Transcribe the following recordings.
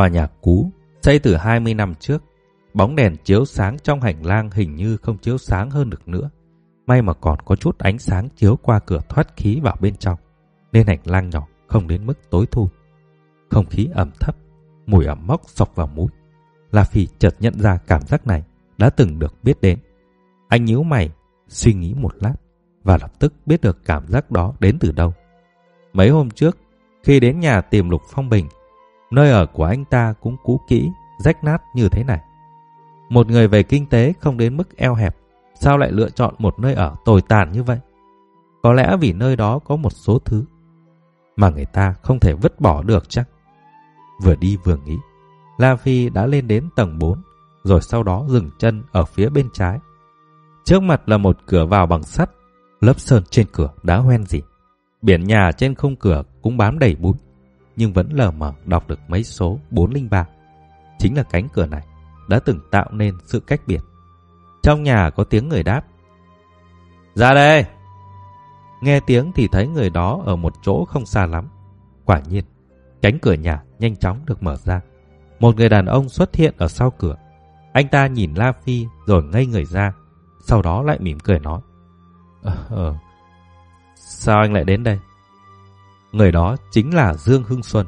Tòa nhà cũ, xây từ 20 năm trước, bóng đèn chiếu sáng trong hành lang hình như không chiếu sáng hơn được nữa. May mà còn có chút ánh sáng chiếu qua cửa thoát khí vào bên trong, nên hành lang nhỏ không đến mức tối thui. Không khí ẩm thấp, mùi ẩm mốc sọc vào mũi. La Phi chợt nhận ra cảm giác này đã từng được biết đến. Anh nhíu mày, suy nghĩ một lát và lập tức biết được cảm giác đó đến từ đâu. Mấy hôm trước, khi đến nhà tìm Lục Phong Bình, nơi ở của anh ta cũng cũ kỹ, rách nát như thế này. Một người về kinh tế không đến mức eo hẹp, sao lại lựa chọn một nơi ở tồi tàn như vậy? Có lẽ vì nơi đó có một số thứ mà người ta không thể vứt bỏ được chắc. Vừa đi vừa nghĩ, La Phi đã lên đến tầng 4, rồi sau đó dừng chân ở phía bên trái. Trước mặt là một cửa vào bằng sắt, lớp sơn trên cửa đã hoen dỉ. Biển nhà trên khung cửa cũng bám đầy bụi, nhưng vẫn lờ mờ đọc được mấy số 403. Chính là cánh cửa này đã từng tạo nên sự cách biệt. Trong nhà có tiếng người đáp. Ra đây! Nghe tiếng thì thấy người đó ở một chỗ không xa lắm. Quả nhiên, cánh cửa nhà nhanh chóng được mở ra. Một người đàn ông xuất hiện ở sau cửa. Anh ta nhìn La Phi rồi ngây người ra. Sau đó lại mỉm cười nói. Ờ, ờ, sao anh lại đến đây? Người đó chính là Dương Hưng Xuân.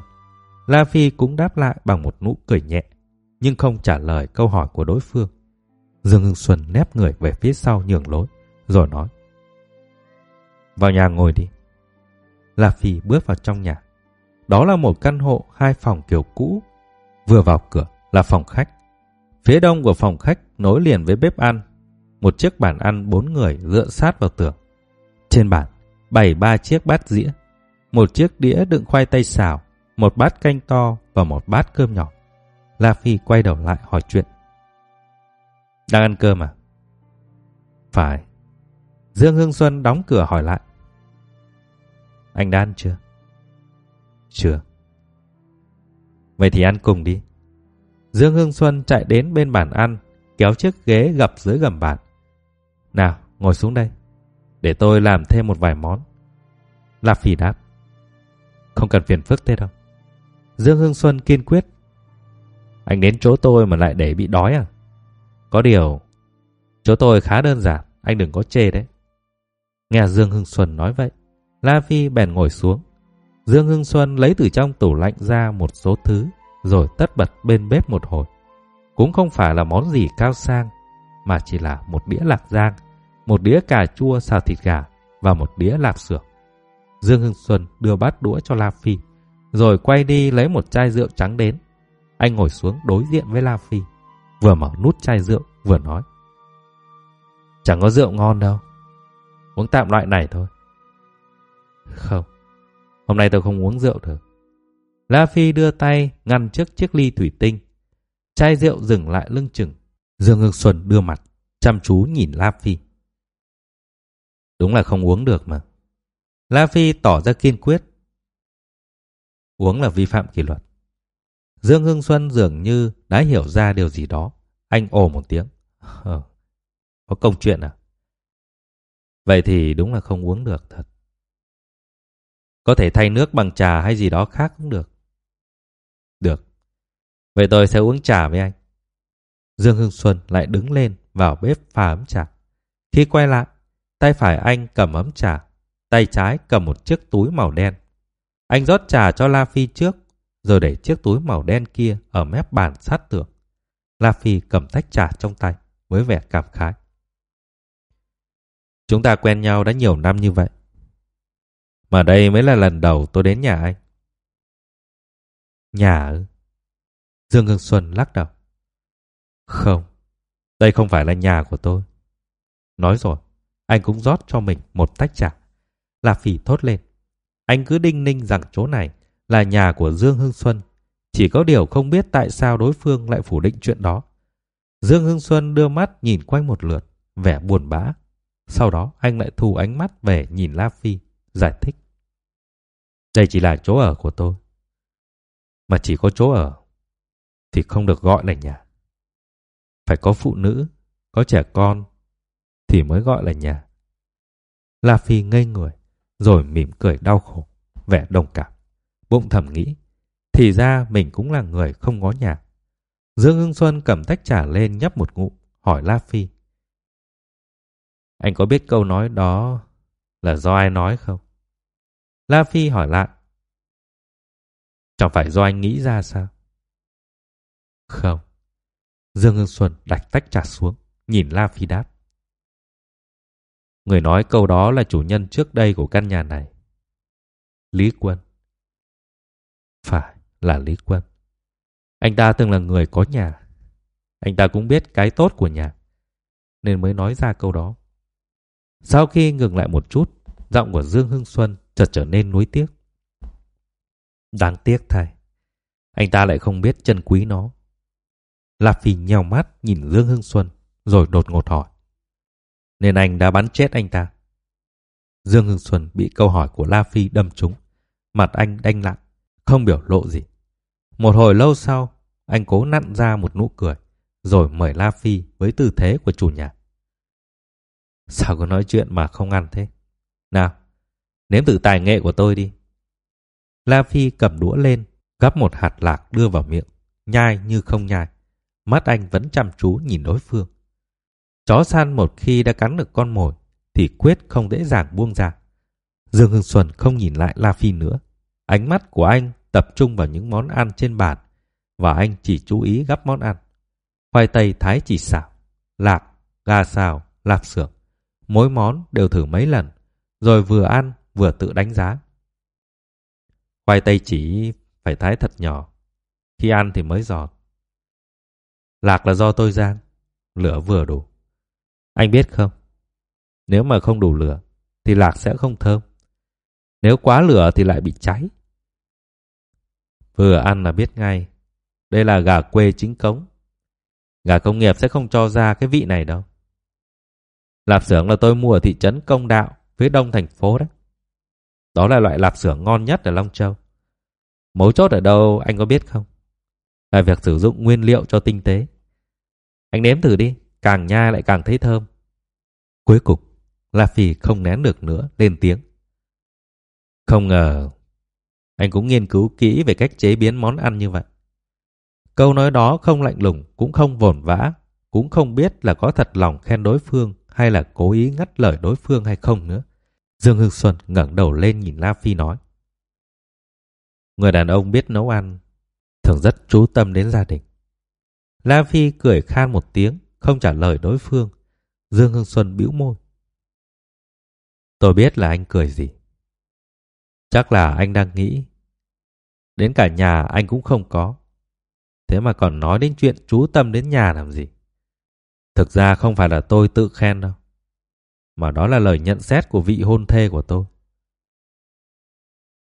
La Phi cũng đáp lại bằng một nụ cười nhẹ, nhưng không trả lời câu hỏi của đối phương. Dương Hưng Xuân nép người về phía sau nhường lối, rồi nói. Vào nhà ngồi đi. La Phi bước vào trong nhà. Đó là một căn hộ hai phòng kiểu cũ. Vừa vào cửa là phòng khách. Phía đông của phòng khách nối liền với bếp ăn. Một chiếc bàn ăn bốn người dựa sát vào tường. Trên bàn bày ba chiếc bát dĩa. Một chiếc đĩa đựng khoai tây xào, một bát canh to và một bát cơm nhỏ. La Phi quay đầu lại hỏi chuyện. Đang ăn cơm à? Phải. Dương Hương Xuân đóng cửa hỏi lại. Anh đã ăn chưa? Chưa. Vậy thì ăn cùng đi. Dương Hương Xuân chạy đến bên bàn ăn, kéo chiếc ghế gập dưới gầm bàn. Nào, ngồi xuống đây. Để tôi làm thêm một vài món. La phi đáp. Không cần phiền phức thế đâu. Dương Hương Xuân kiên quyết. Anh đến chỗ tôi mà lại để bị đói à? Có điều, chỗ tôi khá đơn giản, anh đừng có chê đấy. Nghe Dương Hưng Xuân nói vậy, La Phi bèn ngồi xuống. Dương Hưng Xuân lấy từ trong tủ lạnh ra một số thứ, rồi tất bật bên bếp một hồi. Cũng không phải là món gì cao sang, mà chỉ là một đĩa lạc giang, một đĩa cà chua xào thịt gà và một đĩa lạp xưởng. Dương Hưng Xuân đưa bát đũa cho La Phi, rồi quay đi lấy một chai rượu trắng đến. Anh ngồi xuống đối diện với La Phi, vừa mở nút chai rượu, vừa nói. Chẳng có rượu ngon đâu, uống tạm loại này thôi. Không, hôm nay tôi không uống rượu được. La Phi đưa tay ngăn trước chiếc ly thủy tinh. Chai rượu dừng lại lưng chừng. Dương Hưng Xuân đưa mặt, chăm chú nhìn La Phi. Đúng là không uống được mà. La Phi tỏ ra kiên quyết. Uống là vi phạm kỷ luật. Dương Hưng Xuân dường như đã hiểu ra điều gì đó. Anh ồ một tiếng. Ờ, có công chuyện à? Vậy thì đúng là không uống được thật. Có thể thay nước bằng trà hay gì đó khác cũng được. Được. Vậy tôi sẽ uống trà với anh. Dương Hưng Xuân lại đứng lên vào bếp pha ấm trà. Khi quay lại, tay phải anh cầm ấm trà, tay trái cầm một chiếc túi màu đen. Anh rót trà cho La Phi trước, rồi để chiếc túi màu đen kia ở mép bàn sát tường. La Phi cầm tách trà trong tay với vẻ cảm khái. Chúng ta quen nhau đã nhiều năm như vậy. Mà đây mới là lần đầu tôi đến nhà anh. Nhà ư? Dương Hương Xuân lắc đầu. Không, đây không phải là nhà của tôi. Nói rồi, anh cũng rót cho mình một tách trà. La Phi thốt lên. Anh cứ đinh ninh rằng chỗ này là nhà của Dương Hưng Xuân. Chỉ có điều không biết tại sao đối phương lại phủ định chuyện đó. Dương Hưng Xuân đưa mắt nhìn quanh một lượt, vẻ buồn bã. Sau đó anh lại thu ánh mắt về nhìn La Phi, giải thích. Đây chỉ là chỗ ở của tôi. Mà chỉ có chỗ ở thì không được gọi là nhà. Phải có phụ nữ, có trẻ con thì mới gọi là nhà. La Phi ngây người, rồi mỉm cười đau khổ, vẻ đồng cảm. Bụng thầm nghĩ, Thì ra mình cũng là người không có nhà. Dương Hưng Xuân cầm tách trà lên nhấp một ngụm, hỏi La Phi. Anh có biết câu nói đó là do ai nói không? La Phi hỏi lại. Chẳng phải do anh nghĩ ra sao? Không. Dương Hưng Xuân đặt tách trà xuống, nhìn La Phi đáp. Người nói câu đó là chủ nhân trước đây của căn nhà này. Lý Quân. Phải là Lý Quân. Anh ta từng là người có nhà. Anh ta cũng biết cái tốt của nhà. Nên mới nói ra câu đó. Sau khi ngừng lại một chút, giọng của Dương Hưng Xuân chợt trở nên nuối tiếc. Đáng tiếc thay. Anh ta lại không biết trân quý nó. La Phi nhèo mắt nhìn Dương Hưng Xuân rồi đột ngột hỏi. Nên anh đã bắn chết anh ta. Dương Hưng Xuân bị câu hỏi của La Phi đâm trúng. Mặt anh đanh lặng, không biểu lộ gì. Một hồi lâu sau, anh cố nặn ra một nụ cười, rồi mời La Phi với tư thế của chủ nhà. Sao có nói chuyện mà không ăn thế? Nào, nếm thử tài nghệ của tôi đi. La Phi cầm đũa lên, gắp một hạt lạc đưa vào miệng, nhai như không nhai. Mắt anh vẫn chăm chú nhìn đối phương. Chó săn một khi đã cắn được con mồi thì quyết không dễ dàng buông ra. Dương Hưng Xuân không nhìn lại La Phi nữa. Ánh mắt của anh tập trung vào những món ăn trên bàn và anh chỉ chú ý gắp món ăn. Khoai tây thái chỉ xào, lạc, gà xào, lạp xưởng. Mỗi món đều thử mấy lần, rồi vừa ăn vừa tự đánh giá. Khoai tây chỉ phải thái thật nhỏ, khi ăn thì mới giòn. Lạc là do tôi rang, lửa vừa đủ. Anh biết không, nếu mà không đủ lửa thì lạc sẽ không thơm. Nếu quá lửa thì lại bị cháy. Vừa ăn là biết ngay, đây là gà quê chính cống. Gà công nghiệp sẽ không cho ra cái vị này đâu. Lạp xưởng là tôi mua ở thị trấn Công Đạo, phía đông thành phố đấy. Đó là loại lạp xưởng ngon nhất ở Long Châu. Mấu chốt ở đâu anh có biết không? Là việc sử dụng nguyên liệu cho tinh tế. Anh nếm thử đi, càng nhai lại càng thấy thơm. Cuối cùng, La Phi không nén được nữa, lên tiếng. Không ngờ, anh cũng nghiên cứu kỹ về cách chế biến món ăn như vậy. Câu nói đó không lạnh lùng, cũng không vồn vã, cũng không biết là có thật lòng khen đối phương hay là cố ý ngắt lời đối phương hay không nữa. Dương Hưng Xuân ngẩng đầu lên nhìn La Phi nói. Người đàn ông biết nấu ăn, thường rất chú tâm đến gia đình. La Phi cười khan một tiếng, không trả lời đối phương. Dương Hưng Xuân bĩu môi. Tôi biết là anh cười gì. Chắc là anh đang nghĩ. Đến cả nhà anh cũng không có. Thế mà còn nói đến chuyện chú tâm đến nhà làm gì. Thực ra không phải là tôi tự khen đâu. Mà đó là lời nhận xét của vị hôn thê của tôi.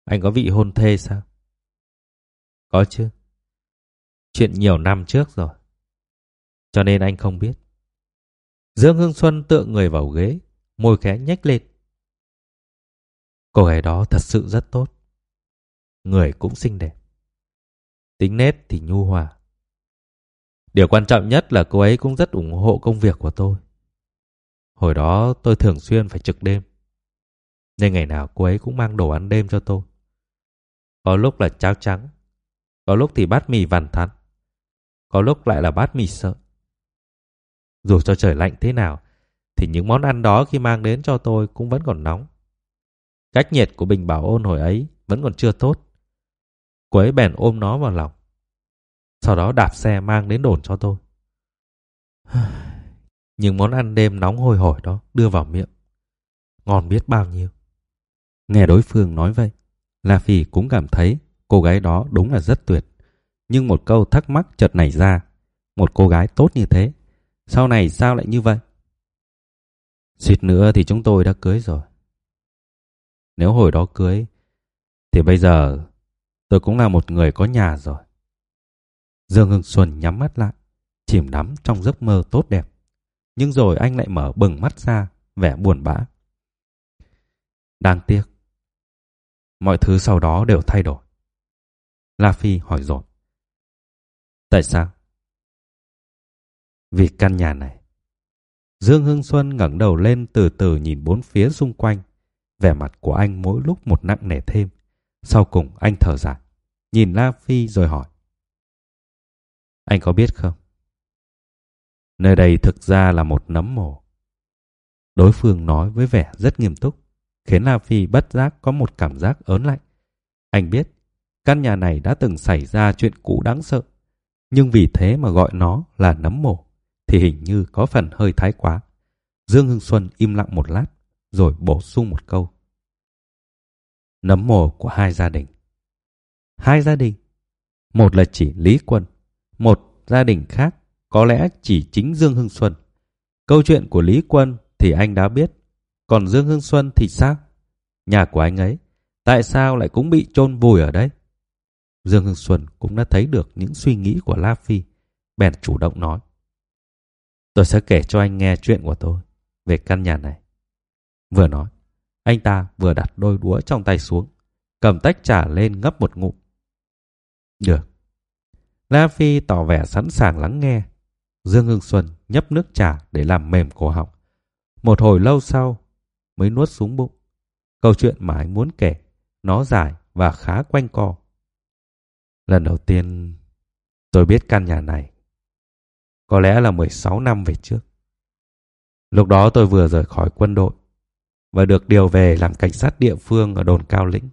Anh có vị hôn thê sao? Có chứ. Chuyện nhiều năm trước rồi. Cho nên anh không biết. Dương Hương Xuân tựa người vào ghế, môi khẽ nhếch lên. Cô gái đó thật sự rất tốt. Người cũng xinh đẹp. Tính nét thì nhu hòa. Điều quan trọng nhất là cô ấy cũng rất ủng hộ công việc của tôi. Hồi đó tôi thường xuyên phải trực đêm. Nên ngày nào cô ấy cũng mang đồ ăn đêm cho tôi. Có lúc là cháo trắng. Có lúc thì bát mì vằn thắn. Có lúc lại là bát mì sợi. Dù cho trời lạnh thế nào, thì những món ăn đó khi mang đến cho tôi cũng vẫn còn nóng. Cách nhiệt của bình bảo ôn hồi ấy vẫn còn chưa tốt. Cô ấy bèn ôm nó vào lòng. Sau đó đạp xe mang đến đồn cho tôi. Những món ăn đêm nóng hôi hổi đó đưa vào miệng. Ngon biết bao nhiêu. Nghe đối phương nói vậy, La Phi cũng cảm thấy cô gái đó đúng là rất tuyệt. Nhưng một câu thắc mắc chợt nảy ra. Một cô gái tốt như thế sau này sao lại như vậy? Suýt nữa thì chúng tôi đã cưới rồi. Nếu hồi đó cưới, thì bây giờ tôi cũng là một người có nhà rồi. Dương Hưng Xuân nhắm mắt lại, chìm đắm trong giấc mơ tốt đẹp. Nhưng rồi anh lại mở bừng mắt ra, vẻ buồn bã. Đáng tiếc. Mọi thứ sau đó đều thay đổi. La Phi hỏi dồn Tại sao? Vì căn nhà này. Dương Hưng Xuân ngẩng đầu lên từ từ nhìn bốn phía xung quanh. Vẻ mặt của anh mỗi lúc một nặng nề thêm. Sau cùng anh thở dài. nhìn La Phi rồi hỏi. Anh có biết không? Nơi đây thực ra là một nấm mồ. Đối phương nói với vẻ rất nghiêm túc, khiến La Phi bất giác có một cảm giác ớn lạnh. Anh biết, căn nhà này đã từng xảy ra chuyện cũ đáng sợ, nhưng vì thế mà gọi nó là nấm mồ, thì hình như có phần hơi thái quá. Dương Hưng Xuân im lặng một lát, rồi bổ sung một câu. Nấm mồ của hai gia đình. Hai gia đình? Một là chỉ Lý Quân, một gia đình khác có lẽ chỉ chính Dương Hưng Xuân. Câu chuyện của Lý Quân thì anh đã biết, còn Dương Hưng Xuân thì sao? Nhà của anh ấy, tại sao lại cũng bị chôn vùi ở đây? Dương Hưng Xuân cũng đã thấy được những suy nghĩ của La Phi, bèn chủ động nói. Tôi sẽ kể cho anh nghe chuyện của tôi về căn nhà này. Vừa nói, anh ta vừa đặt đôi đũa trong tay xuống, cầm tách trà lên ngấp một ngụm. Được. La Phi tỏ vẻ sẵn sàng lắng nghe. Dương Hưng Xuân nhấp nước trà để làm mềm cổ họng. Một hồi lâu sau mới nuốt xuống bụng. Câu chuyện mà anh muốn kể, nó dài và khá quanh co. Lần đầu tiên tôi biết căn nhà này. Có lẽ là 16 năm về trước. Lúc đó tôi vừa rời khỏi quân đội và được điều về làm cảnh sát địa phương ở đồn Cao Lĩnh.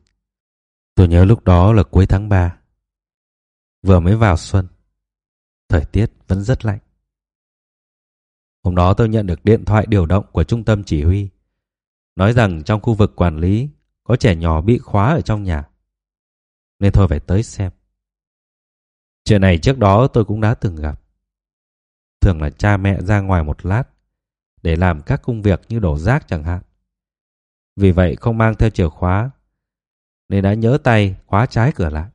Tôi nhớ lúc đó là cuối tháng 3. Vừa mới vào xuân. Thời tiết vẫn rất lạnh. Hôm đó tôi nhận được điện thoại điều động của trung tâm chỉ huy. Nói rằng trong khu vực quản lý có trẻ nhỏ bị khóa ở trong nhà. Nên thôi phải tới xem. Chuyện này trước đó tôi cũng đã từng gặp. Thường là cha mẹ ra ngoài một lát để làm các công việc như đổ rác chẳng hạn. Vì vậy không mang theo chìa khóa nên đã nhớ tay khóa trái cửa lại.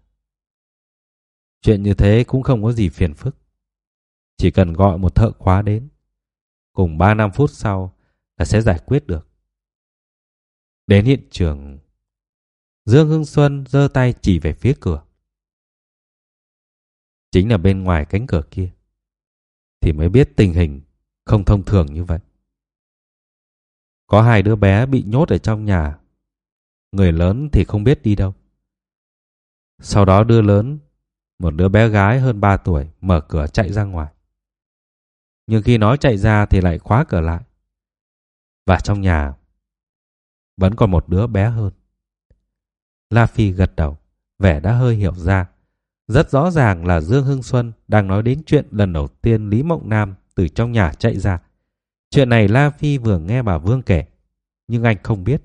Chuyện như thế cũng không có gì phiền phức. Chỉ cần gọi một thợ khóa đến. Cùng 3 năm phút sau là sẽ giải quyết được. Đến hiện trường, Dương Hưng Xuân giơ tay chỉ về phía cửa. Chính là bên ngoài cánh cửa kia. Thì mới biết tình hình không thông thường như vậy. Có hai đứa bé bị nhốt ở trong nhà. Người lớn thì không biết đi đâu. Sau đó đứa lớn, một đứa bé gái hơn 3 tuổi, mở cửa chạy ra ngoài. Nhưng khi nó chạy ra thì lại khóa cửa lại. Và trong nhà vẫn còn một đứa bé hơn. La Phi gật đầu, vẻ đã hơi hiểu ra. Rất rõ ràng là Dương Hưng Xuân đang nói đến chuyện lần đầu tiên Lý Mộng Nam từ trong nhà chạy ra. Chuyện này La Phi vừa nghe bà Vương kể, nhưng anh không biết.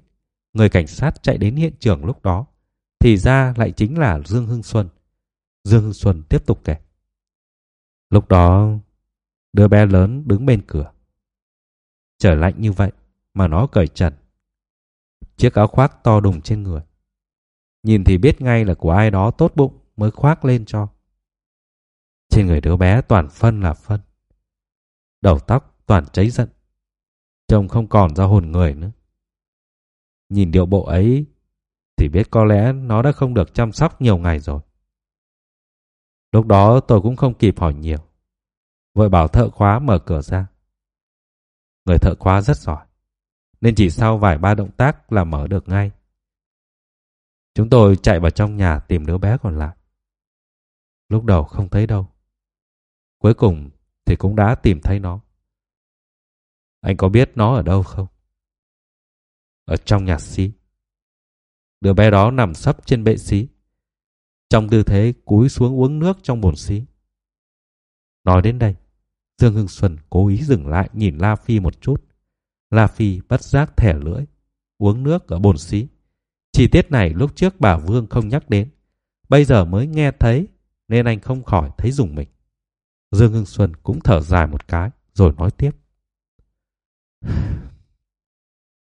Người cảnh sát chạy đến hiện trường lúc đó, thì ra lại chính là Dương Hưng Xuân. Dương Hưng Xuân tiếp tục kể. Lúc đó, đứa bé lớn đứng bên cửa. Trời lạnh như vậy mà nó cởi trần. Chiếc áo khoác to đùng trên người. Nhìn thì biết ngay là của ai đó tốt bụng mới khoác lên cho. Trên người đứa bé toàn phân là phân. Đầu tóc toàn cháy giận. Trông không còn ra hồn người nữa. Nhìn điệu bộ ấy, thì biết có lẽ nó đã không được chăm sóc nhiều ngày rồi. Lúc đó tôi cũng không kịp hỏi nhiều. Vội bảo thợ khóa mở cửa ra. Người thợ khóa rất giỏi. Nên chỉ sau vài ba động tác là mở được ngay. Chúng tôi chạy vào trong nhà tìm đứa bé còn lại. Lúc đầu không thấy đâu. Cuối cùng thì cũng đã tìm thấy nó. Anh có biết nó ở đâu không? Ở trong nhà xí. Đứa bé đó nằm sấp trên bệ xí. Trong tư thế cúi xuống uống nước trong bồn xí. Nói đến đây, Dương Hưng Xuân cố ý dừng lại nhìn La Phi một chút. La Phi bất giác thẻ lưỡi, uống nước ở bồn xí. Chi tiết này lúc trước bà Vương không nhắc đến. Bây giờ mới nghe thấy nên anh không khỏi thấy dùng mình. Dương Hưng Xuân cũng thở dài một cái rồi nói tiếp.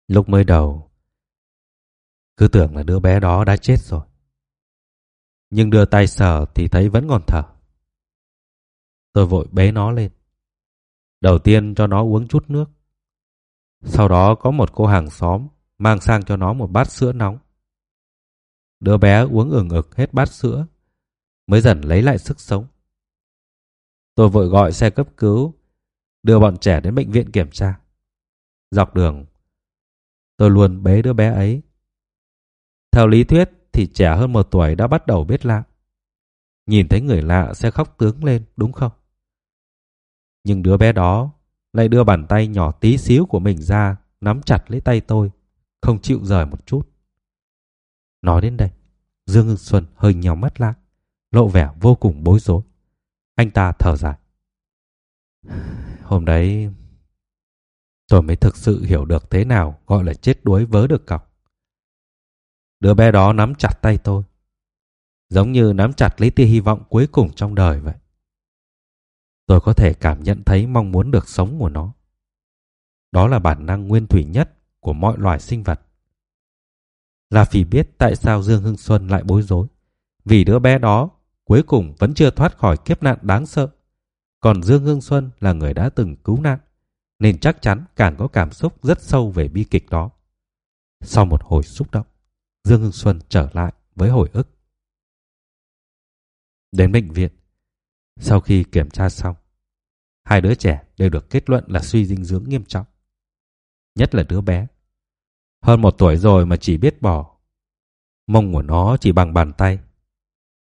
Lúc mới đầu, cứ tưởng là đứa bé đó đã chết rồi. Nhưng đưa tay sờ thì thấy vẫn còn thở. Tôi vội bế nó lên. Đầu tiên cho nó uống chút nước. Sau đó có một cô hàng xóm mang sang cho nó một bát sữa nóng. Đứa bé uống ửng ực hết bát sữa, mới dần lấy lại sức sống. Tôi vội gọi xe cấp cứu, đưa bọn trẻ đến bệnh viện kiểm tra. Dọc đường, tôi luôn bế đứa bé ấy. Theo lý thuyết thì trẻ hơn một tuổi đã bắt đầu biết lạ. nhìn thấy người lạ sẽ khóc tướng lên, đúng không? Nhưng đứa bé đó lại đưa bàn tay nhỏ tí xíu của mình ra, nắm chặt lấy tay tôi, không chịu rời một chút. Nói đến đây, Dương Hưng Xuân hơi nhắm mắt lại, lộ vẻ vô cùng bối rối. Anh ta thở dài. Hôm đấy, tôi mới thực sự hiểu được thế nào gọi là chết đuối vớ được cọc. Đứa bé đó nắm chặt tay tôi, giống như nắm chặt lấy tia hy vọng cuối cùng trong đời vậy. Tôi có thể cảm nhận thấy mong muốn được sống của nó. Đó là bản năng nguyên thủy nhất của mọi loài sinh vật. Là vì biết tại sao Dương Hưng Xuân lại bối rối. Vì đứa bé đó cuối cùng vẫn chưa thoát khỏi kiếp nạn đáng sợ. Còn Dương hương Xuân là người đã từng cứu nạn, nên chắc chắn càng có cảm xúc rất sâu về bi kịch đó. Sau một hồi xúc động, Dương hương Xuân trở lại với hồi ức. Đến bệnh viện, sau khi kiểm tra xong, hai đứa trẻ đều được kết luận là suy dinh dưỡng nghiêm trọng. Nhất là đứa bé. Hơn một tuổi rồi mà chỉ biết bỏ. Mông của nó chỉ bằng bàn tay.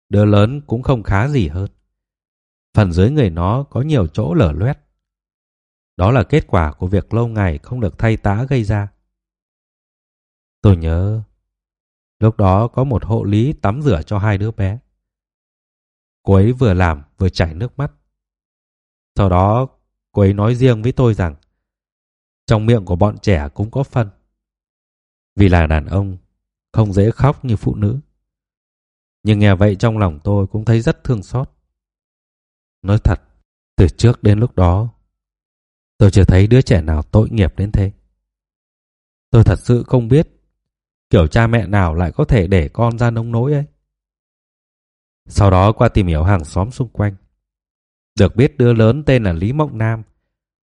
Đứa lớn cũng không khá gì hơn. Phần dưới người nó có nhiều chỗ lở loét. Đó là kết quả của việc lâu ngày không được thay tá gây ra. Tôi nhớ, lúc đó có một hộ lý tắm rửa cho hai đứa bé. Cô ấy vừa làm vừa chảy nước mắt. Sau đó, cô ấy nói riêng với tôi rằng trong miệng của bọn trẻ cũng có phân. Vì là đàn ông, không dễ khóc như phụ nữ. Nhưng nghe vậy trong lòng tôi cũng thấy rất thương xót. Nói thật, từ trước đến lúc đó, tôi chưa thấy đứa trẻ nào tội nghiệp đến thế. Tôi thật sự không biết kiểu cha mẹ nào lại có thể để con ra nông nỗi ấy. Sau đó qua tìm hiểu hàng xóm xung quanh. Được biết đứa lớn tên là Lý Mộng Nam,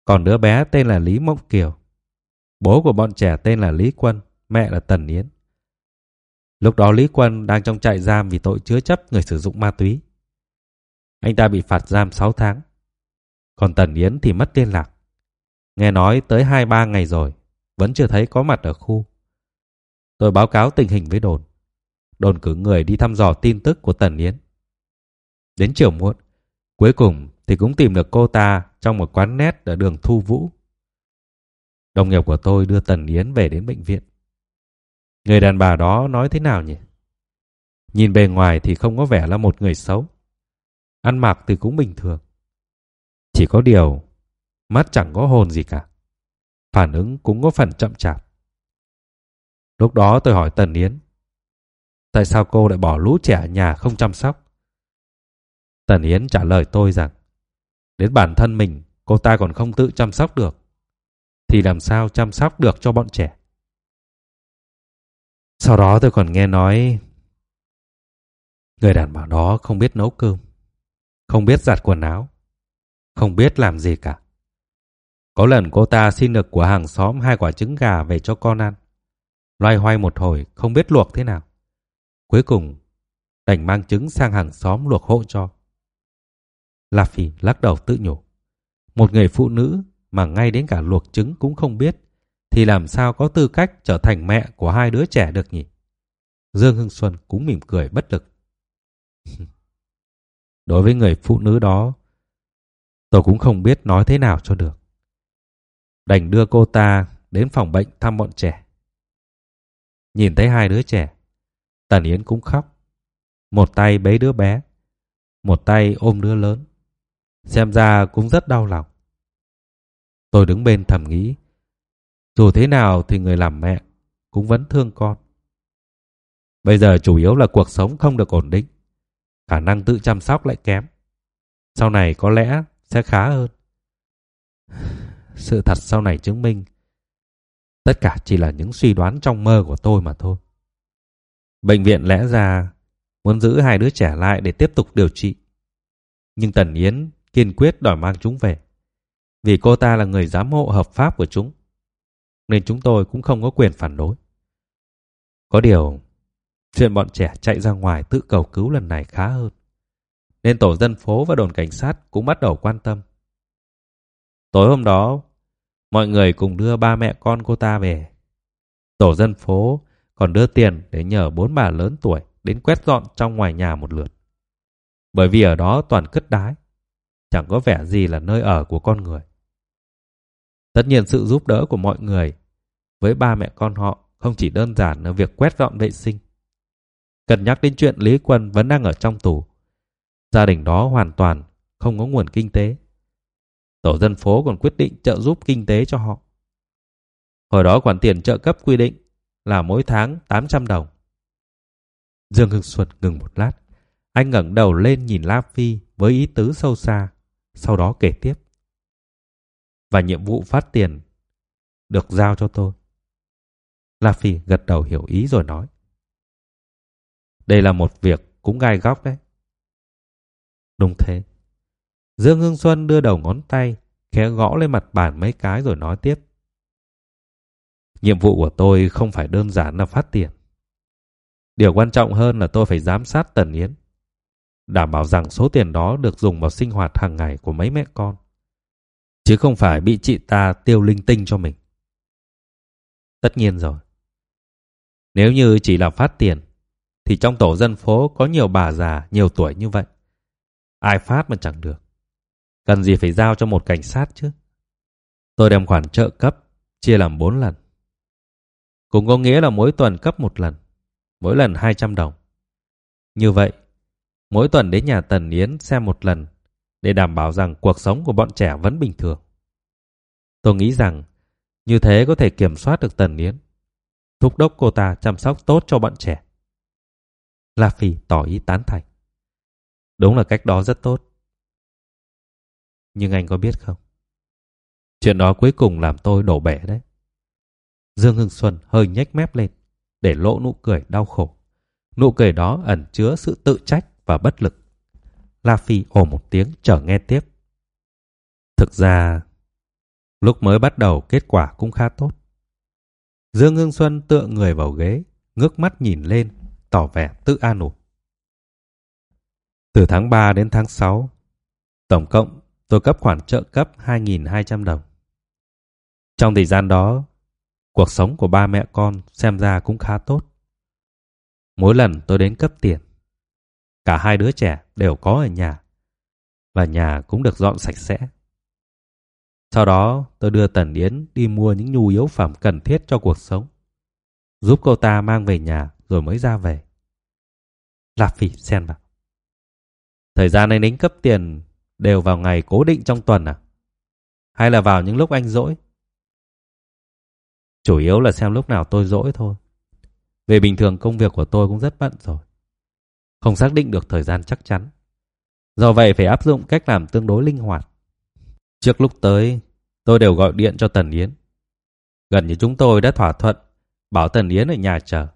còn đứa bé tên là Lý Mộng Kiều. Bố của bọn trẻ tên là Lý Quân, mẹ là Tần Yến. Lúc đó Lý Quân đang trong trại giam vì tội chứa chấp người sử dụng ma túy. Anh ta bị phạt giam 6 tháng. Còn Tần Yến thì mất liên lạc. Nghe nói tới 2-3 ngày rồi, vẫn chưa thấy có mặt ở khu. Tôi báo cáo tình hình với đồn. Đồn cử người đi thăm dò tin tức của Tần Yến. Đến chiều muộn, cuối cùng thì cũng tìm được cô ta trong một quán nét ở đường Thu Vũ. Đồng nghiệp của tôi đưa Tần Yến về đến bệnh viện. Người đàn bà đó nói thế nào nhỉ? Nhìn bề ngoài thì không có vẻ là một người xấu. Ăn mặc thì cũng bình thường. Chỉ có điều, mắt chẳng có hồn gì cả. Phản ứng cũng có phần chậm chạp. Lúc đó tôi hỏi Tần Yến, tại sao cô lại bỏ lũ trẻ ở nhà không chăm sóc? Tần Yến trả lời tôi rằng, đến bản thân mình cô ta còn không tự chăm sóc được, thì làm sao chăm sóc được cho bọn trẻ? Sau đó tôi còn nghe nói người đàn bà đó không biết nấu cơm, không biết giặt quần áo, không biết làm gì cả. Có lần cô ta xin được của hàng xóm hai quả trứng gà về cho con ăn. Loay hoay một hồi không biết luộc thế nào. Cuối cùng đành mang trứng sang hàng xóm luộc hộ cho. La Phi lắc đầu tự nhủ. Một người phụ nữ mà ngay đến cả luộc trứng cũng không biết thì làm sao có tư cách trở thành mẹ của hai đứa trẻ được nhỉ? Dương Hưng Xuân cũng mỉm cười bất lực. Đối với người phụ nữ đó, tôi cũng không biết nói thế nào cho được. Đành đưa cô ta đến phòng bệnh thăm bọn trẻ. Nhìn thấy hai đứa trẻ, Tần Yến cũng khóc. Một tay bế đứa bé, một tay ôm đứa lớn. Xem ra cũng rất đau lòng. Tôi đứng bên thầm nghĩ, dù thế nào thì người làm mẹ cũng vẫn thương con. Bây giờ chủ yếu là cuộc sống không được ổn định. Khả năng tự chăm sóc lại kém. Sau này có lẽ sẽ khá hơn. Sự thật sau này chứng minh tất cả chỉ là những suy đoán trong mơ của tôi mà thôi. Bệnh viện lẽ ra muốn giữ hai đứa trẻ lại để tiếp tục điều trị. Nhưng Tần Yến kiên quyết đòi mang chúng về. Vì cô ta là người giám hộ hợp pháp của chúng nên chúng tôi cũng không có quyền phản đối. Có điều, chuyện bọn trẻ chạy ra ngoài tự cầu cứu lần này khá hơn. Nên tổ dân phố và đồn cảnh sát cũng bắt đầu quan tâm. Tối hôm đó, mọi người cùng đưa ba mẹ con cô ta về. Tổ dân phố còn đưa tiền để nhờ bốn bà lớn tuổi đến quét dọn trong ngoài nhà một lượt. Bởi vì ở đó toàn cất đái, chẳng có vẻ gì là nơi ở của con người. Tất nhiên sự giúp đỡ của mọi người với ba mẹ con họ không chỉ đơn giản là việc quét dọn vệ sinh. Cần nhắc đến chuyện Lý Quân vẫn đang ở trong tù. Gia đình đó hoàn toàn không có nguồn kinh tế. Tổ dân phố còn quyết định trợ giúp kinh tế cho họ. Hồi đó khoản tiền trợ cấp quy định là mỗi tháng 800 đồng. Dương Hưng Xuân ngừng một lát. Anh ngẩng đầu lên nhìn La Phi với ý tứ sâu xa, sau đó kể tiếp. Và nhiệm vụ phát tiền được giao cho tôi. La Phi gật đầu hiểu ý rồi nói. Đây là một việc cũng gai góc đấy. Đúng thế. Dương Hưng Xuân đưa đầu ngón tay, khẽ gõ lên mặt bàn mấy cái rồi nói tiếp. Nhiệm vụ của tôi không phải đơn giản là phát tiền. Điều quan trọng hơn là tôi phải giám sát Tần Yến. Đảm bảo rằng số tiền đó được dùng vào sinh hoạt hàng ngày của mấy mẹ con. Chứ không phải bị chị ta tiêu linh tinh cho mình. Tất nhiên rồi. Nếu như chỉ là phát tiền, thì trong tổ dân phố có nhiều bà già, nhiều tuổi như vậy. Ai phát mà chẳng được. Cần gì phải giao cho một cảnh sát chứ? Tôi đem khoản trợ cấp, chia làm 4 lần. Cũng có nghĩa là mỗi tuần cấp một lần, mỗi lần 200 đồng. Như vậy, mỗi tuần đến nhà Tần Yến xem một lần để đảm bảo rằng cuộc sống của bọn trẻ vẫn bình thường. Tôi nghĩ rằng như thế có thể kiểm soát được Tần Yến, thúc đốc cô ta chăm sóc tốt cho bọn trẻ. La Phi tỏ ý tán thành. Đúng là cách đó rất tốt. Nhưng anh có biết không? Chuyện đó cuối cùng làm tôi đổ bể đấy. Dương Hưng Xuân hơi nhếch mép lên, để lộ nụ cười đau khổ. Nụ cười đó ẩn chứa sự tự trách và bất lực. La Phi ồ một tiếng chờ nghe tiếp. Thực ra, lúc mới bắt đầu kết quả cũng khá tốt. Dương Hưng Xuân tựa người vào ghế, ngước mắt nhìn lên, tỏ vẻ tự an ủi. Từ tháng 3 đến tháng 6, tổng cộng tôi cấp khoản trợ cấp 2.200 đồng. Trong thời gian đó, cuộc sống của ba mẹ con xem ra cũng khá tốt. Mỗi lần tôi đến cấp tiền, cả hai đứa trẻ đều có ở nhà và nhà cũng được dọn sạch sẽ. Sau đó tôi đưa Tần Yến đi mua những nhu yếu phẩm cần thiết cho cuộc sống, giúp cô ta mang về nhà rồi mới ra về. Lạp Phỉ xen vào. Thời gian anh đánh cấp tiền đều vào ngày cố định trong tuần à? Hay là vào những lúc anh rỗi? Chủ yếu là xem lúc nào tôi rỗi thôi. Về bình thường công việc của tôi cũng rất bận rồi. Không xác định được thời gian chắc chắn. Do vậy phải áp dụng cách làm tương đối linh hoạt. Trước lúc tới, tôi đều gọi điện cho Tần Yến. Gần như chúng tôi đã thỏa thuận bảo Tần Yến ở nhà chờ.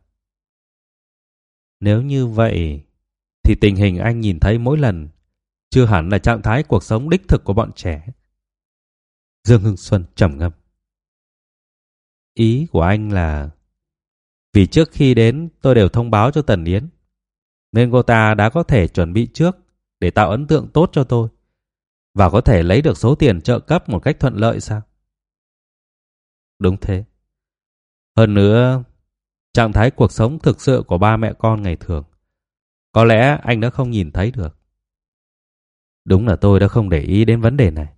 Nếu như vậy, thì tình hình anh nhìn thấy mỗi lần chưa hẳn là trạng thái cuộc sống đích thực của bọn trẻ. Dương Hưng Xuân trầm ngâm. Ý của anh là vì trước khi đến tôi đều thông báo cho Tần Yến nên cô ta đã có thể chuẩn bị trước để tạo ấn tượng tốt cho tôi và có thể lấy được số tiền trợ cấp một cách thuận lợi sao? Đúng thế. Hơn nữa, trạng thái cuộc sống thực sự của ba mẹ con ngày thường có lẽ anh đã không nhìn thấy được. Đúng là tôi đã không để ý đến vấn đề này.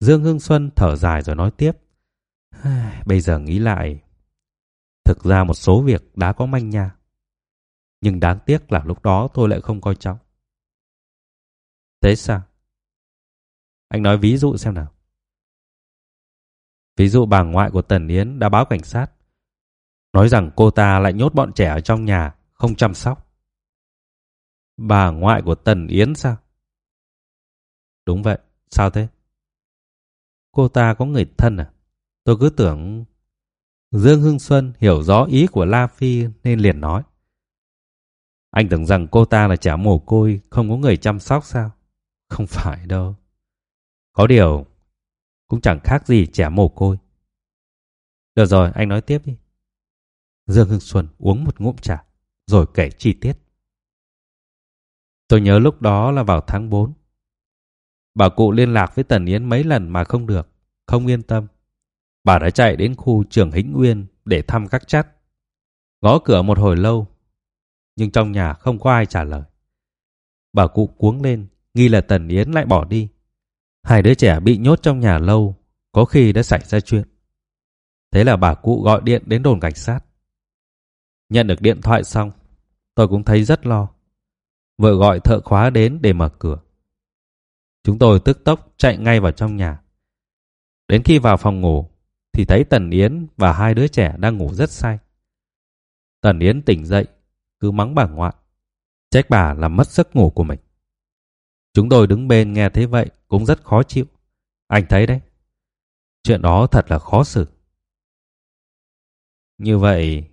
Dương Hưng Xuân thở dài rồi nói tiếp. Bây giờ nghĩ lại, thực ra một số việc đã có manh nha. Nhưng đáng tiếc là lúc đó tôi lại không coi trọng. Thế sao? Anh nói ví dụ xem nào. Ví dụ bà ngoại của Tần Yến đã báo cảnh sát. Nói rằng cô ta lại nhốt bọn trẻ ở trong nhà, không chăm sóc. Bà ngoại của Tần Yến sao? Đúng vậy, sao thế? Cô ta có người thân à? Tôi cứ tưởng... Dương Hưng Xuân hiểu rõ ý của La Phi nên liền nói. Anh tưởng rằng cô ta là trẻ mồ côi, không có người chăm sóc sao? Không phải đâu. Có điều, cũng chẳng khác gì trẻ mồ côi. Được rồi, anh nói tiếp đi. Dương Hưng Xuân uống một ngụm trà, rồi kể chi tiết. Tôi nhớ lúc đó là vào tháng 4. Bà cụ liên lạc với Tần Yến mấy lần mà không được, không yên tâm. Bà đã chạy đến khu trường Hĩnh Uyên để thăm các chắt. Gõ cửa một hồi lâu, nhưng trong nhà không có ai trả lời. Bà cụ cuống lên, nghi là Tần Yến lại bỏ đi. Hai đứa trẻ bị nhốt trong nhà lâu, có khi đã xảy ra chuyện. Thế là bà cụ gọi điện đến đồn cảnh sát. Nhận được điện thoại xong, tôi cũng thấy rất lo. Vợ gọi thợ khóa đến để mở cửa. Chúng tôi tức tốc chạy ngay vào trong nhà. Đến khi vào phòng ngủ, thì thấy Tần Yến và hai đứa trẻ đang ngủ rất say. Tần Yến tỉnh dậy, cứ mắng bà ngoại. Trách bà làm mất giấc ngủ của mình. Chúng tôi đứng bên nghe thế vậy cũng rất khó chịu. Anh thấy đấy. Chuyện đó thật là khó xử. Như vậy,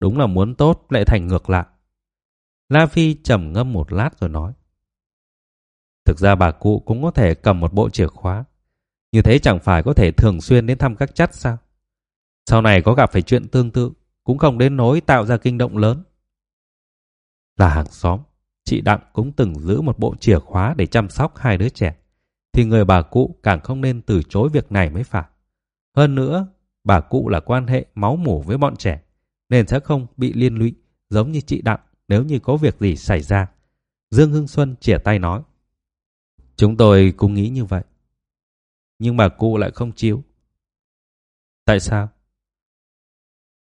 đúng là muốn tốt lại thành ngược lại. La Phi trầm ngâm một lát rồi nói. Thực ra bà cụ cũng có thể cầm một bộ chìa khóa. Như thế chẳng phải có thể thường xuyên đến thăm các chất sao? Sau này có gặp phải chuyện tương tự, cũng không đến nỗi tạo ra kinh động lớn. Là hàng xóm, chị Đặng cũng từng giữ một bộ chìa khóa để chăm sóc hai đứa trẻ. Thì người bà cụ càng không nên từ chối việc này mới phải. Hơn nữa, bà cụ là quan hệ máu mủ với bọn trẻ, nên sẽ không bị liên lụy giống như chị Đặng nếu như có việc gì xảy ra. Dương Hưng Xuân chỉa tay nói. Chúng tôi cũng nghĩ như vậy. Nhưng bà cụ lại không chịu. Tại sao?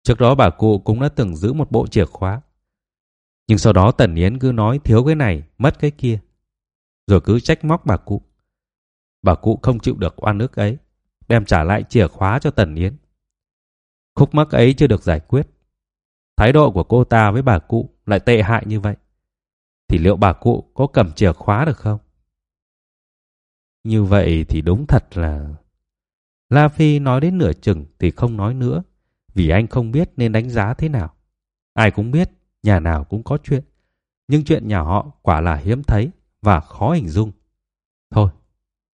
Trước đó bà cụ cũng đã từng giữ một bộ chìa khóa. Nhưng sau đó Tần Yến cứ nói thiếu cái này, mất cái kia. Rồi cứ trách móc bà cụ. Bà cụ không chịu được oan ức ấy, đem trả lại chìa khóa cho Tần Yến. Khúc mắc ấy chưa được giải quyết. Thái độ của cô ta với bà cụ lại tệ hại như vậy. Thì liệu bà cụ có cầm chìa khóa được không? Như vậy thì đúng thật là... La Phi nói đến nửa chừng thì không nói nữa, vì anh không biết nên đánh giá thế nào. Ai cũng biết, nhà nào cũng có chuyện, nhưng chuyện nhà họ quả là hiếm thấy và khó hình dung. Thôi,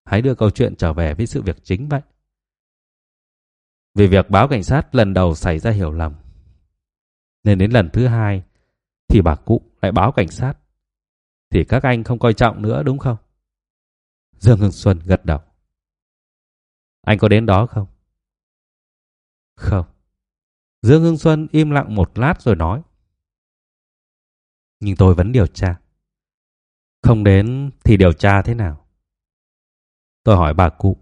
hãy đưa câu chuyện trở về với sự việc chính vậy. Vì việc báo cảnh sát lần đầu xảy ra hiểu lầm, nên đến lần thứ hai thì bà cụ lại báo cảnh sát. Thì các anh không coi trọng nữa đúng không? Dương Hưng Xuân gật đầu. Anh có đến đó không? Không. Dương Hưng Xuân im lặng một lát rồi nói. Nhưng tôi vẫn điều tra. Không đến thì điều tra thế nào? Tôi hỏi bà cụ.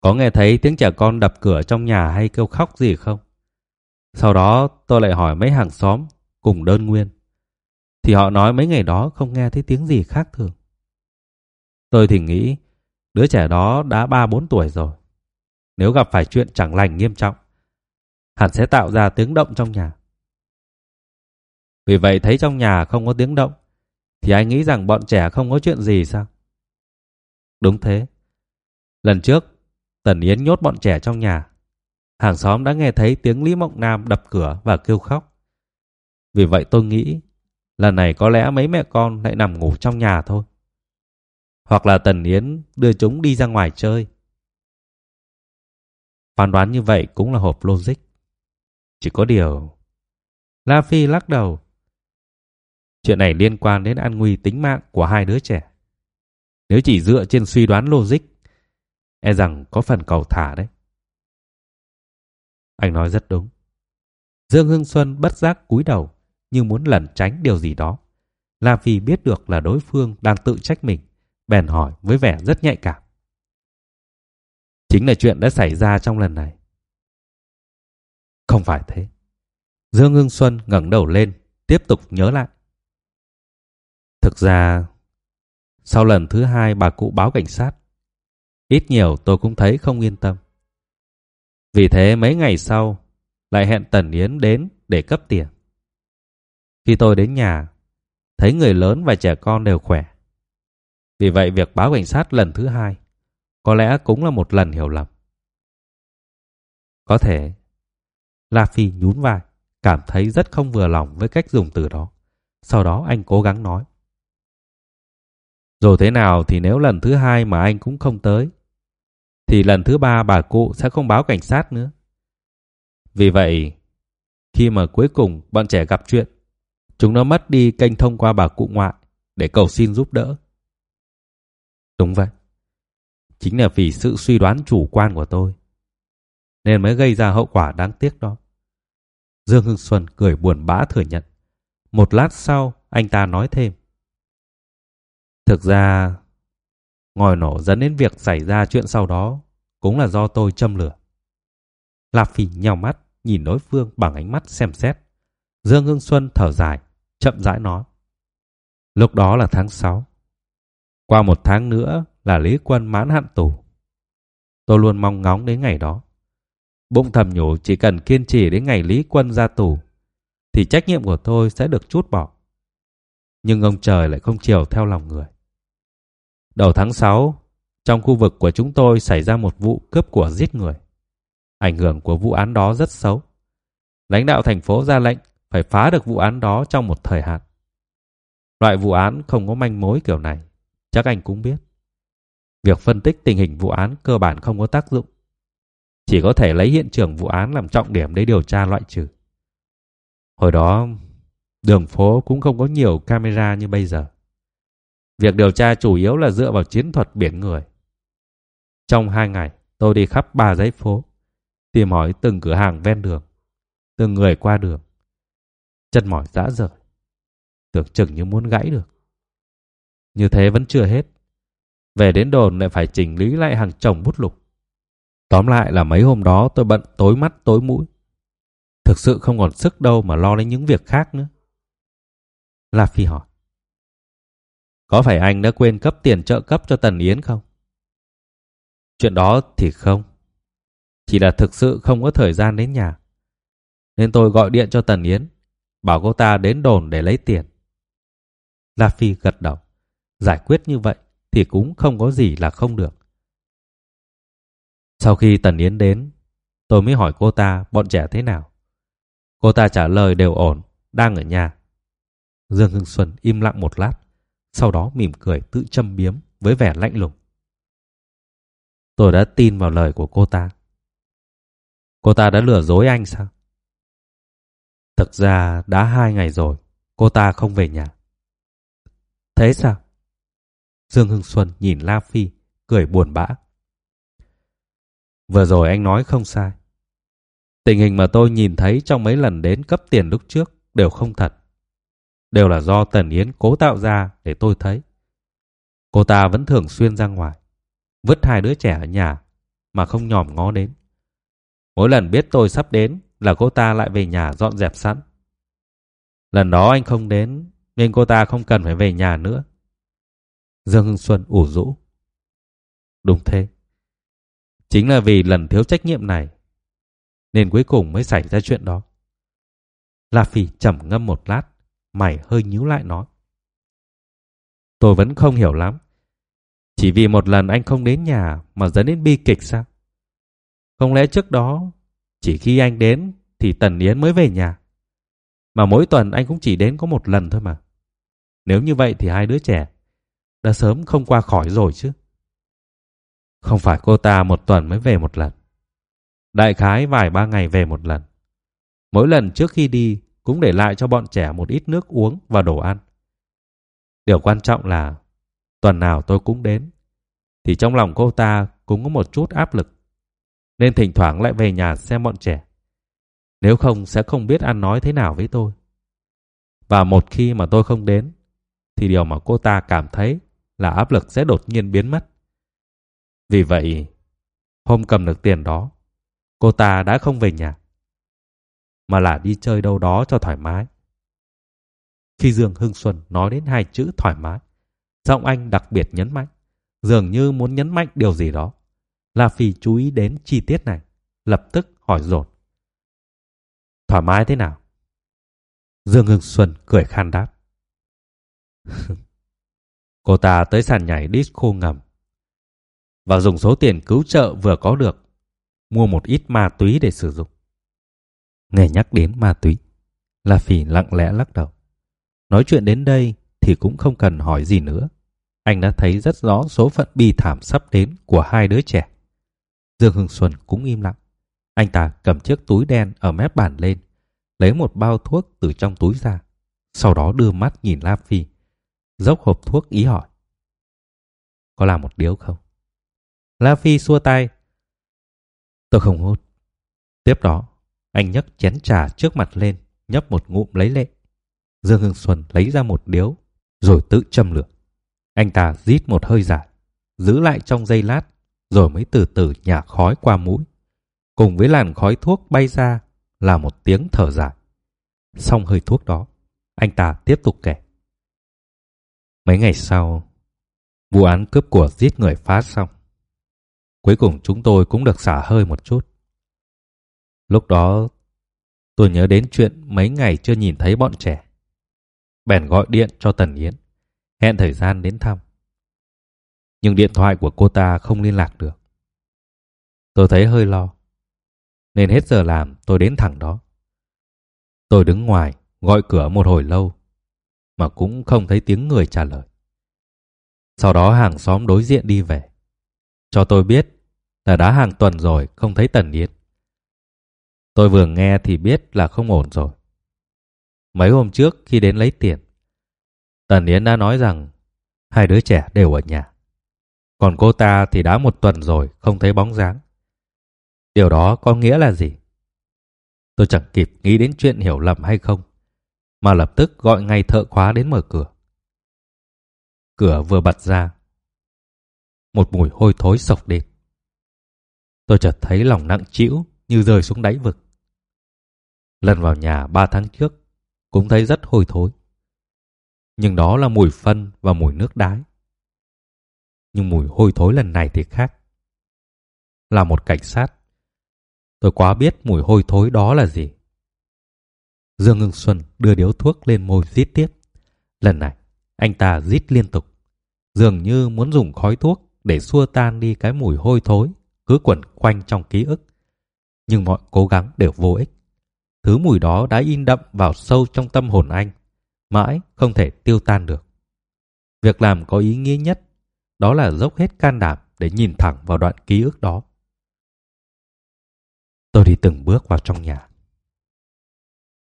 Có nghe thấy tiếng trẻ con đập cửa trong nhà hay kêu khóc gì không? Sau đó tôi lại hỏi mấy hàng xóm cùng đơn nguyên. Thì họ nói mấy ngày đó không nghe thấy tiếng gì khác thường. Tôi thì nghĩ đứa trẻ đó đã 3-4 tuổi rồi. Nếu gặp phải chuyện chẳng lành nghiêm trọng, hẳn sẽ tạo ra tiếng động trong nhà. Vì vậy thấy trong nhà không có tiếng động, thì anh nghĩ rằng bọn trẻ không có chuyện gì sao? Đúng thế. Lần trước, Tần Yến nhốt bọn trẻ trong nhà. Hàng xóm đã nghe thấy tiếng Lý Mộng Nam đập cửa và kêu khóc. Vì vậy tôi nghĩ, lần này có lẽ mấy mẹ con lại nằm ngủ trong nhà thôi. Hoặc là Tần Yến đưa chúng đi ra ngoài chơi. Phán đoán như vậy cũng là hợp logic. Chỉ có điều... La Phi lắc đầu. Chuyện này liên quan đến an nguy tính mạng của hai đứa trẻ. Nếu chỉ dựa trên suy đoán logic, e rằng có phần cầu thả đấy. Anh nói rất đúng. Dương Hưng Xuân bất giác cúi đầu như muốn lẩn tránh điều gì đó. là vì biết được là đối phương đang tự trách mình bèn hỏi với vẻ rất nhạy cảm. Chính là chuyện đã xảy ra trong lần này. Không phải thế. Dương hưng Xuân ngẩng đầu lên, tiếp tục nhớ lại. Thực ra, sau lần thứ hai bà cụ báo cảnh sát, ít nhiều tôi cũng thấy không yên tâm. Vì thế mấy ngày sau, lại hẹn Tần Yến đến để cấp tiền. Khi tôi đến nhà, thấy người lớn và trẻ con đều khỏe. Vì vậy việc báo cảnh sát lần thứ hai có lẽ cũng là một lần hiểu lầm. Có thể La Phi nhún vai, cảm thấy rất không vừa lòng với cách dùng từ đó. Sau đó anh cố gắng nói. Dù thế nào thì nếu lần thứ hai mà anh cũng không tới, thì lần thứ ba bà cụ sẽ không báo cảnh sát nữa. Vì vậy, khi mà cuối cùng bọn trẻ gặp chuyện, chúng nó mất đi kênh thông qua bà cụ ngoại để cầu xin giúp đỡ. Đúng vậy. Chính là vì sự suy đoán chủ quan của tôi. Nên mới gây ra hậu quả đáng tiếc đó. Dương Hưng Xuân cười buồn bã thừa nhận. Một lát sau, anh ta nói thêm. Thực ra, ngòi nổ dẫn đến việc xảy ra chuyện sau đó cũng là do tôi châm lửa. Lạp Phỉ nhào mắt, nhìn đối phương bằng ánh mắt xem xét. Dương Hưng Xuân thở dài, chậm rãi nói. Lúc đó là tháng 6. Qua một tháng nữa là Lý Quân mãn hạn tù. Tôi luôn mong ngóng đến ngày đó. Bụng thầm nhủ chỉ cần kiên trì đến ngày Lý Quân ra tù thì trách nhiệm của tôi sẽ được chút bỏ. Nhưng ông trời lại không chiều theo lòng người. Đầu tháng 6, trong khu vực của chúng tôi xảy ra một vụ cướp của giết người. Ảnh hưởng của vụ án đó rất xấu. Lãnh đạo thành phố ra lệnh phải phá được vụ án đó trong một thời hạn. Loại vụ án không có manh mối kiểu này, chắc anh cũng biết. Việc phân tích tình hình vụ án cơ bản không có tác dụng. Chỉ có thể lấy hiện trường vụ án làm trọng điểm để điều tra loại trừ. Hồi đó, đường phố cũng không có nhiều camera như bây giờ. Việc điều tra chủ yếu là dựa vào chiến thuật biển người. Trong hai ngày, tôi đi khắp ba dãy phố, tìm hỏi từng cửa hàng ven đường, từng người qua đường. Chân mỏi dã rời, tưởng chừng như muốn gãy được. Như thế vẫn chưa hết. Về đến đồn lại phải chỉnh lý lại hàng chồng bút lục. Tóm lại là mấy hôm đó tôi bận tối mắt tối mũi. Thực sự không còn sức đâu mà lo đến những việc khác nữa. La Phi hỏi. Có phải anh đã quên cấp tiền trợ cấp cho Tần Yến không? Chuyện đó thì không. Chỉ là thực sự không có thời gian đến nhà. Nên tôi gọi điện cho Tần Yến, bảo cô ta đến đồn để lấy tiền. La Phi gật đầu. Giải quyết như vậy thì cũng không có gì là không được. Sau khi Tần Yến đến, tôi mới hỏi cô ta bọn trẻ thế nào. Cô ta trả lời đều ổn, đang ở nhà. Dương Hưng Xuân im lặng một lát, sau đó mỉm cười tự châm biếm với vẻ lạnh lùng. Tôi đã tin vào lời của cô ta. Cô ta đã lừa dối anh sao? Thực ra đã hai ngày rồi, cô ta không về nhà. Thế sao? Dương Hưng Xuân nhìn La Phi, cười buồn bã. Vừa rồi anh nói không sai. Tình hình mà tôi nhìn thấy trong mấy lần đến cấp tiền lúc trước đều không thật. Đều là do Tần Yến cố tạo ra để tôi thấy. Cô ta vẫn thường xuyên ra ngoài, vứt hai đứa trẻ ở nhà mà không nhòm ngó đến. Mỗi lần biết tôi sắp đến là cô ta lại về nhà dọn dẹp sẵn. Lần đó anh không đến nên cô ta không cần phải về nhà nữa. Dương Hưng Xuân ủ rũ. Đúng thế. Chính là vì lần thiếu trách nhiệm này nên cuối cùng mới xảy ra chuyện đó. La Phi trầm ngâm một lát, mày hơi nhíu lại nói. Tôi vẫn không hiểu lắm. Chỉ vì một lần anh không đến nhà mà dẫn đến bi kịch sao? Không lẽ trước đó, chỉ khi anh đến thì Tần Yến mới về nhà? Mà mỗi tuần anh cũng chỉ đến có một lần thôi mà. Nếu như vậy thì hai đứa trẻ đã sớm không qua khỏi rồi chứ. Không phải cô ta một tuần mới về một lần. Đại khái vài ba ngày về một lần. Mỗi lần trước khi đi cũng để lại cho bọn trẻ một ít nước uống và đồ ăn. Điều quan trọng là tuần nào tôi cũng đến, thì trong lòng cô ta cũng có một chút áp lực, nên thỉnh thoảng lại về nhà xem bọn trẻ. Nếu không sẽ không biết ăn nói thế nào với tôi. Và một khi mà tôi không đến, thì điều mà cô ta cảm thấy là áp lực sẽ đột nhiên biến mất. Vì vậy, hôm cầm được tiền đó, cô ta đã không về nhà, mà là đi chơi đâu đó cho thoải mái. Khi Dương Hưng Xuân nói đến hai chữ thoải mái, giọng anh đặc biệt nhấn mạnh, dường như muốn nhấn mạnh điều gì đó. La Phi chú ý đến chi tiết này, lập tức hỏi dồn. Thoải mái thế nào? Dương Hưng Xuân cười khan đáp. Cô ta tới sàn nhảy disco ngầm và dùng số tiền cứu trợ vừa có được mua một ít ma túy để sử dụng. Nghe nhắc đến ma túy, La Phỉ lặng lẽ lắc đầu. Nói chuyện đến đây thì cũng không cần hỏi gì nữa. Anh đã thấy rất rõ số phận bi thảm sắp đến của hai đứa trẻ. Dương Hưng Xuân cũng im lặng. Anh ta cầm chiếc túi đen ở mép bàn lên, lấy một bao thuốc từ trong túi ra, sau đó đưa mắt nhìn La Phi, dốc hộp thuốc ý hỏi. Có làm một điếu không? La Phi xua tay. Tôi không hút. Tiếp đó, anh nhấc chén trà trước mặt lên, nhấp một ngụm lấy lệ. Dương Hưng Xuân lấy ra một điếu, rồi tự châm lửa. Anh ta rít một hơi dài, giữ lại trong giây lát, rồi mới từ từ nhả khói qua mũi. Cùng với làn khói thuốc bay ra là một tiếng thở dài. Xong hơi thuốc đó, anh ta tiếp tục kể. Mấy ngày sau, vụ án cướp của giết người phá xong. Cuối cùng chúng tôi cũng được xả hơi một chút. Lúc đó, tôi nhớ đến chuyện mấy ngày chưa nhìn thấy bọn trẻ. Bèn gọi điện cho Tần Yến, hẹn thời gian đến thăm. Nhưng điện thoại của cô ta không liên lạc được. Tôi thấy hơi lo. Nên hết giờ làm tôi đến thẳng đó. Tôi đứng ngoài, gọi cửa một hồi lâu, mà cũng không thấy tiếng người trả lời. Sau đó hàng xóm đối diện đi về. Cho tôi biết là đã hàng tuần rồi không thấy Tần Yến. Tôi vừa nghe thì biết là không ổn rồi. Mấy hôm trước khi đến lấy tiền, Tần Yến đã nói rằng hai đứa trẻ đều ở nhà. Còn cô ta thì đã một tuần rồi không thấy bóng dáng. Điều đó có nghĩa là gì? Tôi chẳng kịp nghĩ đến chuyện hiểu lầm hay không, mà lập tức gọi ngay thợ khóa đến mở cửa. Cửa vừa bật ra, một mùi hôi thối sộc đến. Tôi chợt thấy lòng nặng trĩu như rơi xuống đáy vực. Lần vào nhà ba tháng trước, cũng thấy rất hôi thối. Nhưng đó là mùi phân và mùi nước đái. Nhưng mùi hôi thối lần này thì khác. Là một cảnh sát. Tôi quá biết mùi hôi thối đó là gì. Dương Ngưng Xuân đưa điếu thuốc lên môi rít tiếp. Lần này, anh ta rít liên tục. Dường như muốn dùng khói thuốc để xua tan đi cái mùi hôi thối cứ quẩn quanh trong ký ức. Nhưng mọi cố gắng đều vô ích. Thứ mùi đó đã in đậm vào sâu trong tâm hồn anh, mãi không thể tiêu tan được. Việc làm có ý nghĩa nhất đó là dốc hết can đảm để nhìn thẳng vào đoạn ký ức đó. Tôi đi từng bước vào trong nhà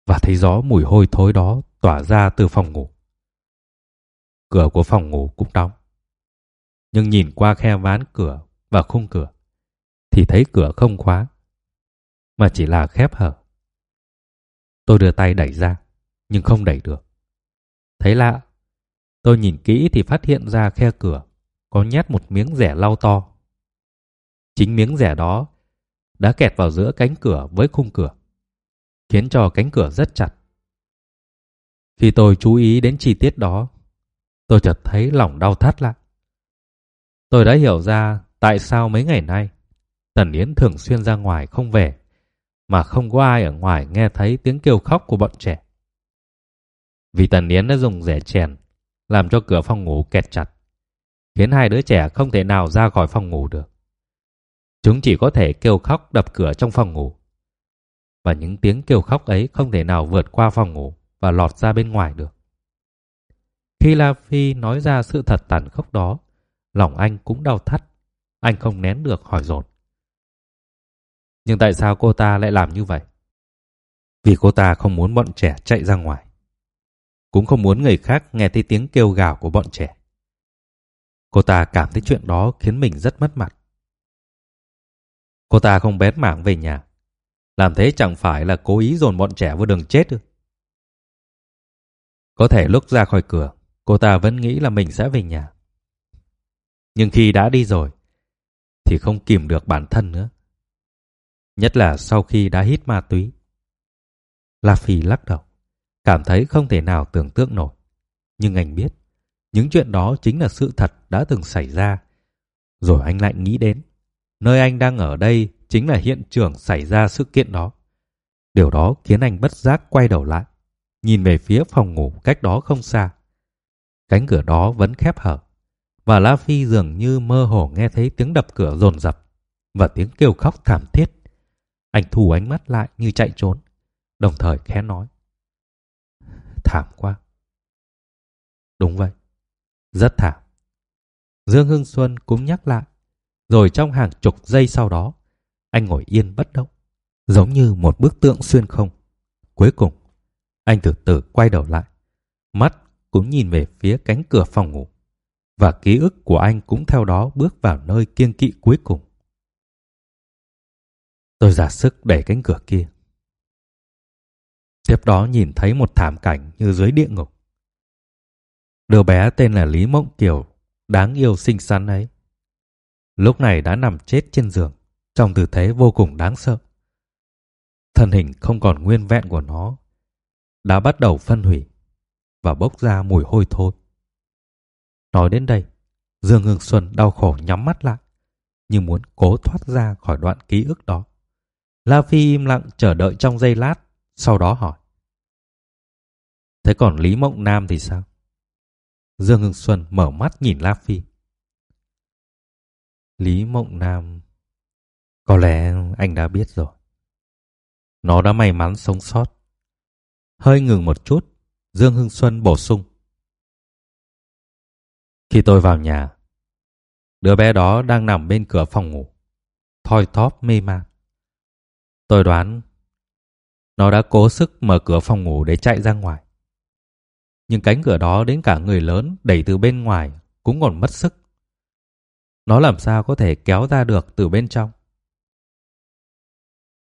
và thấy gió mùi hôi thối đó tỏa ra từ phòng ngủ. Cửa của phòng ngủ cũng đóng. Nhưng nhìn qua khe ván cửa và khung cửa thì thấy cửa không khóa mà chỉ là khép hở. Tôi đưa tay đẩy ra nhưng không đẩy được. Thấy lạ, tôi nhìn kỹ thì phát hiện ra khe cửa có nhét một miếng rẻ lau to. Chính miếng rẻ đó đã kẹt vào giữa cánh cửa với khung cửa, khiến cho cánh cửa rất chặt. Khi tôi chú ý đến chi tiết đó, tôi chợt thấy lòng đau thắt lại. Tôi đã hiểu ra tại sao mấy ngày nay Tần Yến thường xuyên ra ngoài không về, mà không có ai ở ngoài nghe thấy tiếng kêu khóc của bọn trẻ. Vì Tần Yến đã dùng rẻ chèn, làm cho cửa phòng ngủ kẹt chặt, khiến hai đứa trẻ không thể nào ra khỏi phòng ngủ được. Chúng chỉ có thể kêu khóc đập cửa trong phòng ngủ. Và những tiếng kêu khóc ấy không thể nào vượt qua phòng ngủ và lọt ra bên ngoài được. Khi La Phi nói ra sự thật tàn khốc đó, lòng anh cũng đau thắt. Anh không nén được hỏi dồn. Nhưng tại sao cô ta lại làm như vậy? Vì cô ta không muốn bọn trẻ chạy ra ngoài. Cũng không muốn người khác nghe thấy tiếng kêu gào của bọn trẻ. Cô ta cảm thấy chuyện đó khiến mình rất mất mặt. Cô ta không bén mảng về nhà. Làm thế chẳng phải là cố ý dồn bọn trẻ vào đường chết ư? Có thể lúc ra khỏi cửa, cô ta vẫn nghĩ là mình sẽ về nhà. Nhưng khi đã đi rồi, thì không kìm được bản thân nữa. Nhất là sau khi đã hít ma túy. La Phi lắc đầu, cảm thấy không thể nào tưởng tượng nổi. Nhưng anh biết, những chuyện đó chính là sự thật đã từng xảy ra. Rồi anh lại nghĩ đến, nơi anh đang ở đây chính là hiện trường xảy ra sự kiện đó. Điều đó khiến anh bất giác quay đầu lại, nhìn về phía phòng ngủ cách đó không xa. Cánh cửa đó vẫn khép hở, và La Phi dường như mơ hồ nghe thấy tiếng đập cửa dồn dập và tiếng kêu khóc thảm thiết. Anh thủ ánh mắt lại như chạy trốn, đồng thời khẽ nói. Thảm quá. Đúng vậy, rất thảm. Dương Hưng Xuân cũng nhắc lại, rồi trong hàng chục giây sau đó, anh ngồi yên bất động, giống như một bức tượng xuyên không. Cuối cùng, anh từ từ quay đầu lại, mắt cũng nhìn về phía cánh cửa phòng ngủ, và ký ức của anh cũng theo đó bước vào nơi kiêng kỵ cuối cùng. Tôi giả sức đẩy cánh cửa kia. Tiếp đó nhìn thấy một thảm cảnh như dưới địa ngục. Đứa bé tên là Lý Mộng Kiều đáng yêu xinh xắn ấy. Lúc này đã nằm chết trên giường, trong tư thế vô cùng đáng sợ. Thân hình không còn nguyên vẹn của nó, đã bắt đầu phân hủy và bốc ra mùi hôi thối. Nói đến đây, Dương Hương Xuân đau khổ nhắm mắt lại, như muốn cố thoát ra khỏi đoạn ký ức đó. La Phi im lặng chờ đợi trong giây lát, sau đó hỏi. Thế còn Lý Mộng Nam thì sao? Dương Hưng Xuân mở mắt nhìn La Phi. Lý Mộng Nam... Có lẽ anh đã biết rồi. Nó đã may mắn sống sót. Hơi ngừng một chút, Dương Hưng Xuân bổ sung. Khi tôi vào nhà, đứa bé đó đang nằm bên cửa phòng ngủ, thoi thóp mê man. Tôi đoán, nó đã cố sức mở cửa phòng ngủ để chạy ra ngoài. Nhưng cánh cửa đó đến cả người lớn đẩy từ bên ngoài cũng còn mất sức. Nó làm sao có thể kéo ra được từ bên trong?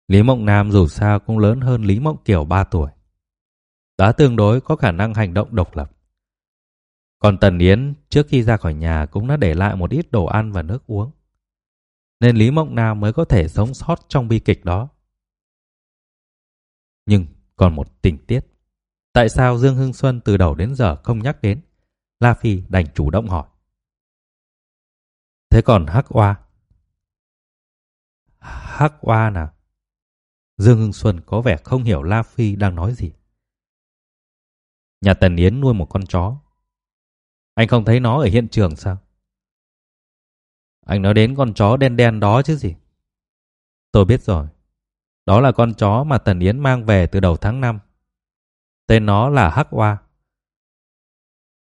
Lý Mộng Nam dù sao cũng lớn hơn Lý Mộng Kiều 3 tuổi. Đã tương đối có khả năng hành động độc lập. Còn Tần Yến trước khi ra khỏi nhà cũng đã để lại một ít đồ ăn và nước uống. Nên Lý Mộng Nam mới có thể sống sót trong bi kịch đó. Nhưng còn một tình tiết. Tại sao Dương Hưng Xuân từ đầu đến giờ không nhắc đến? La Phi đành chủ động hỏi. Thế còn Hắc Oa? Hắc Oa nào? Dương Hưng Xuân có vẻ không hiểu La Phi đang nói gì. Nhà Tần Yến nuôi một con chó. Anh không thấy nó ở hiện trường sao? Anh nói đến con chó đen đen đó chứ gì? Tôi biết rồi. Đó là con chó mà Tần Yến mang về từ đầu tháng 5. Tên nó là Hắc Oa.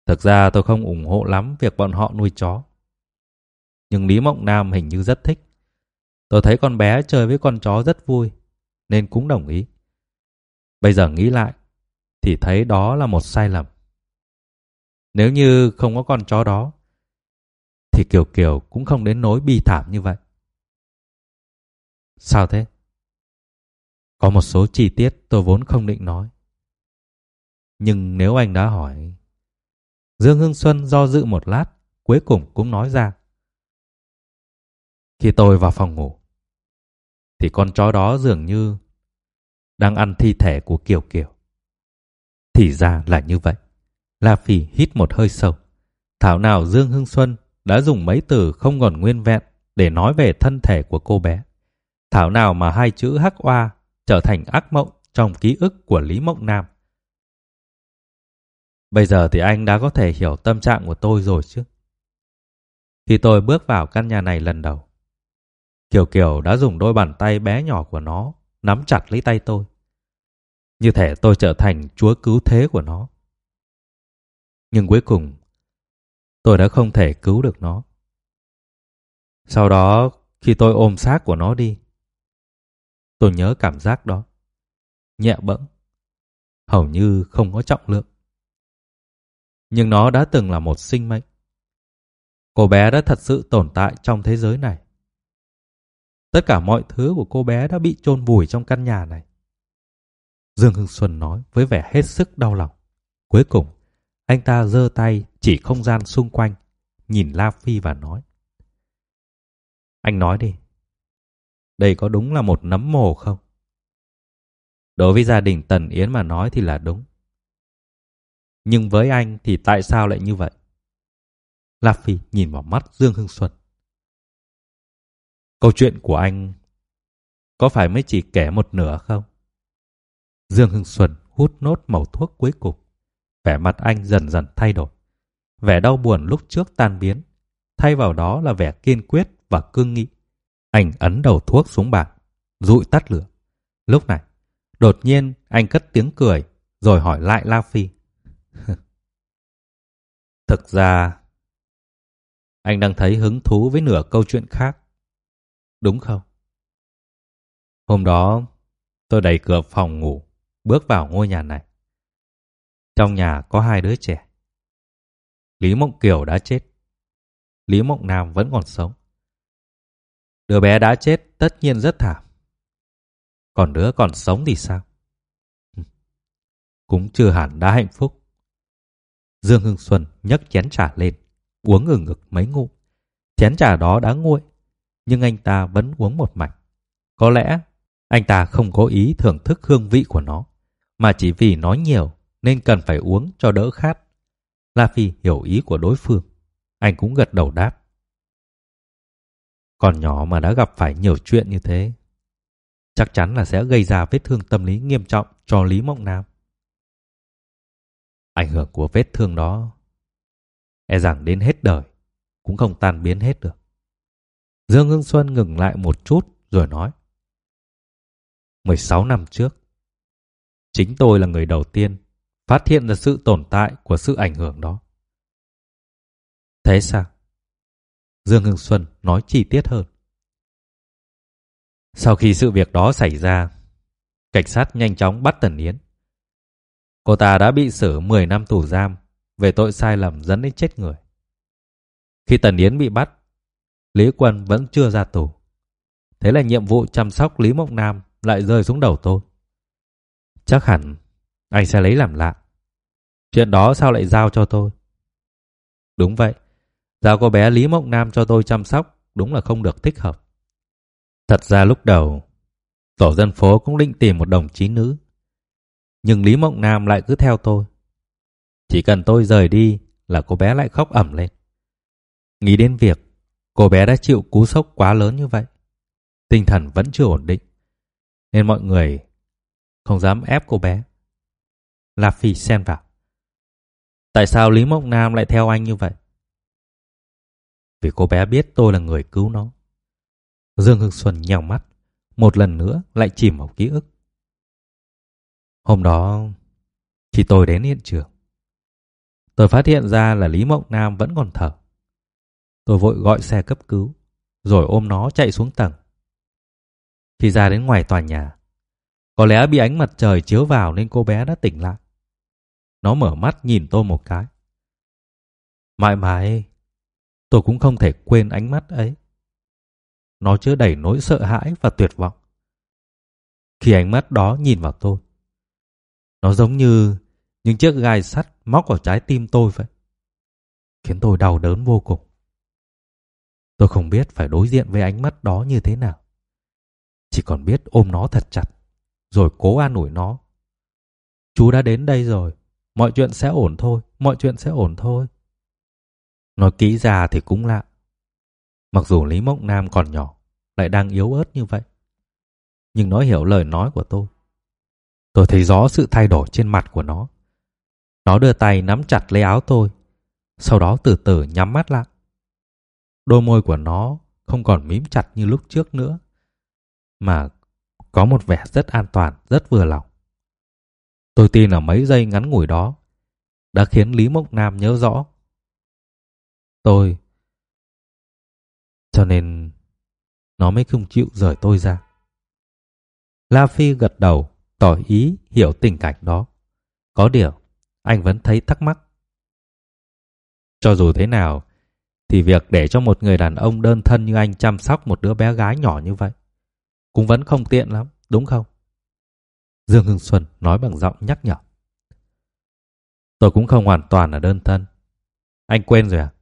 Thực ra tôi không ủng hộ lắm việc bọn họ nuôi chó. Nhưng Lý Mộng Nam hình như rất thích. Tôi thấy con bé chơi với con chó rất vui, nên cũng đồng ý. Bây giờ nghĩ lại, thì thấy đó là một sai lầm. Nếu như không có con chó đó, thì Kiều Kiều cũng không đến nỗi bi thảm như vậy. Sao thế? Có một số chi tiết tôi vốn không định nói. Nhưng nếu anh đã hỏi... Dương Hưng Xuân do dự một lát, cuối cùng cũng nói ra. Khi tôi vào phòng ngủ, thì con chó đó dường như đang ăn thi thể của Kiều Kiều. Thì ra là như vậy. La Phi hít một hơi sâu. Thảo nào Dương Hưng Xuân đã dùng mấy từ không còn nguyên vẹn để nói về thân thể của cô bé. Thảo nào mà hai chữ hắc oa trở thành ác mộng trong ký ức của Lý Mộng Nam. Bây giờ thì anh đã có thể hiểu tâm trạng của tôi rồi chứ. Khi tôi bước vào căn nhà này lần đầu, Kiều Kiều đã dùng đôi bàn tay bé nhỏ của nó nắm chặt lấy tay tôi. Như thể tôi trở thành chúa cứu thế của nó. Nhưng cuối cùng, tôi đã không thể cứu được nó. Sau đó, khi tôi ôm xác của nó đi, tôi nhớ cảm giác đó. Nhẹ bẫng, hầu như không có trọng lượng. Nhưng nó đã từng là một sinh mệnh. Cô bé đã thật sự tồn tại trong thế giới này. Tất cả mọi thứ của cô bé đã bị chôn vùi trong căn nhà này. Dương Hưng Xuân nói với vẻ hết sức đau lòng. Cuối cùng, anh ta giơ tay chỉ không gian xung quanh, nhìn La Phi và nói. Anh nói đi, đây có đúng là một nấm mồ không? Đối với gia đình Tần Yến mà nói thì là đúng. Nhưng với anh thì tại sao lại như vậy? La Phi nhìn vào mắt Dương Hưng Xuân. Câu chuyện của anh có phải mới chỉ kể một nửa không? Dương Hưng Xuân hút nốt màu thuốc cuối cùng. Vẻ mặt anh dần dần thay đổi. Vẻ đau buồn lúc trước tan biến. Thay vào đó là vẻ kiên quyết và cương nghị. Anh ấn đầu thuốc xuống bàn, dụi tắt lửa. Lúc này, đột nhiên anh cất tiếng cười, rồi hỏi lại La Phi. Thực ra, anh đang thấy hứng thú với nửa câu chuyện khác. Đúng không? Hôm đó, tôi đẩy cửa phòng ngủ, bước vào ngôi nhà này. Trong nhà có hai đứa trẻ. Lý Mộng Kiều đã chết. Lý Mộng Nam vẫn còn sống. Đứa bé đã chết tất nhiên rất thảm. Còn đứa còn sống thì sao? Cũng chưa hẳn đã hạnh phúc. Dương Hưng Xuân nhấc chén trà lên, uống ngừng ngực mấy ngụm. Chén trà đó đã nguội, nhưng anh ta vẫn uống một mạch. Có lẽ anh ta không có ý thưởng thức hương vị của nó, mà chỉ vì nói nhiều nên cần phải uống cho đỡ khát. La Phi hiểu ý của đối phương. Anh cũng gật đầu đáp. Còn nhỏ mà đã gặp phải nhiều chuyện như thế, chắc chắn là sẽ gây ra vết thương tâm lý nghiêm trọng cho Lý Mộng Nam. Ảnh hưởng của vết thương đó e rằng đến hết đời cũng không tan biến hết được. Dương Hưng Xuân ngừng lại một chút rồi nói. 16 năm trước, chính tôi là người đầu tiên phát hiện ra sự tồn tại của sự ảnh hưởng đó. Thế sao? Dương Hưng Xuân nói chi tiết hơn. Sau khi sự việc đó xảy ra, cảnh sát nhanh chóng bắt Tần Yến. Cô ta đã bị xử 10 năm tù giam về tội sai lầm dẫn đến chết người. Khi Tần Yến bị bắt, Lý Quân vẫn chưa ra tù. Thế là nhiệm vụ chăm sóc Lý Mộng Nam lại rơi xuống đầu tôi. Chắc hẳn anh sẽ lấy làm lạ. Chuyện đó sao lại giao cho tôi? Đúng vậy, giao cô bé Lý Mộng Nam cho tôi chăm sóc đúng là không được thích hợp. Thật ra lúc đầu, tổ dân phố cũng định tìm một đồng chí nữ. Nhưng Lý Mộng Nam lại cứ theo tôi. Chỉ cần tôi rời đi là cô bé lại khóc ẩm lên. Nghĩ đến việc cô bé đã chịu cú sốc quá lớn như vậy. Tinh thần vẫn chưa ổn định. Nên mọi người không dám ép cô bé. La Phi xen vào. Tại sao Lý Mộng Nam lại theo anh như vậy? Vì cô bé biết tôi là người cứu nó. Dương Hưng Xuân nhào mắt, một lần nữa lại chìm vào ký ức. Hôm đó, khi tôi đến hiện trường, tôi phát hiện ra là Lý Mộng Nam vẫn còn thở. Tôi vội gọi xe cấp cứu, rồi ôm nó chạy xuống tầng. Khi ra đến ngoài tòa nhà, có lẽ bị ánh mặt trời chiếu vào nên cô bé đã tỉnh lại. Nó mở mắt nhìn tôi một cái. Mãi mãi, tôi cũng không thể quên ánh mắt ấy. Nó chứa đầy nỗi sợ hãi và tuyệt vọng. Khi ánh mắt đó nhìn vào tôi, nó giống như những chiếc gai sắt móc vào trái tim tôi vậy. Khiến tôi đau đớn vô cùng. Tôi không biết phải đối diện với ánh mắt đó như thế nào. Chỉ còn biết ôm nó thật chặt, rồi cố an ủi nó. Chú đã đến đây rồi, mọi chuyện sẽ ổn thôi, mọi chuyện sẽ ổn thôi. Nói kỹ ra thì cũng lạ. Mặc dù Lý Mộng Nam còn nhỏ, lại đang yếu ớt như vậy. Nhưng nó hiểu lời nói của tôi. Tôi thấy rõ sự thay đổi trên mặt của nó. Nó đưa tay nắm chặt lấy áo tôi, sau đó từ từ nhắm mắt lại. Đôi môi của nó không còn mím chặt như lúc trước nữa, mà có một vẻ rất an toàn, rất vừa lòng. Tôi tin là mấy giây ngắn ngủi đó đã khiến Lý Mộng Nam nhớ rõ. Tôi... Cho nên nó mới không chịu rời tôi ra. La Phi gật đầu, tỏ ý hiểu tình cảnh đó. Có điều, anh vẫn thấy thắc mắc. Cho dù thế nào, thì việc để cho một người đàn ông đơn thân như anh chăm sóc một đứa bé gái nhỏ như vậy cũng vẫn không tiện lắm, đúng không? Dương Hưng Xuân nói bằng giọng nhắc nhở. Tôi cũng không hoàn toàn là đơn thân. Anh quên rồi à?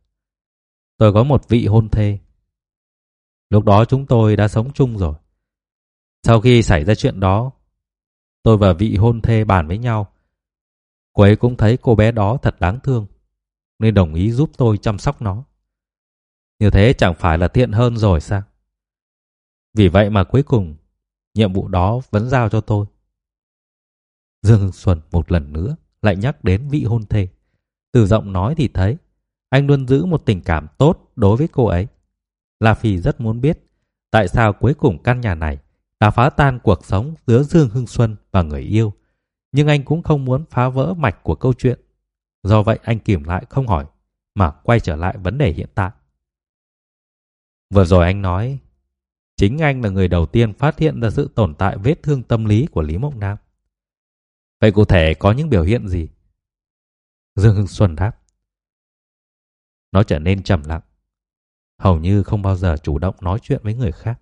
Tôi có một vị hôn thê. Lúc đó chúng tôi đã sống chung rồi. Sau khi xảy ra chuyện đó, tôi và vị hôn thê bàn với nhau. Cô ấy cũng thấy cô bé đó thật đáng thương, nên đồng ý giúp tôi chăm sóc nó. Như thế chẳng phải là tiện hơn rồi sao? Vì vậy mà cuối cùng, nhiệm vụ đó vẫn giao cho tôi. Dương Hưng Xuân một lần nữa lại nhắc đến vị hôn thê. Từ giọng nói thì thấy, anh luôn giữ một tình cảm tốt đối với cô ấy. La Phi rất muốn biết tại sao cuối cùng căn nhà này đã phá tan cuộc sống giữa Dương Hưng Xuân và người yêu. Nhưng anh cũng không muốn phá vỡ mạch của câu chuyện. Do vậy anh kìm lại không hỏi, mà quay trở lại vấn đề hiện tại. Vừa rồi anh nói, chính anh là người đầu tiên phát hiện ra sự tồn tại vết thương tâm lý của Lý Mộng Nam. Vậy cụ thể có những biểu hiện gì? Dương Hưng Xuân đáp. Nó trở nên trầm lặng. Hầu như không bao giờ chủ động nói chuyện với người khác.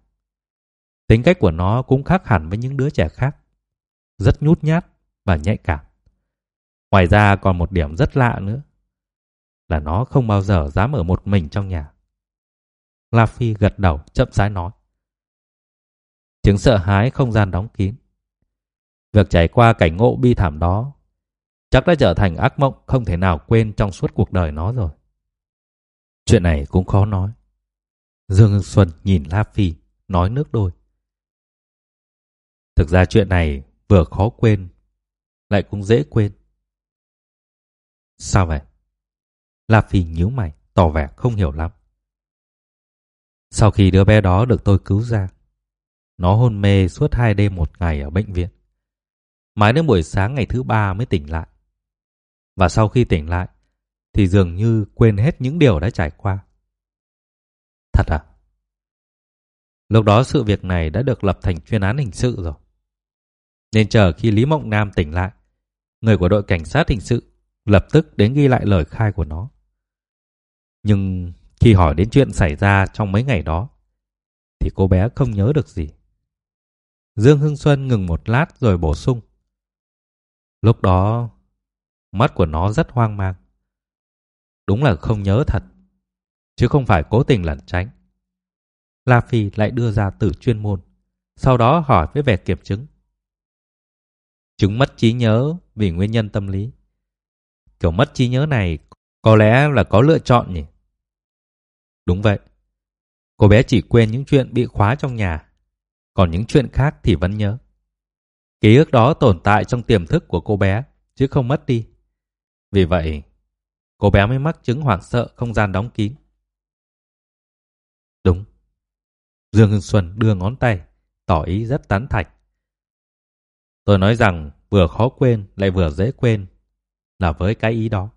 Tính cách của nó cũng khác hẳn với những đứa trẻ khác. Rất nhút nhát và nhạy cảm. Ngoài ra còn một điểm rất lạ nữa. là nó không bao giờ dám ở một mình trong nhà. La Phi gật đầu, chậm rãi nói. Chứng sợ hãi không gian đóng kín. Việc trải qua cảnh ngộ bi thảm đó chắc đã trở thành ác mộng không thể nào quên trong suốt cuộc đời nó rồi. Chuyện này cũng khó nói. Dương Xuân nhìn La Phi, nói nước đôi. Thực ra chuyện này vừa khó quên, lại cũng dễ quên. Sao vậy? La Phi nhíu mày, tỏ vẻ không hiểu lắm. Sau khi đứa bé đó được tôi cứu ra, nó hôn mê suốt hai đêm một ngày ở bệnh viện. Mãi đến buổi sáng ngày thứ ba mới tỉnh lại. Và sau khi tỉnh lại, thì dường như quên hết những điều đã trải qua. Thật à? Lúc đó sự việc này đã được lập thành chuyên án hình sự rồi. Nên chờ khi Lý Mộng Nam tỉnh lại, người của đội cảnh sát hình sự lập tức đến ghi lại lời khai của nó. Nhưng khi hỏi đến chuyện xảy ra trong mấy ngày đó, thì cô bé không nhớ được gì. Dương Hưng Xuân ngừng một lát rồi bổ sung. Lúc đó, mắt của nó rất hoang mang. Đúng là không nhớ thật, chứ không phải cố tình lẩn tránh. La Phi lại đưa ra từ chuyên môn, sau đó hỏi với vẻ kiểm chứng. Chứng mất trí nhớ vì nguyên nhân tâm lý. Kiểu mất trí nhớ này có lẽ là có lựa chọn nhỉ? Đúng vậy. Cô bé chỉ quên những chuyện bị khóa trong nhà, còn những chuyện khác thì vẫn nhớ. Ký ức đó tồn tại trong tiềm thức của cô bé, chứ không mất đi. Vì vậy, cô bé mới mắc chứng hoảng sợ không gian đóng kín. Đúng. Dương Hưng Xuân đưa ngón tay, tỏ ý rất tán thành. Tôi nói rằng vừa khó quên lại vừa dễ quên là với cái ý đó.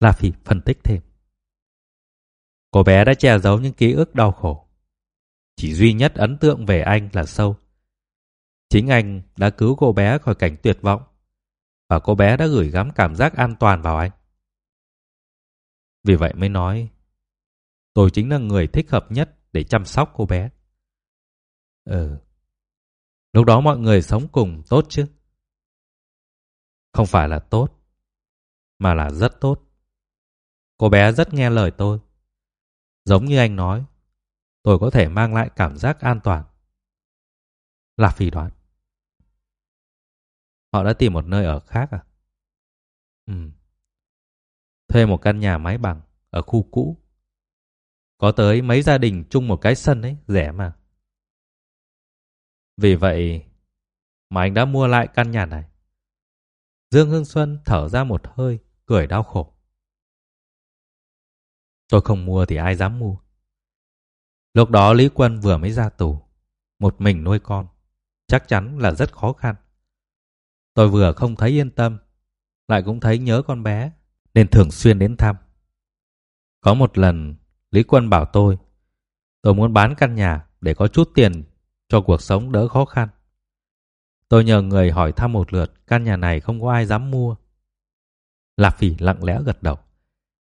La Phi phân tích thêm. Cô bé đã che giấu những ký ức đau khổ. Chỉ duy nhất ấn tượng về anh là sâu. Chính anh đã cứu cô bé khỏi cảnh tuyệt vọng và cô bé đã gửi gắm cảm giác an toàn vào anh. Vì vậy mới nói tôi chính là người thích hợp nhất để chăm sóc cô bé. Ừ. Lúc đó mọi người sống cùng tốt chứ? Không phải là tốt, mà là rất tốt. Cô bé rất nghe lời tôi. Giống như anh nói, tôi có thể mang lại cảm giác an toàn. Là phỉ đoán. Họ đã tìm một nơi ở khác à? Ừ. Thuê một căn nhà mái bằng ở khu cũ. Có tới mấy gia đình chung một cái sân ấy, rẻ mà. Vì vậy mà anh đã mua lại căn nhà này. Dương Hương Xuân thở ra một hơi, cười đau khổ. Tôi không mua thì ai dám mua. Lúc đó Lý Quân vừa mới ra tù, một mình nuôi con, chắc chắn là rất khó khăn. Tôi vừa không thấy yên tâm, lại cũng thấy nhớ con bé, nên thường xuyên đến thăm. Có một lần, Lý Quân bảo tôi, tôi muốn bán căn nhà để có chút tiền cho cuộc sống đỡ khó khăn. Tôi nhờ người hỏi thăm một lượt, căn nhà này không có ai dám mua. Lạp Phỉ lặng lẽ gật đầu.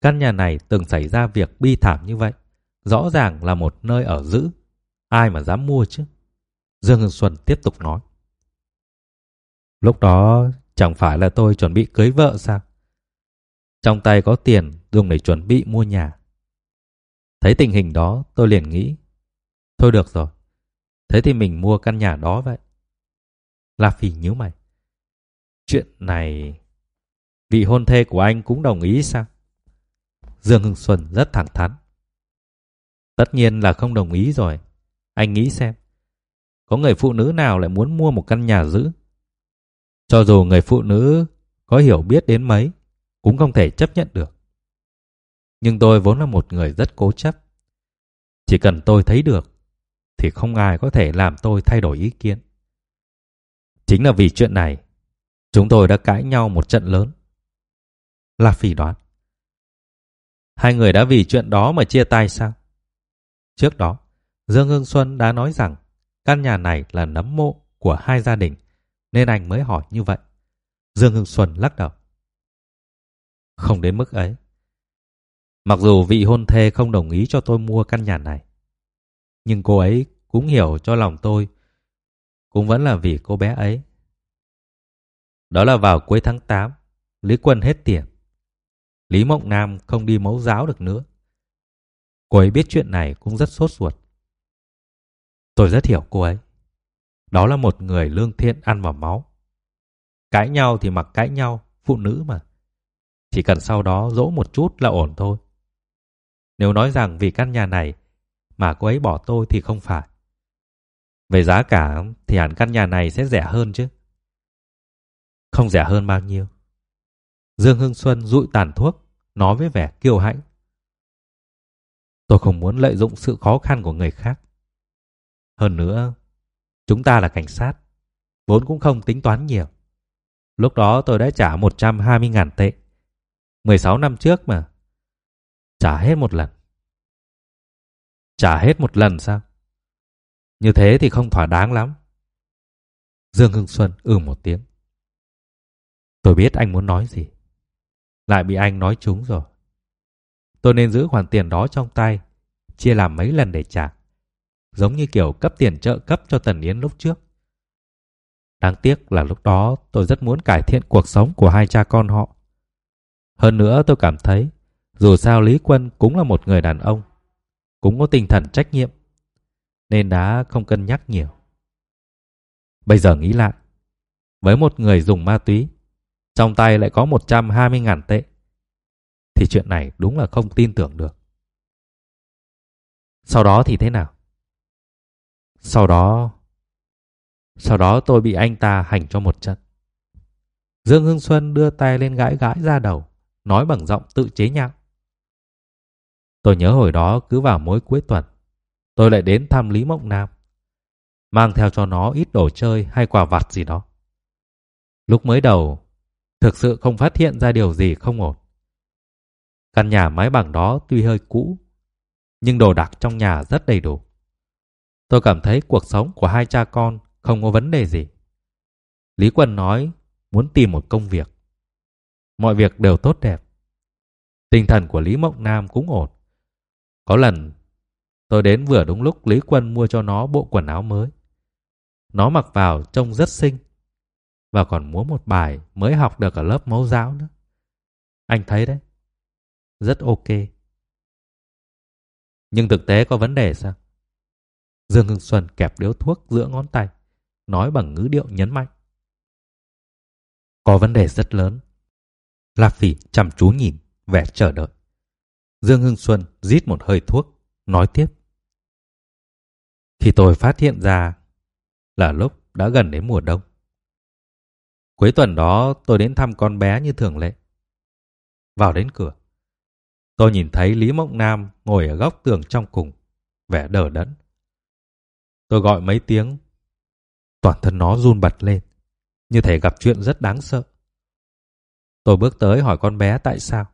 Căn nhà này từng xảy ra việc bi thảm như vậy. Rõ ràng là một nơi ở giữ. Ai mà dám mua chứ? Dương Hưng Xuân tiếp tục nói. Lúc đó chẳng phải là tôi chuẩn bị cưới vợ sao? Trong tay có tiền dùng để chuẩn bị mua nhà. Thấy tình hình đó tôi liền nghĩ. Thôi được rồi. Thế thì mình mua căn nhà đó vậy. La Phi nhíu mày. Chuyện này... Vị hôn thê của anh cũng đồng ý sao? Dương Hưng Xuân rất thẳng thắn. Tất nhiên là không đồng ý rồi. Anh nghĩ xem. Có người phụ nữ nào lại muốn mua một căn nhà giữ? Cho dù người phụ nữ có hiểu biết đến mấy, cũng không thể chấp nhận được. Nhưng tôi vốn là một người rất cố chấp. Chỉ cần tôi thấy được, thì không ai có thể làm tôi thay đổi ý kiến. Chính là vì chuyện này, chúng tôi đã cãi nhau một trận lớn. là phỉ đoán. Hai người đã vì chuyện đó mà chia tay sao? Trước đó, Dương Hương Xuân đã nói rằng căn nhà này là nấm mộ của hai gia đình, nên anh mới hỏi như vậy. Dương Hương Xuân lắc đầu. Không đến mức ấy. Mặc dù vị hôn thê không đồng ý cho tôi mua căn nhà này, nhưng cô ấy cũng hiểu cho lòng tôi, cũng vẫn là vì cô bé ấy. Đó là vào cuối tháng 8, Lý Quân hết tiền. Lý Mộng Nam không đi mẫu giáo được nữa. Cô ấy biết chuyện này cũng rất sốt ruột. Tôi rất hiểu cô ấy. Đó là một người lương thiện ăn vào máu. Cãi nhau thì mặc cãi nhau, phụ nữ mà. Chỉ cần sau đó dỗ một chút là ổn thôi. Nếu nói rằng vì căn nhà này mà cô ấy bỏ tôi thì không phải. Về giá cả thì hẳn căn nhà này sẽ rẻ hơn chứ. Không rẻ hơn bao nhiêu. Dương Hưng Xuân rụi tàn thuốc, nói với vẻ kiêu hãnh. Tôi không muốn lợi dụng sự khó khăn của người khác. Hơn nữa, chúng ta là cảnh sát, vốn cũng không tính toán nhiều. Lúc đó tôi đã trả 120.000 tệ. 16 năm trước mà. Trả hết một lần. Trả hết một lần sao? Như thế thì không thỏa đáng lắm. Dương Hưng Xuân ừ một tiếng. Tôi biết anh muốn nói gì. Lại bị anh nói trúng rồi. Tôi nên giữ khoản tiền đó trong tay, chia làm mấy lần để trả. Giống như kiểu cấp tiền trợ cấp cho Tần Yến lúc trước. Đáng tiếc là lúc đó tôi rất muốn cải thiện cuộc sống của hai cha con họ. Hơn nữa tôi cảm thấy, dù sao Lý Quân cũng là một người đàn ông, cũng có tinh thần trách nhiệm, nên đã không cân nhắc nhiều. Bây giờ nghĩ lại, với một người dùng ma túy, trong tay lại có 120.000 tệ, thì chuyện này đúng là không tin tưởng được. Sau đó thì thế nào? Sau đó... Sau đó tôi bị anh ta hành cho một trận. Dương Hưng Xuân đưa tay lên gãi gãi ra đầu, nói bằng giọng tự chế nhạo. Tôi nhớ hồi đó cứ vào mỗi cuối tuần, tôi lại đến thăm Lý Mộng Nam, mang theo cho nó ít đồ chơi hay quà vặt gì đó. Lúc mới đầu, thực sự không phát hiện ra điều gì không ổn. Căn nhà mái bằng đó tuy hơi cũ, nhưng đồ đạc trong nhà rất đầy đủ. Tôi cảm thấy cuộc sống của hai cha con không có vấn đề gì. Lý Quân nói muốn tìm một công việc. Mọi việc đều tốt đẹp. Tinh thần của Lý Mộng Nam cũng ổn. Có lần tôi đến vừa đúng lúc Lý Quân mua cho nó bộ quần áo mới. Nó mặc vào trông rất xinh và còn múa một bài mới học được ở lớp mẫu giáo nữa. Anh thấy đấy, rất ok. Nhưng thực tế có vấn đề sao? Dương Hưng Xuân kẹp điếu thuốc giữa ngón tay, nói bằng ngữ điệu nhấn mạnh. Có vấn đề rất lớn. La Phỉ chăm chú nhìn, vẻ chờ đợi. Dương Hưng Xuân rít một hơi thuốc, nói tiếp. Khi tôi phát hiện ra là lúc đã gần đến mùa đông. Cuối tuần đó tôi đến thăm con bé như thường lệ. Vào đến cửa, tôi nhìn thấy Lý Mộng Nam ngồi ở góc tường trong cùng, vẻ đờ đẫn. Tôi gọi mấy tiếng, toàn thân nó run bật lên, như thể gặp chuyện rất đáng sợ. Tôi bước tới hỏi con bé tại sao.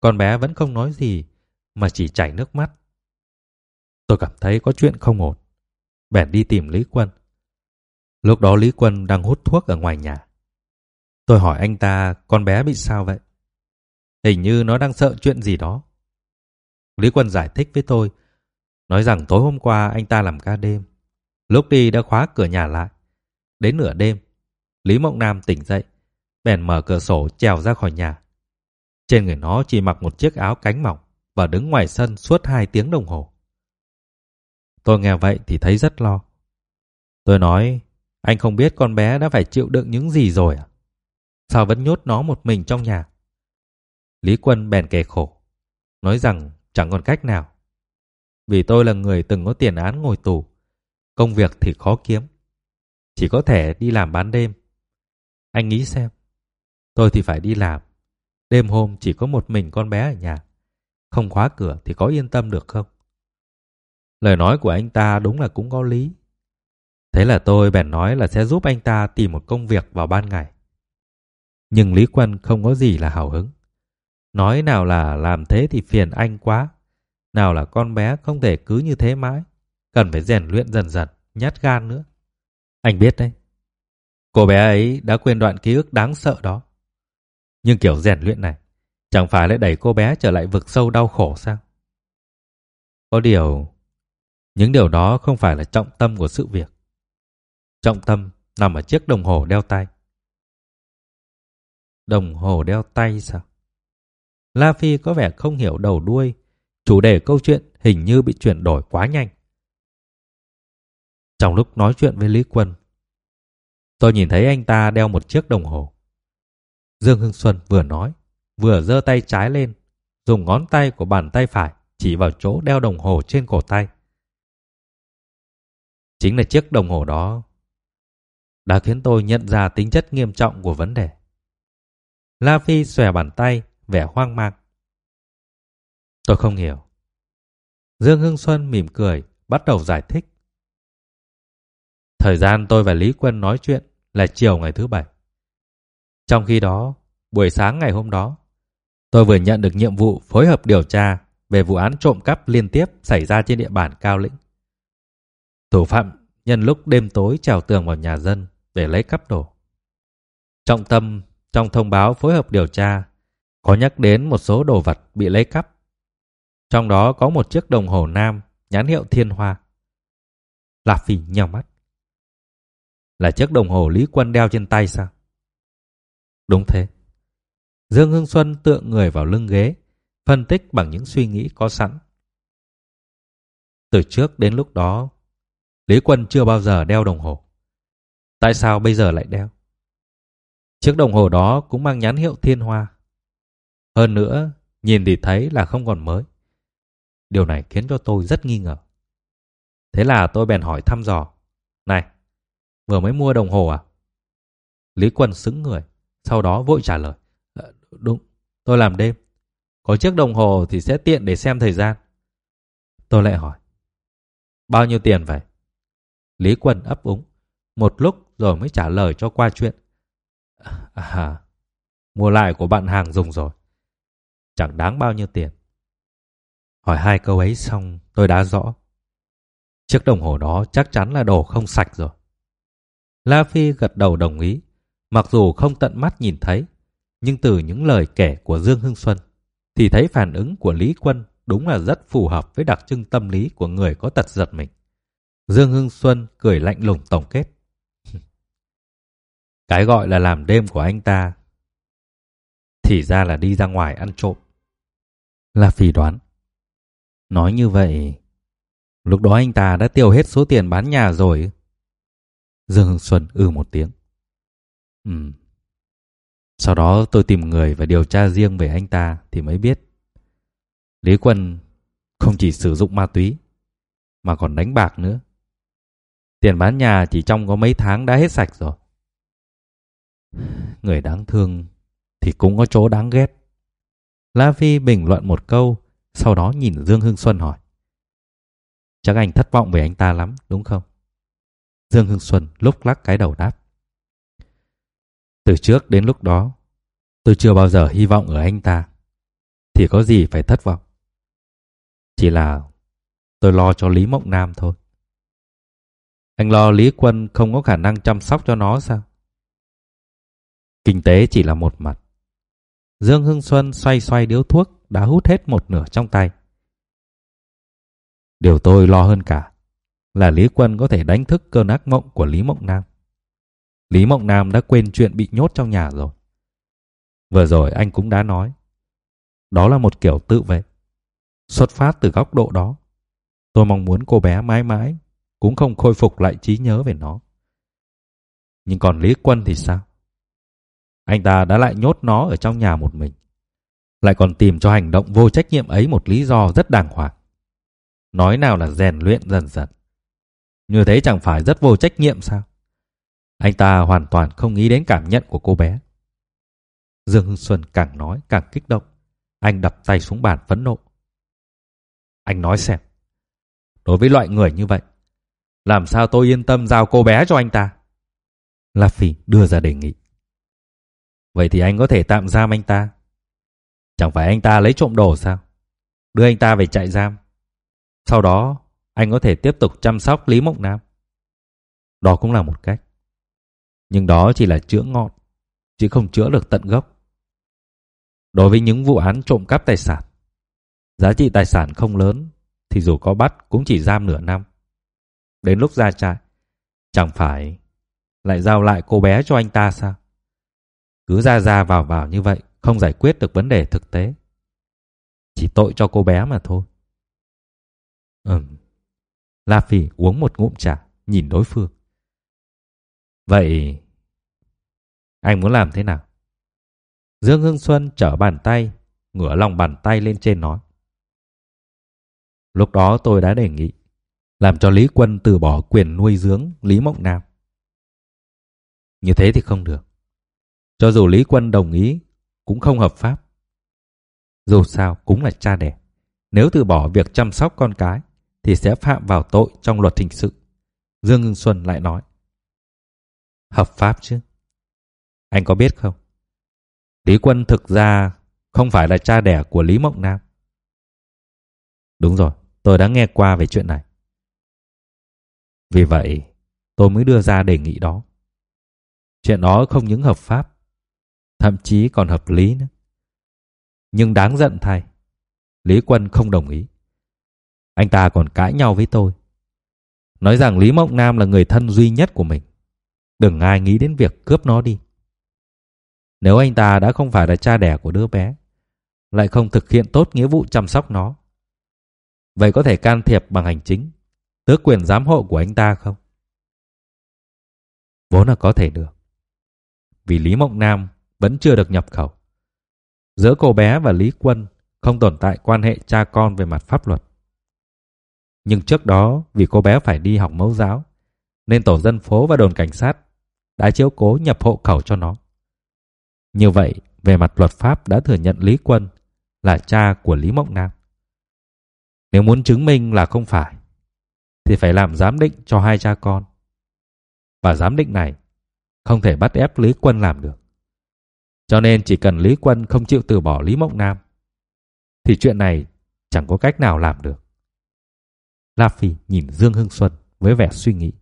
Con bé vẫn không nói gì, mà chỉ chảy nước mắt. Tôi cảm thấy có chuyện không ổn. Bèn đi tìm Lý Quân. Lúc đó Lý Quân đang hút thuốc ở ngoài nhà. Tôi hỏi anh ta con bé bị sao vậy? Hình như nó đang sợ chuyện gì đó. Lý Quân giải thích với tôi, nói rằng tối hôm qua anh ta làm ca đêm. Lúc đi đã khóa cửa nhà lại. Đến nửa đêm, Lý Mộng Nam tỉnh dậy, bèn mở cửa sổ trèo ra khỏi nhà. Trên người nó chỉ mặc một chiếc áo cánh mỏng và đứng ngoài sân suốt hai tiếng đồng hồ. Tôi nghe vậy thì thấy rất lo. Tôi nói, anh không biết con bé đã phải chịu đựng những gì rồi à? Sao vẫn nhốt nó một mình trong nhà? Lý Quân bèn kể khổ, nói rằng chẳng còn cách nào. Vì tôi là người từng có tiền án ngồi tù, công việc thì khó kiếm. Chỉ có thể đi làm bán đêm. Anh nghĩ xem, tôi thì phải đi làm. Đêm hôm chỉ có một mình con bé ở nhà. Không khóa cửa thì có yên tâm được không? Lời nói của anh ta đúng là cũng có lý. Thế là tôi bèn nói là sẽ giúp anh ta tìm một công việc vào ban ngày. Nhưng Lý Quân không có gì là hào hứng. Nói nào là làm thế thì phiền anh quá. Nào là con bé không thể cứ như thế mãi. Cần phải rèn luyện dần dần, nhát gan nữa. Anh biết đấy. Cô bé ấy đã quên đoạn ký ức đáng sợ đó. Nhưng kiểu rèn luyện này, chẳng phải lại đẩy cô bé trở lại vực sâu đau khổ sao? Có điều, những điều đó không phải là trọng tâm của sự việc. Trọng tâm nằm ở chiếc đồng hồ đeo tay. Đồng hồ đeo tay sao? La Phi có vẻ không hiểu đầu đuôi. Chủ đề câu chuyện hình như bị chuyển đổi quá nhanh. Trong lúc nói chuyện với Lý Quân, tôi nhìn thấy anh ta đeo một chiếc đồng hồ. Dương Hưng Xuân vừa nói, vừa giơ tay trái lên, dùng ngón tay của bàn tay phải chỉ vào chỗ đeo đồng hồ trên cổ tay. Chính là chiếc đồng hồ đó đã khiến tôi nhận ra tính chất nghiêm trọng của vấn đề. La Phi xòe bàn tay, vẻ hoang mang. Tôi không hiểu. Dương Hưng Xuân mỉm cười, bắt đầu giải thích. Thời gian tôi và Lý Quân nói chuyện là chiều ngày thứ bảy. Trong khi đó, buổi sáng ngày hôm đó, tôi vừa nhận được nhiệm vụ phối hợp điều tra về vụ án trộm cắp liên tiếp xảy ra trên địa bàn Cao Lĩnh. Thủ phạm nhân lúc đêm tối trèo tường vào nhà dân để lấy cắp đồ. Trọng tâm trong thông báo phối hợp điều tra có nhắc đến một số đồ vật bị lấy cắp. Trong đó có một chiếc đồng hồ nam nhãn hiệu Thiên Hoa. Lạp Phỉ nhào mắt. Là chiếc đồng hồ Lý Quân đeo trên tay sao? Đúng thế. Dương Hưng Xuân tựa người vào lưng ghế, phân tích bằng những suy nghĩ có sẵn. Từ trước đến lúc đó, Lý Quân chưa bao giờ đeo đồng hồ. Tại sao bây giờ lại đeo? Chiếc đồng hồ đó cũng mang nhãn hiệu Thiên Hoa. Hơn nữa, nhìn thì thấy là không còn mới. Điều này khiến cho tôi rất nghi ngờ. Thế là tôi bèn hỏi thăm dò. Này, vừa mới mua đồng hồ à? Lý Quân xứng người, sau đó vội trả lời. Ờ, đúng, tôi làm đêm. Có chiếc đồng hồ thì sẽ tiện để xem thời gian. Tôi lại hỏi. Bao nhiêu tiền vậy? Lý Quân ấp úng. Một lúc rồi mới trả lời cho qua chuyện. À, à, mua lại của bạn hàng dùng rồi. Chẳng đáng bao nhiêu tiền. Hỏi hai câu ấy xong tôi đã rõ. Chiếc đồng hồ đó chắc chắn là đồ không sạch rồi. La Phi gật đầu đồng ý. Mặc dù không tận mắt nhìn thấy, nhưng từ những lời kể của Dương Hưng Xuân, thì thấy phản ứng của Lý Quân đúng là rất phù hợp với đặc trưng tâm lý của người có tật giật mình. Dương Hưng Xuân cười lạnh lùng tổng kết. Cái gọi là làm đêm của anh ta thì ra là đi ra ngoài ăn trộm. Là phỉ đoán. Nói như vậy, lúc đó anh ta đã tiêu hết số tiền bán nhà rồi. Dương Hưng Xuân ừ một tiếng. Ừ. Sau đó tôi tìm người và điều tra riêng về anh ta thì mới biết. Lý Quân không chỉ sử dụng ma túy mà còn đánh bạc nữa. Tiền bán nhà chỉ trong có mấy tháng đã hết sạch rồi. Người đáng thương thì cũng có chỗ đáng ghét. La Phi bình luận một câu, sau đó nhìn Dương Hưng Xuân hỏi. Chắc anh thất vọng về anh ta lắm, đúng không? Dương Hưng Xuân lúc lắc cái đầu đáp. Từ trước đến lúc đó, tôi chưa bao giờ hy vọng ở anh ta. Thì có gì phải thất vọng. Chỉ là tôi lo cho Lý Mộng Nam thôi. Anh lo Lý Quân không có khả năng chăm sóc cho nó sao? Kinh tế chỉ là một mặt. Dương Hưng Xuân xoay xoay điếu thuốc đã hút hết một nửa trong tay. Điều tôi lo hơn cả là Lý Quân có thể đánh thức cơn ác mộng của Lý Mộng Nam. Lý Mộng Nam đã quên chuyện bị nhốt trong nhà rồi. Vừa rồi anh cũng đã nói. Đó là một kiểu tự vệ. Xuất phát từ góc độ đó, tôi mong muốn cô bé mãi mãi cũng không khôi phục lại trí nhớ về nó. Nhưng còn Lý Quân thì sao? Anh ta đã lại nhốt nó ở trong nhà một mình. Lại còn tìm cho hành động vô trách nhiệm ấy một lý do rất đàng hoàng. Nói nào là rèn luyện dần dần. Như thế chẳng phải rất vô trách nhiệm sao? Anh ta hoàn toàn không nghĩ đến cảm nhận của cô bé. Dương Hưng Xuân càng nói càng kích động. Anh đập tay xuống bàn phẫn nộ. Anh nói xem. Đối với loại người như vậy, làm sao tôi yên tâm giao cô bé cho anh ta? La Phi đưa ra đề nghị. Vậy thì anh có thể tạm giam anh ta. Chẳng phải anh ta lấy trộm đồ sao? Đưa anh ta về trại giam. Sau đó, anh có thể tiếp tục chăm sóc Lý Mộng Nam. Đó cũng là một cách. Nhưng đó chỉ là chữa ngọn, chứ không chữa được tận gốc. Đối với những vụ án trộm cắp tài sản, giá trị tài sản không lớn thì dù có bắt cũng chỉ giam nửa năm. Đến lúc ra trại, chẳng phải lại giao lại cô bé cho anh ta sao? Cứ ra ra vào vào như vậy, không giải quyết được vấn đề thực tế. Chỉ tội cho cô bé mà thôi. Ừm. La Phi uống một ngụm trà, nhìn đối phương. Vậy anh muốn làm thế nào? Dương Hưng Xuân trở bàn tay, ngửa lòng bàn tay lên trên nói. Lúc đó tôi đã đề nghị làm cho Lý Quân từ bỏ quyền nuôi dưỡng Lý Mộng Nam. Như thế thì không được. Cho dù Lý Quân đồng ý cũng không hợp pháp. Dù sao cũng là cha đẻ. Nếu từ bỏ việc chăm sóc con cái thì sẽ phạm vào tội trong luật hình sự. Dương hưng Xuân lại nói. Hợp pháp chứ. Anh có biết không? Lý Quân thực ra không phải là cha đẻ của Lý Mộng Nam. Đúng rồi, tôi đã nghe qua về chuyện này. Vì vậy, tôi mới đưa ra đề nghị đó. Chuyện đó không những hợp pháp, thậm chí còn hợp lý nữa. Nhưng đáng giận thay, Lý Quân không đồng ý. Anh ta còn cãi nhau với tôi. Nói rằng Lý Mộng Nam là người thân duy nhất của mình. Đừng ai nghĩ đến việc cướp nó đi. Nếu anh ta đã không phải là cha đẻ của đứa bé, lại không thực hiện tốt nghĩa vụ chăm sóc nó, vậy có thể can thiệp bằng hành chính, tước quyền giám hộ của anh ta không? Vốn là có thể được. Vì Lý Mộng Nam vẫn chưa được nhập khẩu. Giữa cô bé và Lý Quân không tồn tại quan hệ cha con về mặt pháp luật. Nhưng trước đó vì cô bé phải đi học mẫu giáo nên tổ dân phố và đồn cảnh sát đã chiếu cố nhập hộ khẩu cho nó. Như vậy, về mặt luật pháp đã thừa nhận Lý Quân là cha của Lý Mộng Nam. Nếu muốn chứng minh là không phải, thì phải làm giám định cho hai cha con. Và giám định này không thể bắt ép Lý Quân làm được. Cho nên chỉ cần Lý Quân không chịu từ bỏ Lý Mộng Nam, thì chuyện này chẳng có cách nào làm được. La Phi nhìn Dương Hưng Xuân với vẻ suy nghĩ.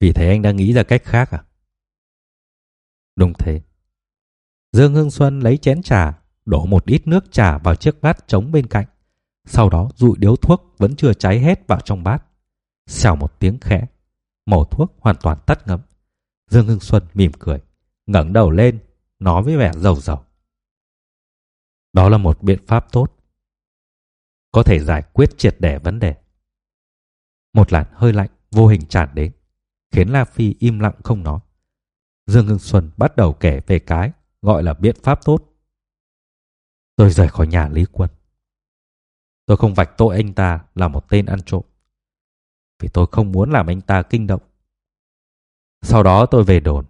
Vì thế anh đã nghĩ ra cách khác à? Đúng thế. Dương Hưng Xuân lấy chén trà, đổ một ít nước trà vào chiếc bát trống bên cạnh. Sau đó dụi điếu thuốc vẫn chưa cháy hết vào trong bát. Xèo một tiếng khẽ, màu thuốc hoàn toàn tắt ngấm. Dương Hưng Xuân mỉm cười, ngẩng đầu lên, nói với vẻ rầu rầu Đó là một biện pháp tốt. Có thể giải quyết triệt để vấn đề. Một làn hơi lạnh vô hình tràn đến, khiến La Phi im lặng không nói. Dương Hưng Xuân bắt đầu kể về cái gọi là biện pháp tốt. Tôi rời khỏi nhà Lý Quân. Tôi không vạch tội anh ta là một tên ăn trộm. Vì tôi không muốn làm anh ta kinh động. Sau đó tôi về đồn.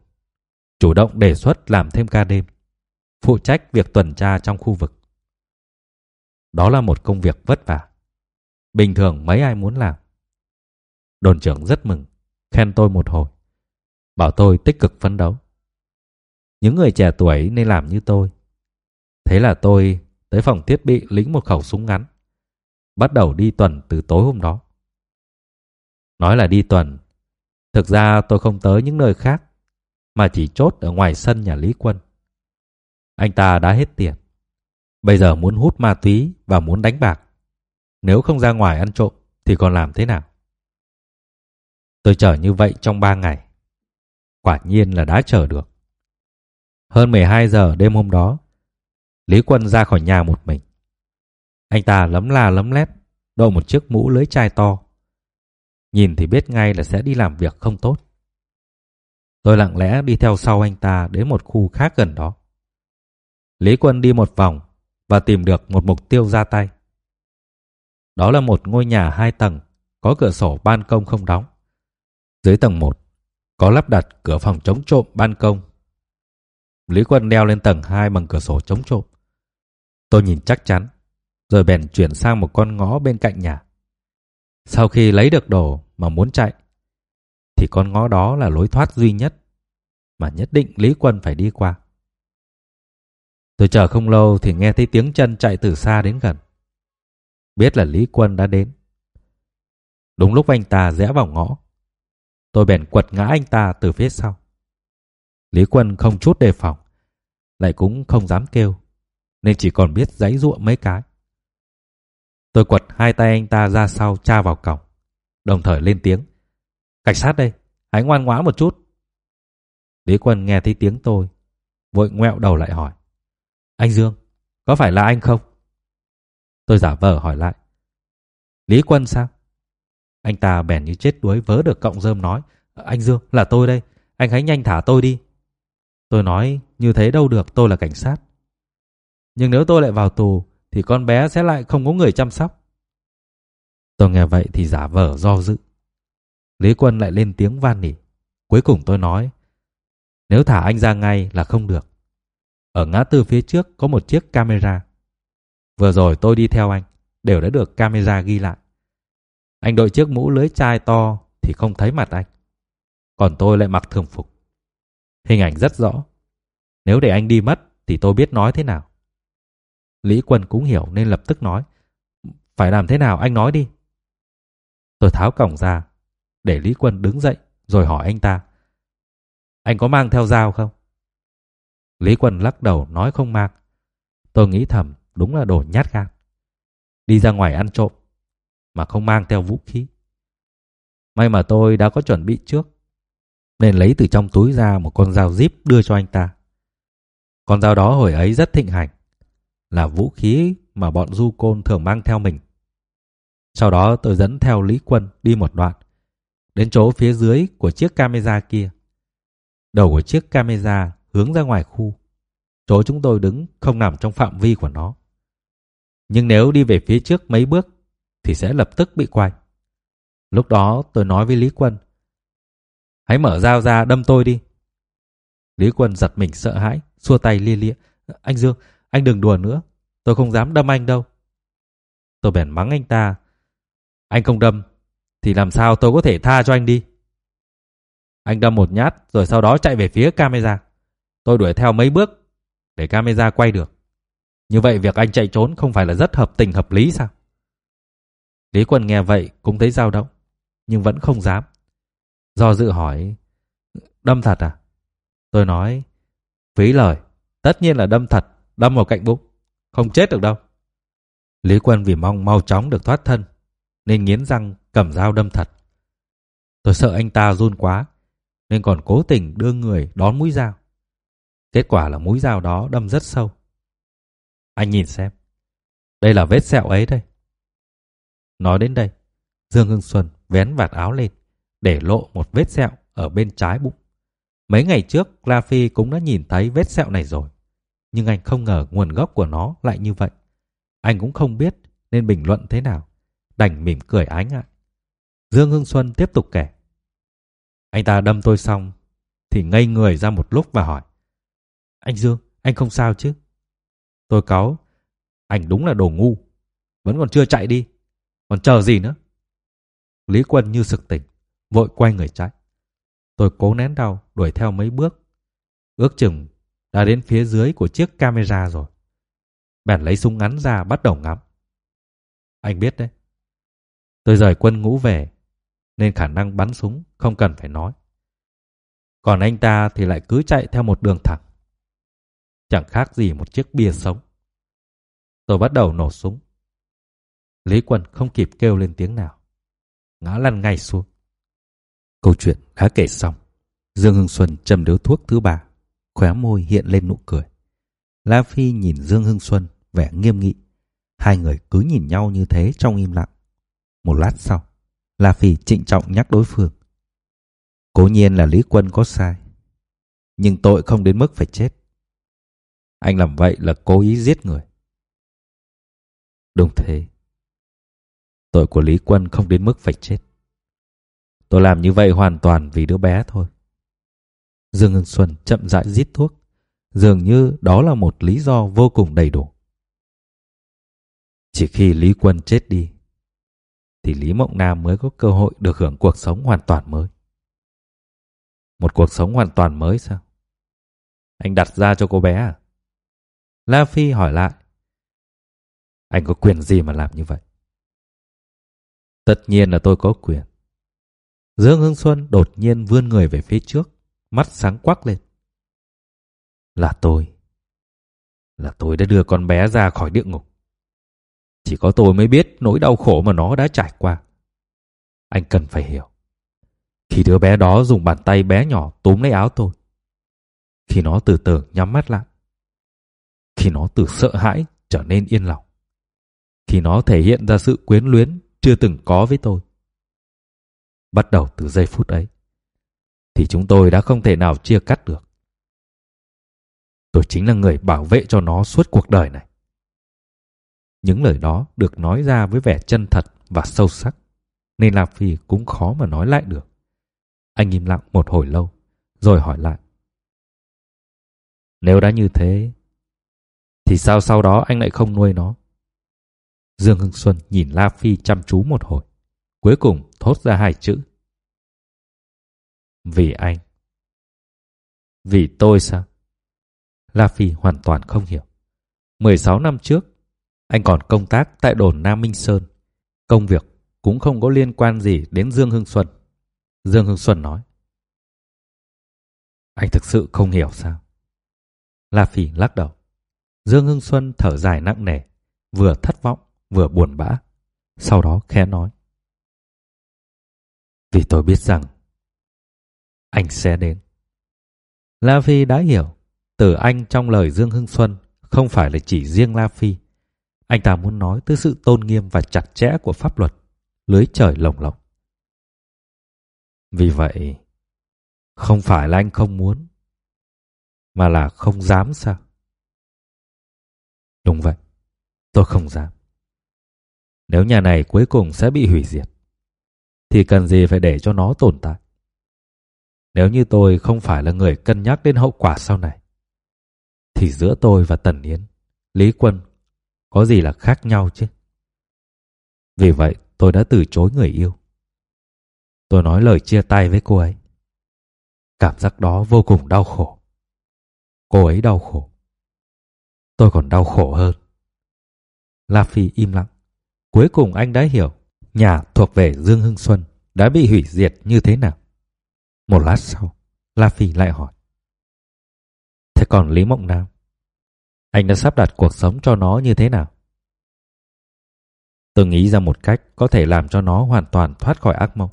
Chủ động đề xuất làm thêm ca đêm. Phụ trách việc tuần tra trong khu vực. Đó là một công việc vất vả. Bình thường mấy ai muốn làm. Đồn trưởng rất mừng, khen tôi một hồi. Bảo tôi tích cực phấn đấu. Những người trẻ tuổi nên làm như tôi. Thế là tôi tới phòng thiết bị lính một khẩu súng ngắn. Bắt đầu đi tuần từ tối hôm đó. Nói là đi tuần, thực ra tôi không tới những nơi khác, mà chỉ chốt ở ngoài sân nhà Lý Quân. Anh ta đã hết tiền. Bây giờ muốn hút ma túy và muốn đánh bạc. Nếu không ra ngoài ăn trộm thì còn làm thế nào? Tôi chờ như vậy trong ba ngày. Quả nhiên là đã chờ được. Hơn 12 giờ đêm hôm đó, Lý Quân ra khỏi nhà một mình. Anh ta lấm la lấm lét, đội một chiếc mũ lưới chai to. Nhìn thì biết ngay là sẽ đi làm việc không tốt. Tôi lặng lẽ đi theo sau anh ta đến một khu khác gần đó. Lý Quân đi một vòng và tìm được một mục tiêu ra tay. Đó là một ngôi nhà hai tầng, có cửa sổ ban công không đóng. Dưới tầng 1 có lắp đặt cửa phòng chống trộm ban công. Lý Quân leo lên tầng 2 bằng cửa sổ chống trộm. Tôi nhìn chắc chắn, rồi bèn chuyển sang một con ngõ bên cạnh nhà. Sau khi lấy được đồ mà muốn chạy, thì con ngõ đó là lối thoát duy nhất mà nhất định Lý Quân phải đi qua. Tôi chờ không lâu thì nghe thấy tiếng chân chạy từ xa đến gần. Biết là Lý Quân đã đến. Đúng lúc anh ta rẽ vào ngõ, tôi bèn quật ngã anh ta từ phía sau. Lý Quân không chút đề phòng, lại cũng không dám kêu, nên chỉ còn biết giãy giụa mấy cái. Tôi quật hai tay anh ta ra sau tra vào cổng, đồng thời lên tiếng. Cảnh sát đây, hãy ngoan ngoãn một chút. Lý Quân nghe thấy tiếng tôi, vội ngoẹo đầu lại hỏi. Anh Dương, Có phải là anh không? Tôi giả vờ hỏi lại. Lý Quân sao? Anh ta bèn như chết đuối vớ được cọng rơm nói. Anh Dương, là tôi đây. Anh hãy nhanh thả tôi đi. Tôi nói như thế đâu được, tôi là cảnh sát. Nhưng nếu tôi lại vào tù thì con bé sẽ lại không có người chăm sóc. Tôi nghe vậy thì giả vờ do dự. Lý Quân lại lên tiếng van nỉ. Cuối cùng tôi nói, nếu thả anh ra ngay là không được. Ở ngã tư phía trước có một chiếc camera. Vừa rồi tôi đi theo anh, đều đã được camera ghi lại. Anh đội chiếc mũ lưới chai to thì không thấy mặt anh. Còn tôi lại mặc thường phục. Hình ảnh rất rõ. Nếu để anh đi mất thì tôi biết nói thế nào. Lý Quân cũng hiểu nên lập tức nói. Phải làm thế nào anh nói đi. Tôi tháo cổng ra, để Lý Quân đứng dậy rồi hỏi anh ta. Anh có mang theo dao không? Lý Quân lắc đầu nói không mang. Tôi nghĩ thầm đúng là đồ nhát gan. Đi ra ngoài ăn trộm mà không mang theo vũ khí. May mà tôi đã có chuẩn bị trước nên lấy từ trong túi ra một con dao zip đưa cho anh ta. Con dao đó hồi ấy rất thịnh hành, là vũ khí mà bọn du côn thường mang theo mình. Sau đó tôi dẫn theo Lý Quân đi một đoạn, đến chỗ phía dưới của chiếc camera kia. Đầu của chiếc camera hướng ra ngoài khu. Chỗ chúng tôi đứng không nằm trong phạm vi của nó. Nhưng nếu đi về phía trước mấy bước thì sẽ lập tức bị quay. Lúc đó tôi nói với Lý Quân Hãy mở dao ra đâm tôi đi. Lý Quân giật mình sợ hãi, xua tay lia lia. Anh Dương, anh đừng đùa nữa. Tôi không dám đâm anh đâu. Tôi bèn mắng anh ta. Anh không đâm, thì làm sao tôi có thể tha cho anh đi? Anh đâm một nhát rồi sau đó chạy về phía camera. Tôi đuổi theo mấy bước để camera quay được. Như vậy việc anh chạy trốn không phải là rất hợp tình hợp lý sao? Lý Quân nghe vậy cũng thấy dao động, nhưng vẫn không dám. Do dự hỏi, đâm thật à? Tôi nói, phí lời, tất nhiên là đâm thật, đâm vào cạnh bụng, không chết được đâu. Lý Quân vì mong mau chóng được thoát thân, nên nghiến răng cầm dao đâm thật. Tôi sợ anh ta run quá, nên còn cố tình đưa người đón mũi dao. Kết quả là mũi dao đó đâm rất sâu. Anh nhìn xem, đây là vết sẹo ấy đây. Nói đến đây, Dương Hưng Xuân vén vạt áo lên, để lộ một vết sẹo ở bên trái bụng. Mấy ngày trước, La Phi cũng đã nhìn thấy vết sẹo này rồi. Nhưng anh không ngờ nguồn gốc của nó lại như vậy. Anh cũng không biết nên bình luận thế nào. Đành mỉm cười ái ngại. Dương Hưng Xuân tiếp tục kể. Anh ta đâm tôi xong thì ngây người ra một lúc và hỏi. Anh Dương, anh không sao chứ? Tôi cáu. Anh đúng là đồ ngu. Vẫn còn chưa chạy đi. Còn chờ gì nữa? Lý Quân như sực tỉnh vội quay người chạy. Tôi cố nén đau, đuổi theo mấy bước. Ước chừng đã đến phía dưới của chiếc camera rồi. Bèn lấy súng ngắn ra bắt đầu ngắm. Anh biết đấy. Tôi rời quân ngũ về, nên khả năng bắn súng không cần phải nói. Còn anh ta thì lại cứ chạy theo một đường thẳng. Chẳng khác gì một chiếc bia sống. Tôi bắt đầu nổ súng. Lý quân không kịp kêu lên tiếng nào. Ngã lăn ngay xuống. Câu chuyện đã kể xong. Dương Hưng Xuân châm điếu thuốc thứ ba, khóe môi hiện lên nụ cười. La Phi nhìn Dương Hưng Xuân vẻ nghiêm nghị. Hai người cứ nhìn nhau như thế trong im lặng. Một lát sau, La Phi trịnh trọng nhắc đối phương. Cố nhiên là Lý Quân có sai. Nhưng tội không đến mức phải chết. Anh làm vậy là cố ý giết người. Đúng thế. Tội của Lý Quân không đến mức phải chết. Tôi làm như vậy hoàn toàn vì đứa bé thôi. Dương Ngân Xuân chậm rãi rít thuốc. Dường như đó là một lý do vô cùng đầy đủ. Chỉ khi Lý Quân chết đi, thì Lý Mộng Nam mới có cơ hội được hưởng cuộc sống hoàn toàn mới. Một cuộc sống hoàn toàn mới sao? Anh đặt ra cho cô bé à? La Phi hỏi lại. Anh có quyền gì mà làm như vậy? Tất nhiên là tôi có quyền. Dương Hưng Xuân đột nhiên vươn người về phía trước, mắt sáng quắc lên. Là tôi. Là tôi đã đưa con bé ra khỏi địa ngục. Chỉ có tôi mới biết nỗi đau khổ mà nó đã trải qua. Anh cần phải hiểu. Khi đứa bé đó dùng bàn tay bé nhỏ túm lấy áo tôi. Khi nó từ từ nhắm mắt lại. Khi nó từ sợ hãi trở nên yên lòng. Khi nó thể hiện ra sự quyến luyến chưa từng có với tôi. Bắt đầu từ giây phút ấy, thì chúng tôi đã không thể nào chia cắt được. Tôi chính là người bảo vệ cho nó suốt cuộc đời này. Những lời đó được nói ra với vẻ chân thật và sâu sắc, nên La Phi cũng khó mà nói lại được. Anh im lặng một hồi lâu, rồi hỏi lại. Nếu đã như thế, thì sao sau đó anh lại không nuôi nó? Dương Hưng Xuân nhìn La Phi chăm chú một hồi, cuối cùng thốt ra hai chữ. Vì anh. Vì tôi sao? La Phi hoàn toàn không hiểu. 16 năm trước, anh còn công tác tại đồn Nam Minh Sơn. Công việc cũng không có liên quan gì đến Dương Hưng Xuân. Dương Hưng Xuân nói. Anh thực sự không hiểu sao? La Phi lắc đầu. Dương Hưng Xuân thở dài nặng nề, vừa thất vọng, vừa buồn bã. Sau đó khẽ nói. Vì tôi biết rằng anh sẽ đến. La Phi đã hiểu, từ anh trong lời Dương Hưng Xuân không phải là chỉ riêng La Phi. Anh ta muốn nói tới sự tôn nghiêm và chặt chẽ của pháp luật, lưới trời lồng lộng. Vì vậy, không phải là anh không muốn, mà là không dám sao? Đúng vậy, tôi không dám. Nếu nhà này cuối cùng sẽ bị hủy diệt, thì cần gì phải để cho nó tồn tại? Nếu như tôi không phải là người cân nhắc đến hậu quả sau này, thì giữa tôi và Tần Yến, Lý Quân có gì là khác nhau chứ? Vì vậy tôi đã từ chối người yêu. Tôi nói lời chia tay với cô ấy. Cảm giác đó vô cùng đau khổ. Cô ấy đau khổ. Tôi còn đau khổ hơn. La Phi im lặng. Cuối cùng anh đã hiểu nhà thuộc về Dương Hưng Xuân đã bị hủy diệt như thế nào. Một lát sau, La Phi lại hỏi. Thế còn Lý Mộng Nam? Anh đã sắp đặt cuộc sống cho nó như thế nào? Tôi nghĩ ra một cách có thể làm cho nó hoàn toàn thoát khỏi ác mộng.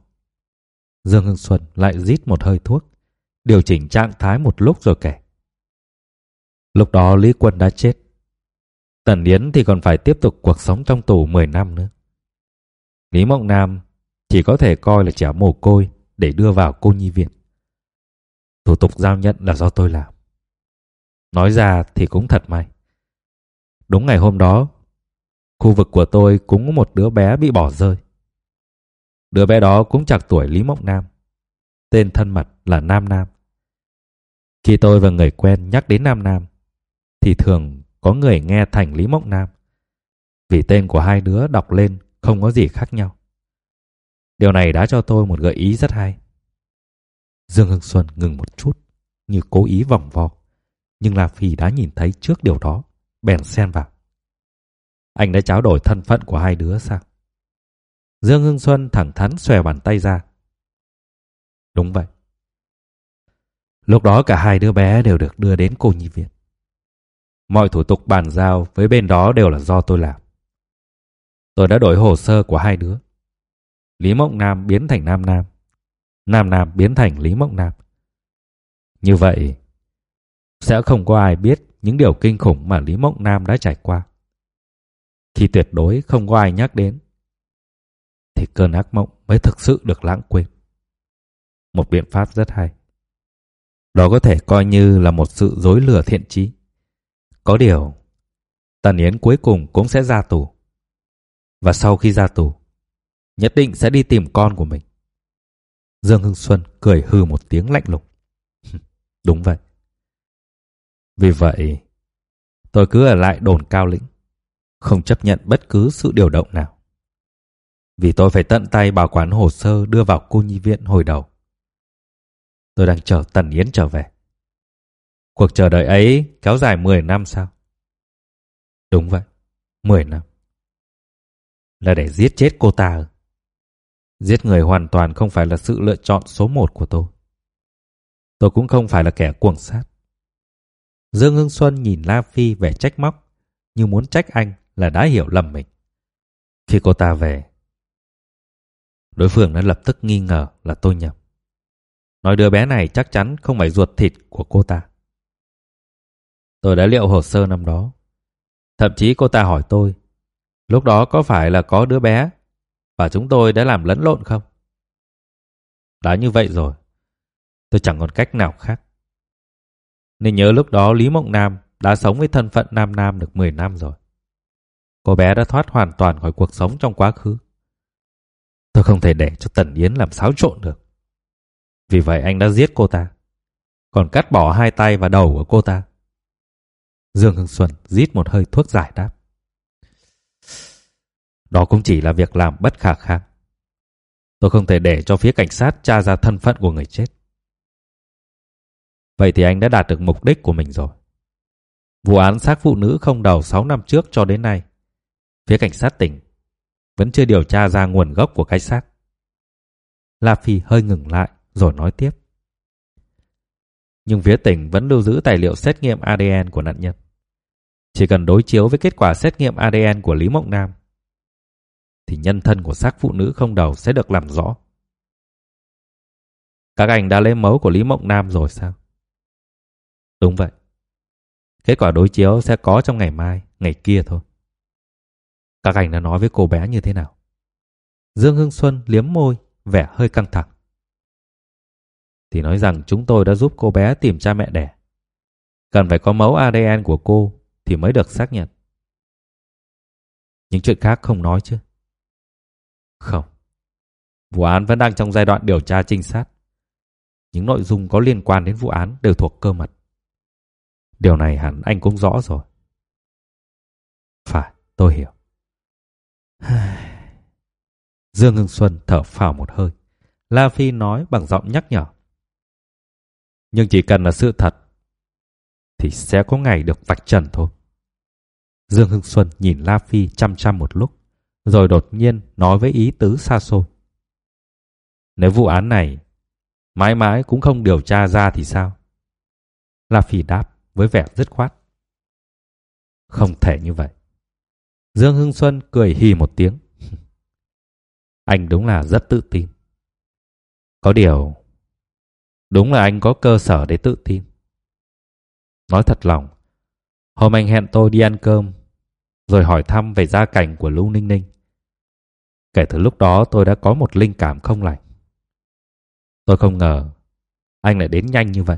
Dương Hưng Xuân lại rít một hơi thuốc, điều chỉnh trạng thái một lúc rồi kể. Lúc đó Lý Quân đã chết. Tần Yến thì còn phải tiếp tục cuộc sống trong tù 10 năm nữa. Lý Mộng Nam chỉ có thể coi là trẻ mồ côi để đưa vào cô nhi viện. Thủ tục giao nhận là do tôi làm. Nói ra thì cũng thật may. Đúng ngày hôm đó, khu vực của tôi cũng có một đứa bé bị bỏ rơi. Đứa bé đó cũng chạc tuổi Lý Mộng Nam. Tên thân mật là Nam Nam. Khi tôi và người quen nhắc đến Nam Nam, thì thường có người nghe thành Lý Mộng Nam. Vì tên của hai đứa đọc lên không có gì khác nhau. Điều này đã cho tôi một gợi ý rất hay. Dương Hưng Xuân ngừng một chút, như cố ý vòng vo. Nhưng La Phi đã nhìn thấy trước điều đó, bèn xen vào. Anh đã tráo đổi thân phận của hai đứa sao? Dương Hưng Xuân thẳng thắn xòe bàn tay ra. Đúng vậy. Lúc đó cả hai đứa bé đều được đưa đến cô nhi viện. Mọi thủ tục bàn giao với bên đó đều là do tôi làm. Tôi đã đổi hồ sơ của hai đứa. Lý Mộng Nam biến thành Nam Nam. Nam Nam biến thành Lý Mộng Nam. Như vậy, sẽ không có ai biết những điều kinh khủng mà Lý Mộng Nam đã trải qua. Khi tuyệt đối không có ai nhắc đến, thì cơn ác mộng mới thực sự được lãng quên. Một biện pháp rất hay. Đó có thể coi như là một sự dối lừa thiện trí. Có điều, Tần Yến cuối cùng cũng sẽ ra tù. Và sau khi ra tù, nhất định sẽ đi tìm con của mình. Dương Hưng Xuân cười hư một tiếng lạnh lùng. Đúng vậy. Vì vậy, tôi cứ ở lại đồn cao lĩnh, không chấp nhận bất cứ sự điều động nào. Vì tôi phải tận tay bảo quản hồ sơ đưa vào cô nhi viện hồi đầu. Tôi đang chờ Tần Yến trở về. Cuộc chờ đợi ấy kéo dài 10 năm sao? Đúng vậy, 10 năm. Là để giết chết cô ta Giết người hoàn toàn không phải là sự lựa chọn số một của tôi. Tôi cũng không phải là kẻ cuồng sát. Dương Hưng Xuân nhìn La Phi vẻ trách móc, như muốn trách anh là đã hiểu lầm mình. Khi cô ta về, đối phương đã lập tức nghi ngờ là tôi nhầm. Nói đứa bé này chắc chắn không phải ruột thịt của cô ta. Tôi đã liệu hồ sơ năm đó. Thậm chí cô ta hỏi tôi, lúc đó có phải là có đứa bé và chúng tôi đã làm lẫn lộn không? Đã như vậy rồi, tôi chẳng còn cách nào khác. Nên nhớ lúc đó Lý Mộng Nam đã sống với thân phận Nam Nam được 10 năm rồi. Cô bé đã thoát hoàn toàn khỏi cuộc sống trong quá khứ. Tôi không thể để cho Tần Yến làm xáo trộn được. Vì vậy anh đã giết cô ta. Còn cắt bỏ hai tay và đầu của cô ta. Dương Hưng Xuân rít một hơi thuốc giải đáp. Đó cũng chỉ là việc làm bất khả kháng. Tôi không thể để cho phía cảnh sát tra ra thân phận của người chết. Vậy thì anh đã đạt được mục đích của mình rồi. Vụ án xác phụ nữ không đầu 6 năm trước cho đến nay, phía cảnh sát tỉnh vẫn chưa điều tra ra nguồn gốc của cái xác. La Phi hơi ngừng lại rồi nói tiếp. Nhưng phía tỉnh vẫn lưu giữ tài liệu xét nghiệm ADN của nạn nhân. Chỉ cần đối chiếu với kết quả xét nghiệm ADN của Lý Mộng Nam thì nhân thân của xác phụ nữ không đầu sẽ được làm rõ. Các anh đã lấy mẫu của Lý Mộng Nam rồi sao? Đúng vậy. Kết quả đối chiếu sẽ có trong ngày mai, ngày kia thôi. Các anh đã nói với cô bé như thế nào? Dương Hưng Xuân liếm môi, vẻ hơi căng thẳng. Thì nói rằng chúng tôi đã giúp cô bé tìm cha mẹ đẻ. Cần phải có mẫu ADN của cô thì mới được xác nhận. Những chuyện khác không nói chứ? Không. Vụ án vẫn đang trong giai đoạn điều tra trinh sát. Những nội dung có liên quan đến vụ án đều thuộc cơ mật. Điều này hẳn anh cũng rõ rồi. Phải, tôi hiểu. Dương Hưng Xuân thở phào một hơi. La Phi nói bằng giọng nhắc nhở. Nhưng chỉ cần là sự thật thì sẽ có ngày được vạch trần thôi. Dương Hưng Xuân nhìn La Phi chăm chăm một lúc, rồi đột nhiên nói với ý tứ xa xôi. Nếu vụ án này mãi mãi cũng không điều tra ra thì sao? La Phi đáp với vẻ dứt khoát. Không thể như vậy. Dương Hưng Xuân cười hì một tiếng. anh đúng là rất tự tin. Có điều, đúng là anh có cơ sở để tự tin. Nói thật lòng, hôm anh hẹn tôi đi ăn cơm, rồi hỏi thăm về gia cảnh của Lưu Ninh Ninh. Kể từ lúc đó tôi đã có một linh cảm không lành. Tôi không ngờ anh lại đến nhanh như vậy.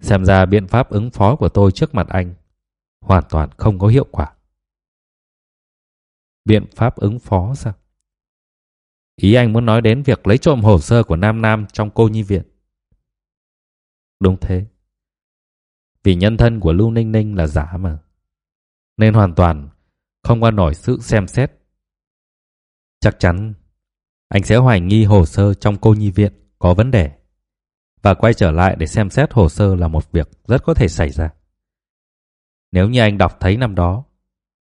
Xem ra biện pháp ứng phó của tôi trước mặt anh hoàn toàn không có hiệu quả. Biện pháp ứng phó sao? Ý anh muốn nói đến việc lấy trộm hồ sơ của Nam Nam trong cô nhi viện. Đúng thế. Vì nhân thân của Lưu Ninh Ninh là giả mà. Nên hoàn toàn không qua nổi sự xem xét. Chắc chắn anh sẽ hoài nghi hồ sơ trong cô nhi viện có vấn đề và quay trở lại để xem xét hồ sơ là một việc rất có thể xảy ra. Nếu như anh đọc thấy năm đó,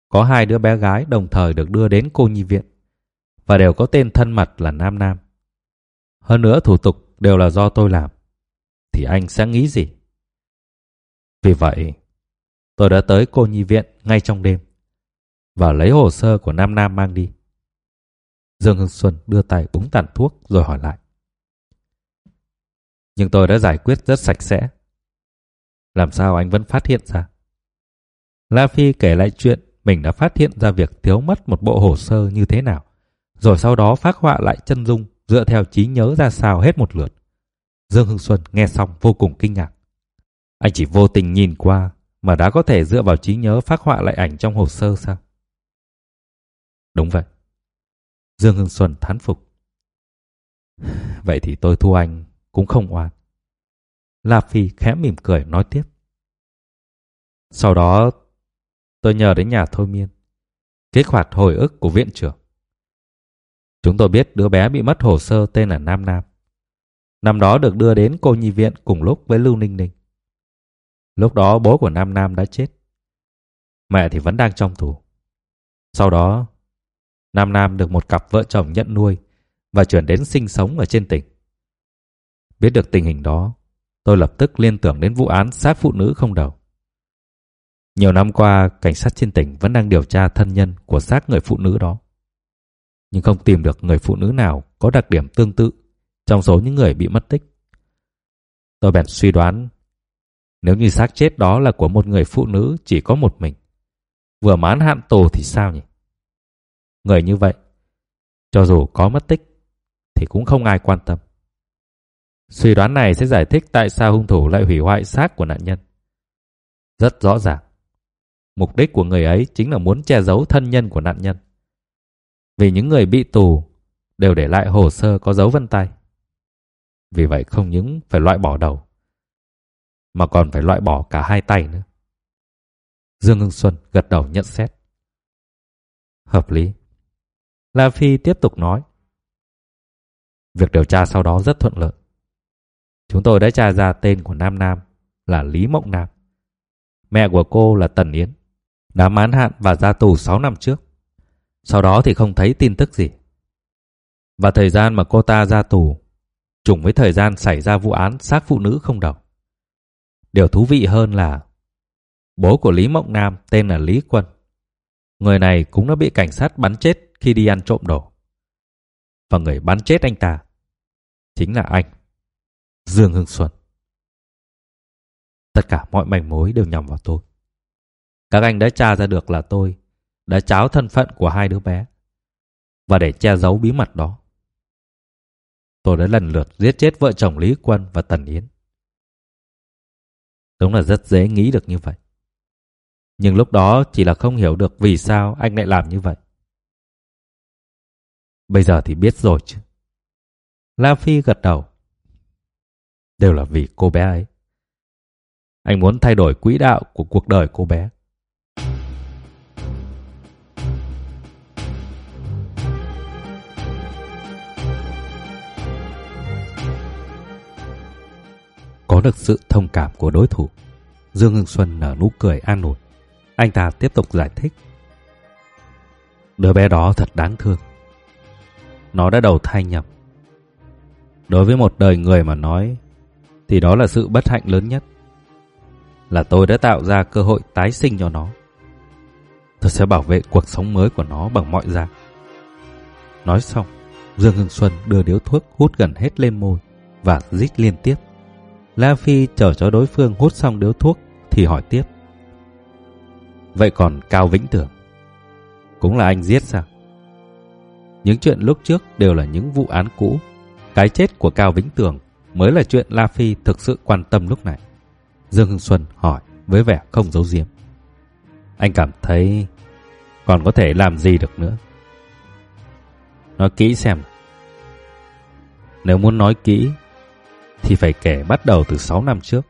có hai đứa bé gái đồng thời được đưa đến cô nhi viện và đều có tên thân mật là Nam Nam. Hơn nữa thủ tục đều là do tôi làm, thì anh sẽ nghĩ gì? Vì vậy, tôi đã tới cô nhi viện ngay trong đêm và lấy hồ sơ của Nam Nam mang đi. Dương Hưng Xuân đưa tay búng tàn thuốc rồi hỏi lại. Nhưng tôi đã giải quyết rất sạch sẽ. Làm sao anh vẫn phát hiện ra? La Phi kể lại chuyện mình đã phát hiện ra việc thiếu mất một bộ hồ sơ như thế nào, rồi sau đó phát họa lại chân dung dựa theo trí nhớ ra sao hết một lượt. Dương Hưng Xuân nghe xong vô cùng kinh ngạc. Anh chỉ vô tình nhìn qua mà đã có thể dựa vào trí nhớ phát họa lại ảnh trong hồ sơ sao? Đúng vậy. Dương Hưng Xuân thán phục. Vậy thì tôi thua anh cũng không oan. La Phi khẽ mỉm cười nói tiếp. Sau đó tôi nhờ đến nhà thôi miên, kích hoạt hồi ức của viện trưởng. Chúng tôi biết đứa bé bị mất hồ sơ tên là Nam Nam. Năm đó được đưa đến cô nhi viện cùng lúc với Lưu Ninh Ninh. Lúc đó bố của Nam Nam đã chết. Mẹ thì vẫn đang trong tù. Sau đó, Nam Nam được một cặp vợ chồng nhận nuôi và chuyển đến sinh sống ở trên tỉnh. Biết được tình hình đó, tôi lập tức liên tưởng đến vụ án sát phụ nữ không đầu. Nhiều năm qua, cảnh sát trên tỉnh vẫn đang điều tra thân nhân của xác người phụ nữ đó. Nhưng không tìm được người phụ nữ nào có đặc điểm tương tự trong số những người bị mất tích. Tôi bèn suy đoán nếu như xác chết đó là của một người phụ nữ chỉ có một mình, vừa mãn hạn tù thì sao nhỉ? Người như vậy, cho dù có mất tích, thì cũng không ai quan tâm. Suy đoán này sẽ giải thích tại sao hung thủ lại hủy hoại xác của nạn nhân. Rất rõ ràng, mục đích của người ấy chính là muốn che giấu thân nhân của nạn nhân. Vì những người bị tù đều để lại hồ sơ có dấu vân tay. Vì vậy không những phải loại bỏ đầu, mà còn phải loại bỏ cả hai tay nữa. Dương Hưng Xuân gật đầu nhận xét. Hợp lý. La Phi tiếp tục nói. Việc điều tra sau đó rất thuận lợi. Chúng tôi đã tra ra tên của Nam Nam là Lý Mộng Nam. Mẹ của cô là Tần Yến, đã mãn hạn và ra tù 6 năm trước. Sau đó thì không thấy tin tức gì. Và thời gian mà cô ta ra tù trùng với thời gian xảy ra vụ án xác phụ nữ không đầu. Điều thú vị hơn là bố của Lý Mộng Nam tên là Lý Quân. Người này cũng đã bị cảnh sát bắn chết khi đi ăn trộm đồ. Và người bắn chết anh ta chính là anh, Dương Hưng Xuân. Tất cả mọi manh mối đều nhằm vào tôi. Các anh đã tra ra được là tôi đã cháo thân phận của hai đứa bé. Và để che giấu bí mật đó, tôi đã lần lượt giết chết vợ chồng Lý Quân và Tần Yến. Đúng là rất dễ nghĩ được như vậy. Nhưng lúc đó chỉ là không hiểu được vì sao anh lại làm như vậy. Bây giờ thì biết rồi chứ. La Phi gật đầu. Đều là vì cô bé ấy. Anh muốn thay đổi quỹ đạo của cuộc đời cô bé. Có được sự thông cảm của đối thủ, Dương Hưng Xuân nở nụ cười an ủi. Anh ta tiếp tục giải thích. Đứa bé đó thật đáng thương. Nó đã đầu thai nhập. Đối với một đời người mà nói, thì đó là sự bất hạnh lớn nhất. Là tôi đã tạo ra cơ hội tái sinh cho nó. Tôi sẽ bảo vệ cuộc sống mới của nó bằng mọi giá. Nói xong, Dương Hưng Xuân đưa điếu thuốc hút gần hết lên môi và rít liên tiếp. La Phi chờ cho đối phương hút xong điếu thuốc thì hỏi tiếp. Vậy còn Cao Vĩnh Tưởng? Cũng là anh giết sao? Những chuyện lúc trước đều là những vụ án cũ. Cái chết của Cao Vĩnh Tưởng Mới là chuyện La Phi thực sự quan tâm lúc này. Dương Hưng Xuân hỏi Với vẻ không giấu giếm. Anh cảm thấy Còn có thể làm gì được nữa? Nói kỹ xem Nếu muốn nói kỹ thì phải kể bắt đầu từ 6 năm trước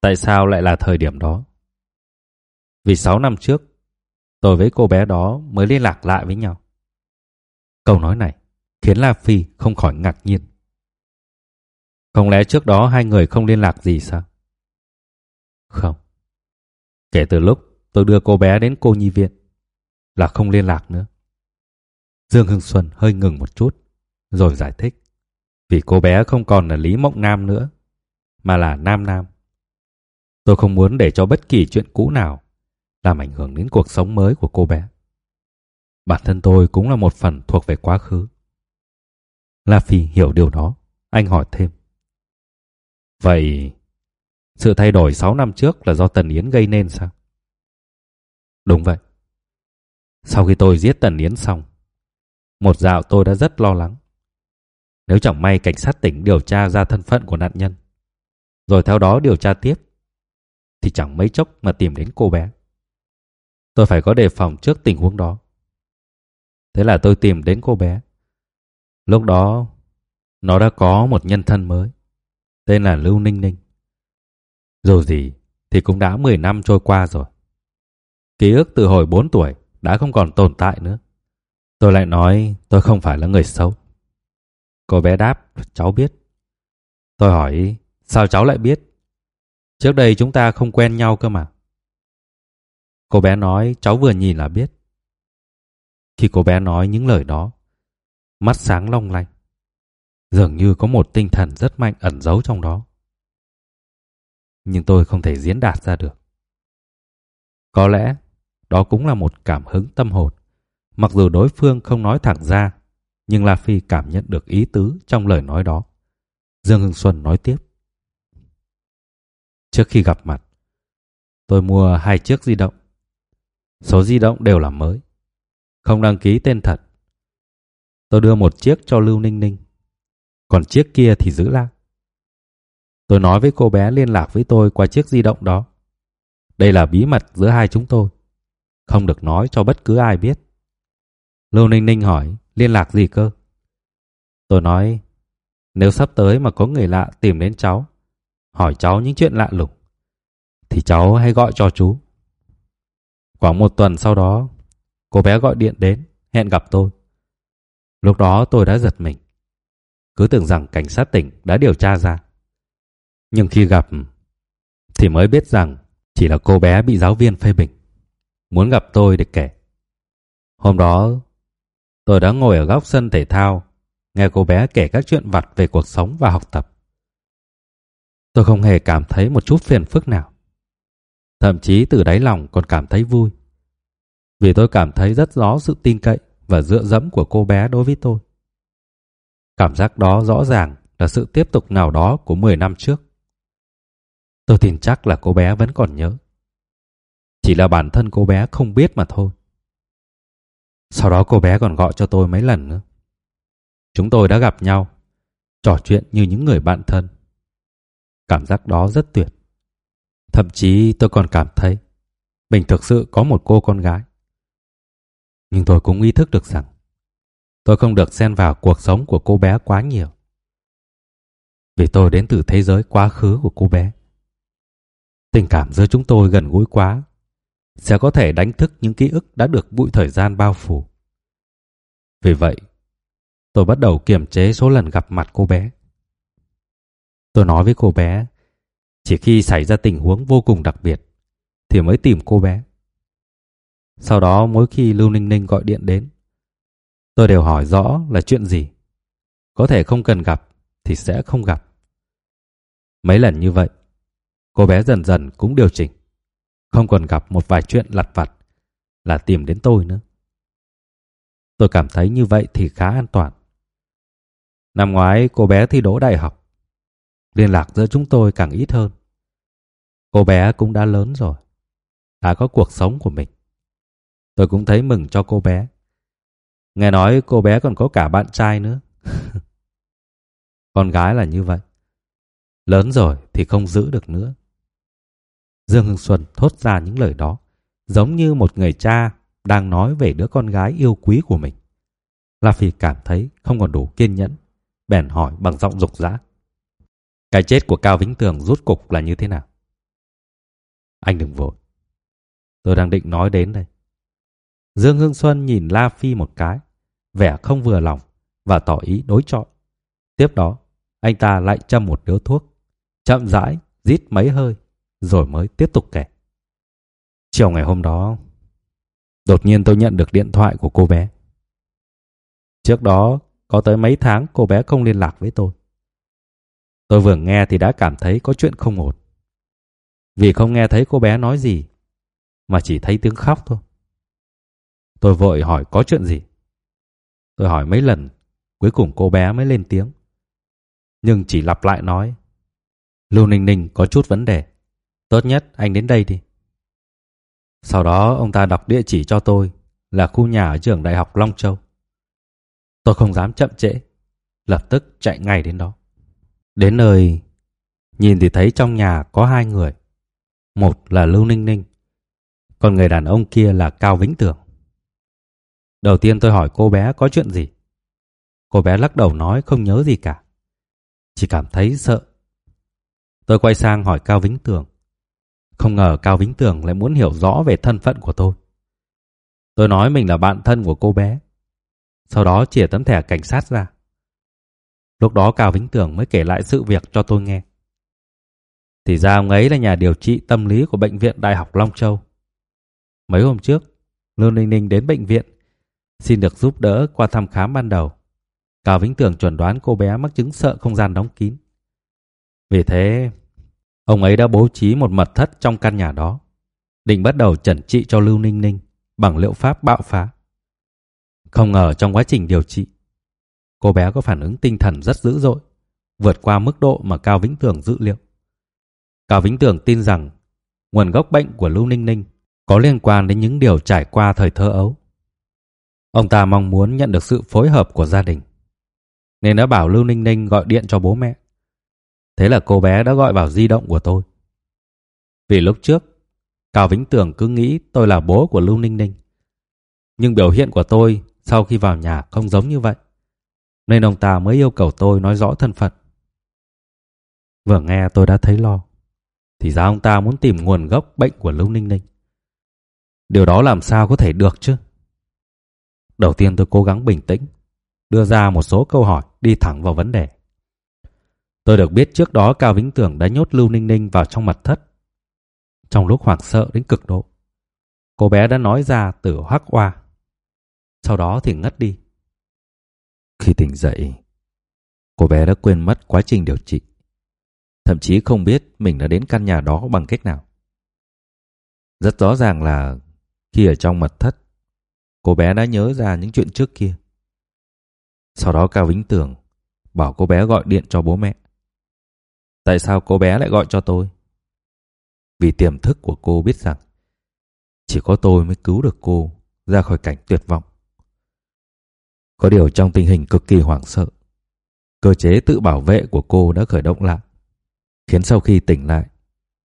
Tại sao lại là thời điểm đó vì 6 năm trước, tôi với cô bé đó mới liên lạc lại với nhau. Câu nói này khiến La Phi không khỏi ngạc nhiên. Không lẽ trước đó hai người không liên lạc gì sao? Không. Kể từ lúc tôi đưa cô bé đến cô nhi viện là không liên lạc nữa. Dương Hưng Xuân hơi ngừng một chút rồi giải thích. Vì cô bé không còn là Lý Mộng Nam nữa mà là Nam Nam. Tôi không muốn để cho bất kỳ chuyện cũ nào làm ảnh hưởng đến cuộc sống mới của cô bé. Bản thân tôi cũng là một phần thuộc về quá khứ. La Phi hiểu điều đó, anh hỏi thêm. Vậy, sự thay đổi 6 năm trước là do Tần Yến gây nên sao? Đúng vậy. Sau khi tôi giết Tần Yến xong, một dạo tôi đã rất lo lắng. Nếu chẳng may cảnh sát tỉnh điều tra ra thân phận của nạn nhân, rồi theo đó điều tra tiếp, thì chẳng mấy chốc mà tìm đến cô bé. Tôi phải có đề phòng trước tình huống đó. Thế là tôi tìm đến cô bé. Lúc đó, nó đã có một nhân thân mới, tên là Lưu Ninh Ninh. Dù gì thì cũng đã 10 năm trôi qua rồi. Ký ức từ hồi 4 tuổi đã không còn tồn tại nữa. Tôi lại nói tôi không phải là người xấu. Cô bé đáp, cháu biết. Tôi hỏi, sao cháu lại biết? Trước đây chúng ta không quen nhau cơ mà. Cô bé nói cháu vừa nhìn là biết. Khi cô bé nói những lời đó, mắt sáng long lanh. Dường như có một tinh thần rất mạnh ẩn giấu trong đó. Nhưng tôi không thể diễn đạt ra được. Có lẽ đó cũng là một cảm hứng tâm hồn. Mặc dù đối phương không nói thẳng ra, nhưng La Phi cảm nhận được ý tứ trong lời nói đó. Dương Hưng Xuân nói tiếp. Trước khi gặp mặt, tôi mua hai chiếc di động Số di động đều là mới, không đăng ký tên thật. Tôi đưa một chiếc cho Lưu Ninh Ninh, còn chiếc kia thì giữ lại. Tôi nói với cô bé liên lạc với tôi qua chiếc di động đó. Đây là bí mật giữa hai chúng tôi, không được nói cho bất cứ ai biết. Lưu Ninh Ninh hỏi, liên lạc gì cơ? Tôi nói, nếu sắp tới mà có người lạ tìm đến cháu, hỏi cháu những chuyện lạ lùng, thì cháu hãy gọi cho chú. Khoảng một tuần sau đó, cô bé gọi điện đến, hẹn gặp tôi. Lúc đó tôi đã giật mình. Cứ tưởng rằng cảnh sát tỉnh đã điều tra ra. Nhưng khi gặp, thì mới biết rằng chỉ là cô bé bị giáo viên phê bình. Muốn gặp tôi để kể. Hôm đó, tôi đã ngồi ở góc sân thể thao, nghe cô bé kể các chuyện vặt về cuộc sống và học tập. Tôi không hề cảm thấy một chút phiền phức nào. Thậm chí từ đáy lòng còn cảm thấy vui. Vì tôi cảm thấy rất rõ sự tin cậy và dựa dẫm của cô bé đối với tôi. Cảm giác đó rõ ràng là sự tiếp tục nào đó của 10 năm trước. Tôi tin chắc là cô bé vẫn còn nhớ. Chỉ là bản thân cô bé không biết mà thôi. Sau đó cô bé còn gọi cho tôi mấy lần nữa. Chúng tôi đã gặp nhau, trò chuyện như những người bạn thân. Cảm giác đó rất tuyệt. Thậm chí tôi còn cảm thấy mình thực sự có một cô con gái. Nhưng tôi cũng ý thức được rằng tôi không được xen vào cuộc sống của cô bé quá nhiều. Vì tôi đến từ thế giới quá khứ của cô bé. Tình cảm giữa chúng tôi gần gũi quá sẽ có thể đánh thức những ký ức đã được bụi thời gian bao phủ. Vì vậy, tôi bắt đầu kiềm chế số lần gặp mặt cô bé. Tôi nói với cô bé, chỉ khi xảy ra tình huống vô cùng đặc biệt thì mới tìm cô bé. Sau đó mỗi khi Lưu Ninh Ninh gọi điện đến, tôi đều hỏi rõ là chuyện gì. Có thể không cần gặp thì sẽ không gặp. Mấy lần như vậy, cô bé dần dần cũng điều chỉnh. Không còn gặp một vài chuyện lặt vặt là tìm đến tôi nữa. Tôi cảm thấy như vậy thì khá an toàn. Năm ngoái, cô bé thi đỗ đại học. Liên lạc giữa chúng tôi càng ít hơn. Cô bé cũng đã lớn rồi. Đã có cuộc sống của mình. Tôi cũng thấy mừng cho cô bé. Nghe nói cô bé còn có cả bạn trai nữa. Con gái là như vậy. Lớn rồi thì không giữ được nữa. Dương Hưng Xuân thốt ra những lời đó, giống như một người cha đang nói về đứa con gái yêu quý của mình. La Phi cảm thấy không còn đủ kiên nhẫn, bèn hỏi bằng giọng rục rã. Cái chết của Cao Vĩnh Tường rút cục là như thế nào? Anh đừng vội. Tôi đang định nói đến đây. Dương Hưng Xuân nhìn La Phi một cái, vẻ không vừa lòng và tỏ ý đối chọi. Tiếp đó, anh ta lại châm một điếu thuốc, chậm rãi, rít mấy hơi, rồi mới tiếp tục kể. Chiều ngày hôm đó, đột nhiên tôi nhận được điện thoại của cô bé. Trước đó, có tới mấy tháng cô bé không liên lạc với tôi. Tôi vừa nghe thì đã cảm thấy có chuyện không ổn. Vì không nghe thấy cô bé nói gì, mà chỉ thấy tiếng khóc thôi. Tôi vội hỏi có chuyện gì. Tôi hỏi mấy lần, cuối cùng cô bé mới lên tiếng. Nhưng chỉ lặp lại nói. Lưu Ninh Ninh có chút vấn đề. Tốt nhất anh đến đây đi. Sau đó ông ta đọc địa chỉ cho tôi là khu nhà ở trường Đại học Long Châu. Tôi không dám chậm trễ, lập tức chạy ngay đến đó. Đến nơi, nhìn thì thấy trong nhà có hai người. Một là Lưu Ninh Ninh, còn người đàn ông kia là Cao Vĩnh Tường. Đầu tiên tôi hỏi cô bé có chuyện gì. Cô bé lắc đầu nói không nhớ gì cả. Chỉ cảm thấy sợ. Tôi quay sang hỏi Cao Vĩnh Tường. Không ngờ Cao Vĩnh Tường lại muốn hiểu rõ về thân phận của tôi. Tôi nói mình là bạn thân của cô bé. Sau đó chìa tấm thẻ cảnh sát ra. Lúc đó Cao Vĩnh Tường mới kể lại sự việc cho tôi nghe. Thì ra ông ấy là nhà điều trị tâm lý của Bệnh viện Đại học Long Châu. Mấy hôm trước, Lương Ninh Ninh đến bệnh viện, xin được giúp đỡ qua thăm khám ban đầu. Cao Vĩnh Tường chuẩn đoán cô bé mắc chứng sợ không gian đóng kín. Vì thế, ông ấy đã bố trí một mật thất trong căn nhà đó, định bắt đầu chẩn trị cho Lưu Ninh Ninh bằng liệu pháp bạo phá. Không ngờ trong quá trình điều trị, cô bé có phản ứng tinh thần rất dữ dội, vượt qua mức độ mà Cao Vĩnh Tường dự liệu. Cao Vĩnh Tường tin rằng nguồn gốc bệnh của Lưu Ninh Ninh có liên quan đến những điều trải qua thời thơ ấu. Ông ta mong muốn nhận được sự phối hợp của gia đình, nên đã bảo Lưu Ninh Ninh gọi điện cho bố mẹ. Thế là cô bé đã gọi vào di động của tôi. Vì lúc trước, Cao Vĩnh Tường cứ nghĩ tôi là bố của Lưu Ninh Ninh. Nhưng biểu hiện của tôi sau khi vào nhà không giống như vậy. Nên ông ta mới yêu cầu tôi nói rõ thân phận. Vừa nghe tôi đã thấy lo. Thì ra ông ta muốn tìm nguồn gốc bệnh của Lưu Ninh Ninh. Điều đó làm sao có thể được chứ? Đầu tiên tôi cố gắng bình tĩnh, đưa ra một số câu hỏi đi thẳng vào vấn đề. Tôi được biết trước đó Cao Vĩnh Tưởng đã nhốt Lưu Ninh Ninh vào trong mật thất. Trong lúc hoảng sợ đến cực độ, cô bé đã nói ra từ hoắc oa. Sau đó thì ngất đi. Khi tỉnh dậy, cô bé đã quên mất quá trình điều trị. Thậm chí không biết mình đã đến căn nhà đó bằng cách nào. Rất rõ ràng là khi ở trong mật thất, cô bé đã nhớ ra những chuyện trước kia. Sau đó Cao Vĩnh Tường bảo cô bé gọi điện cho bố mẹ. Tại sao cô bé lại gọi cho tôi? Vì tiềm thức của cô biết rằng chỉ có tôi mới cứu được cô ra khỏi cảnh tuyệt vọng. Có điều trong tình hình cực kỳ hoảng sợ, cơ chế tự bảo vệ của cô đã khởi động lại, khiến sau khi tỉnh lại,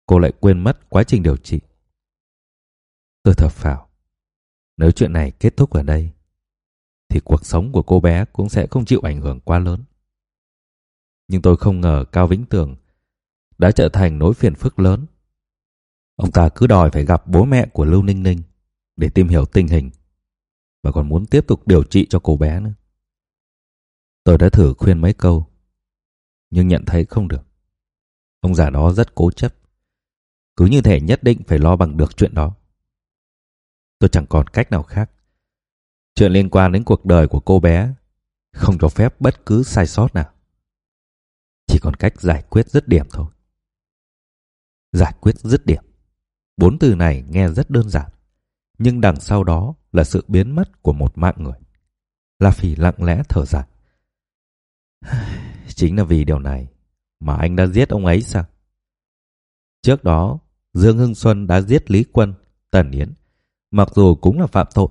cô lại quên mất quá trình điều trị. Tôi thở phào. Nếu chuyện này kết thúc ở đây, thì cuộc sống của cô bé cũng sẽ không chịu ảnh hưởng quá lớn. Nhưng tôi không ngờ Cao Vĩnh Tường đã trở thành nỗi phiền phức lớn. Ông ta cứ đòi phải gặp bố mẹ của Lưu Ninh Ninh để tìm hiểu tình hình và còn muốn tiếp tục điều trị cho cô bé nữa. Tôi đã thử khuyên mấy câu, nhưng nhận thấy không được. Ông già đó rất cố chấp, cứ như thể nhất định phải lo bằng được chuyện đó. Tôi chẳng còn cách nào khác. Chuyện liên quan đến cuộc đời của cô bé không cho phép bất cứ sai sót nào. Chỉ còn cách giải quyết dứt điểm thôi. Giải quyết dứt điểm. Bốn từ này nghe rất đơn giản, nhưng đằng sau đó là sự biến mất của một mạng người. La Phỉ lặng lẽ thở dài. Chính là vì điều này mà anh đã giết ông ấy sao? Trước đó, Dương Hưng Xuân đã giết Lý Quân, Tần Yến. Mặc dù cũng là phạm tội,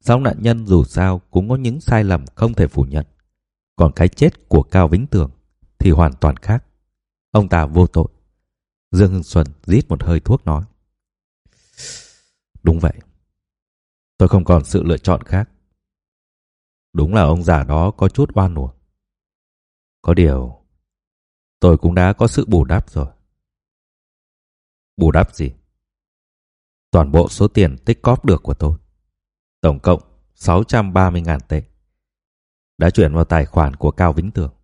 song nạn nhân dù sao cũng có những sai lầm không thể phủ nhận. Còn cái chết của Cao Vĩnh Tường thì hoàn toàn khác. Ông ta vô tội. Dương Hưng Xuân rít một hơi thuốc nói. Đúng vậy. Tôi không còn sự lựa chọn khác. Đúng là ông già đó có chút oan uổng. Có điều, tôi cũng đã có sự bù đắp rồi. Bù đắp gì? Toàn bộ số tiền tích cóp được của tôi. Tổng cộng 630.000 tệ. Đã chuyển vào tài khoản của Cao Vĩnh Tường.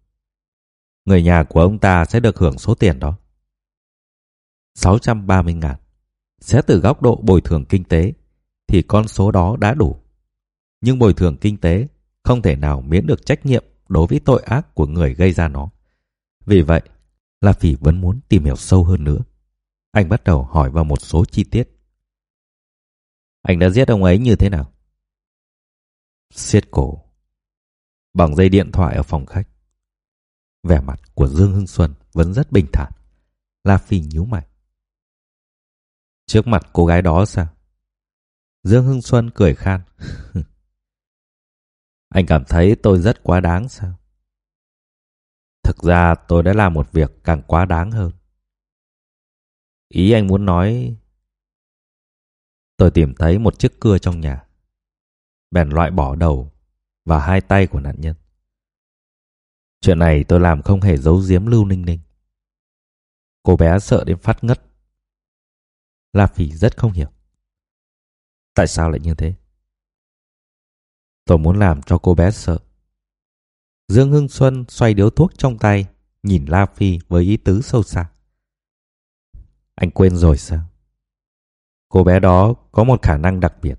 Người nhà của ông ta sẽ được hưởng số tiền đó. 630.000. Xét từ góc độ bồi thường kinh tế thì con số đó đã đủ. Nhưng bồi thường kinh tế không thể nào miễn được trách nhiệm đối với tội ác của người gây ra nó. Vì vậy, La Phỉ vẫn muốn tìm hiểu sâu hơn nữa. Anh bắt đầu hỏi vào một số chi tiết. Anh đã giết ông ấy như thế nào? Xiết cổ. Bằng dây điện thoại ở phòng khách. Vẻ mặt của Dương Hưng Xuân vẫn rất bình thản. La Phi nhíu mày. Trước mặt cô gái đó sao? Dương Hưng Xuân cười khan. Anh cảm thấy tôi rất quá đáng sao? Thực ra tôi đã làm một việc càng quá đáng hơn. Ý anh muốn nói... Tôi tìm thấy một chiếc cưa trong nhà. Bèn loại bỏ đầu và hai tay của nạn nhân. Chuyện này tôi làm không hề giấu giếm Lưu Ninh Ninh. Cô bé sợ đến phát ngất. La phi rất không hiểu. Tại sao lại như thế? Tôi muốn làm cho cô bé sợ. Dương Hưng Xuân xoay điếu thuốc trong tay, nhìn La Phi với ý tứ sâu xa. Anh quên rồi sao? Cô bé đó có một khả năng đặc biệt.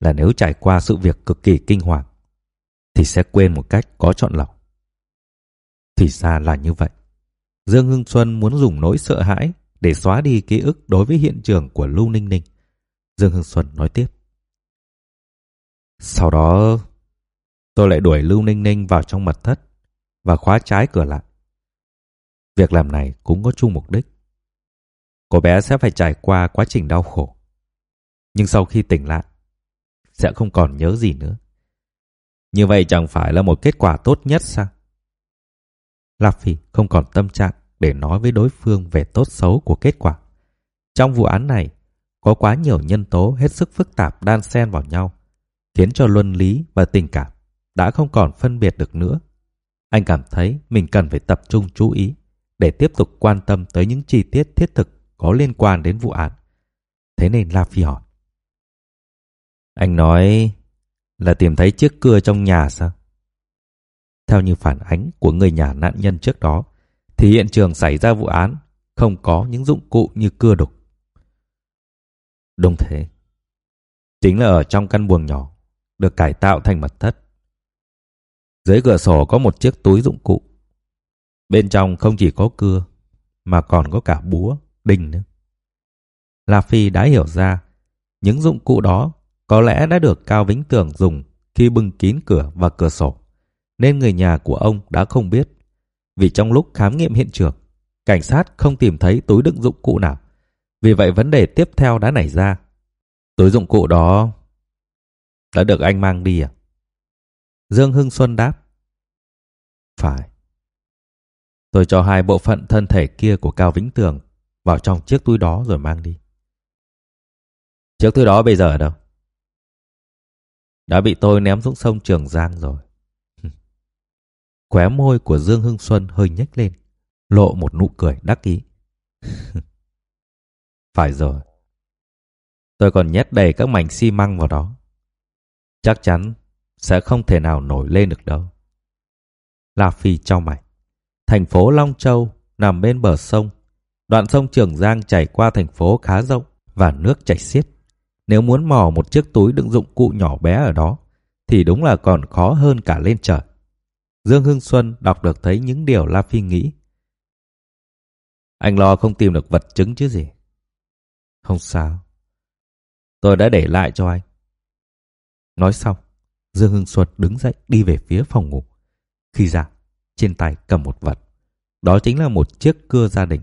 Là nếu trải qua sự việc cực kỳ kinh hoàng, thì sẽ quên một cách có chọn lọc. Thì ra là như vậy. Dương Hưng Xuân muốn dùng nỗi sợ hãi để xóa đi ký ức đối với hiện trường của Lưu Ninh Ninh. Dương Hưng Xuân nói tiếp. Sau đó, tôi lại đuổi Lưu Ninh Ninh vào trong mật thất và khóa trái cửa lại. Việc làm này cũng có chung mục đích. Cô bé sẽ phải trải qua quá trình đau khổ Nhưng sau khi tỉnh lại, sẽ không còn nhớ gì nữa. Như vậy chẳng phải là một kết quả tốt nhất sao? Lạp Phi không còn tâm trạng để nói với đối phương về tốt xấu của kết quả. Trong vụ án này, có quá nhiều nhân tố hết sức phức tạp đan xen vào nhau, khiến cho luân lý và tình cảm đã không còn phân biệt được nữa. Anh cảm thấy mình cần phải tập trung chú ý để tiếp tục quan tâm tới những chi tiết thiết thực có liên quan đến vụ án. Thế nên La Phi hỏi. Anh nói là tìm thấy chiếc cưa trong nhà sao? Theo như phản ánh của người nhà nạn nhân trước đó, thì hiện trường xảy ra vụ án không có những dụng cụ như cưa đục. Đúng thế. Chính là ở trong căn buồng nhỏ, được cải tạo thành mật thất. Dưới cửa sổ có một chiếc túi dụng cụ. Bên trong không chỉ có cưa, mà còn có cả búa, đinh nữa. La Phi đã hiểu ra, những dụng cụ đó có lẽ đã được Cao Vĩnh Tường dùng khi bưng kín cửa và cửa sổ, nên người nhà của ông đã không biết. Vì trong lúc khám nghiệm hiện trường, cảnh sát không tìm thấy túi đựng dụng cụ nào. Vì vậy vấn đề tiếp theo đã nảy ra. Túi dụng cụ đó đã được anh mang đi à? Dương Hưng Xuân đáp. Phải. Tôi cho hai bộ phận thân thể kia của Cao Vĩnh Tường vào trong chiếc túi đó rồi mang đi. Chiếc túi đó bây giờ ở đâu? Đã bị tôi ném xuống sông Trường Giang rồi. Khóe môi của Dương Hưng Xuân hơi nhếch lên, lộ một nụ cười đắc ý. Phải rồi. Tôi còn nhét đầy các mảnh xi măng vào đó. Chắc chắn sẽ không thể nào nổi lên được đâu. La Phi cho mày. Thành phố Long Châu nằm bên bờ sông. Đoạn sông Trường Giang chảy qua thành phố khá rộng và nước chảy xiết. Nếu muốn mò một chiếc túi đựng dụng cụ nhỏ bé ở đó, thì đúng là còn khó hơn cả lên trời. Dương Hưng Xuân đọc được thấy những điều La Phi nghĩ. Anh lo không tìm được vật chứng chứ gì. Không sao. Tôi đã để lại cho anh. Nói xong, Dương Hưng Xuân đứng dậy đi về phía phòng ngủ. Khi ra, trên tay cầm một vật. Đó chính là một chiếc cưa gia đình.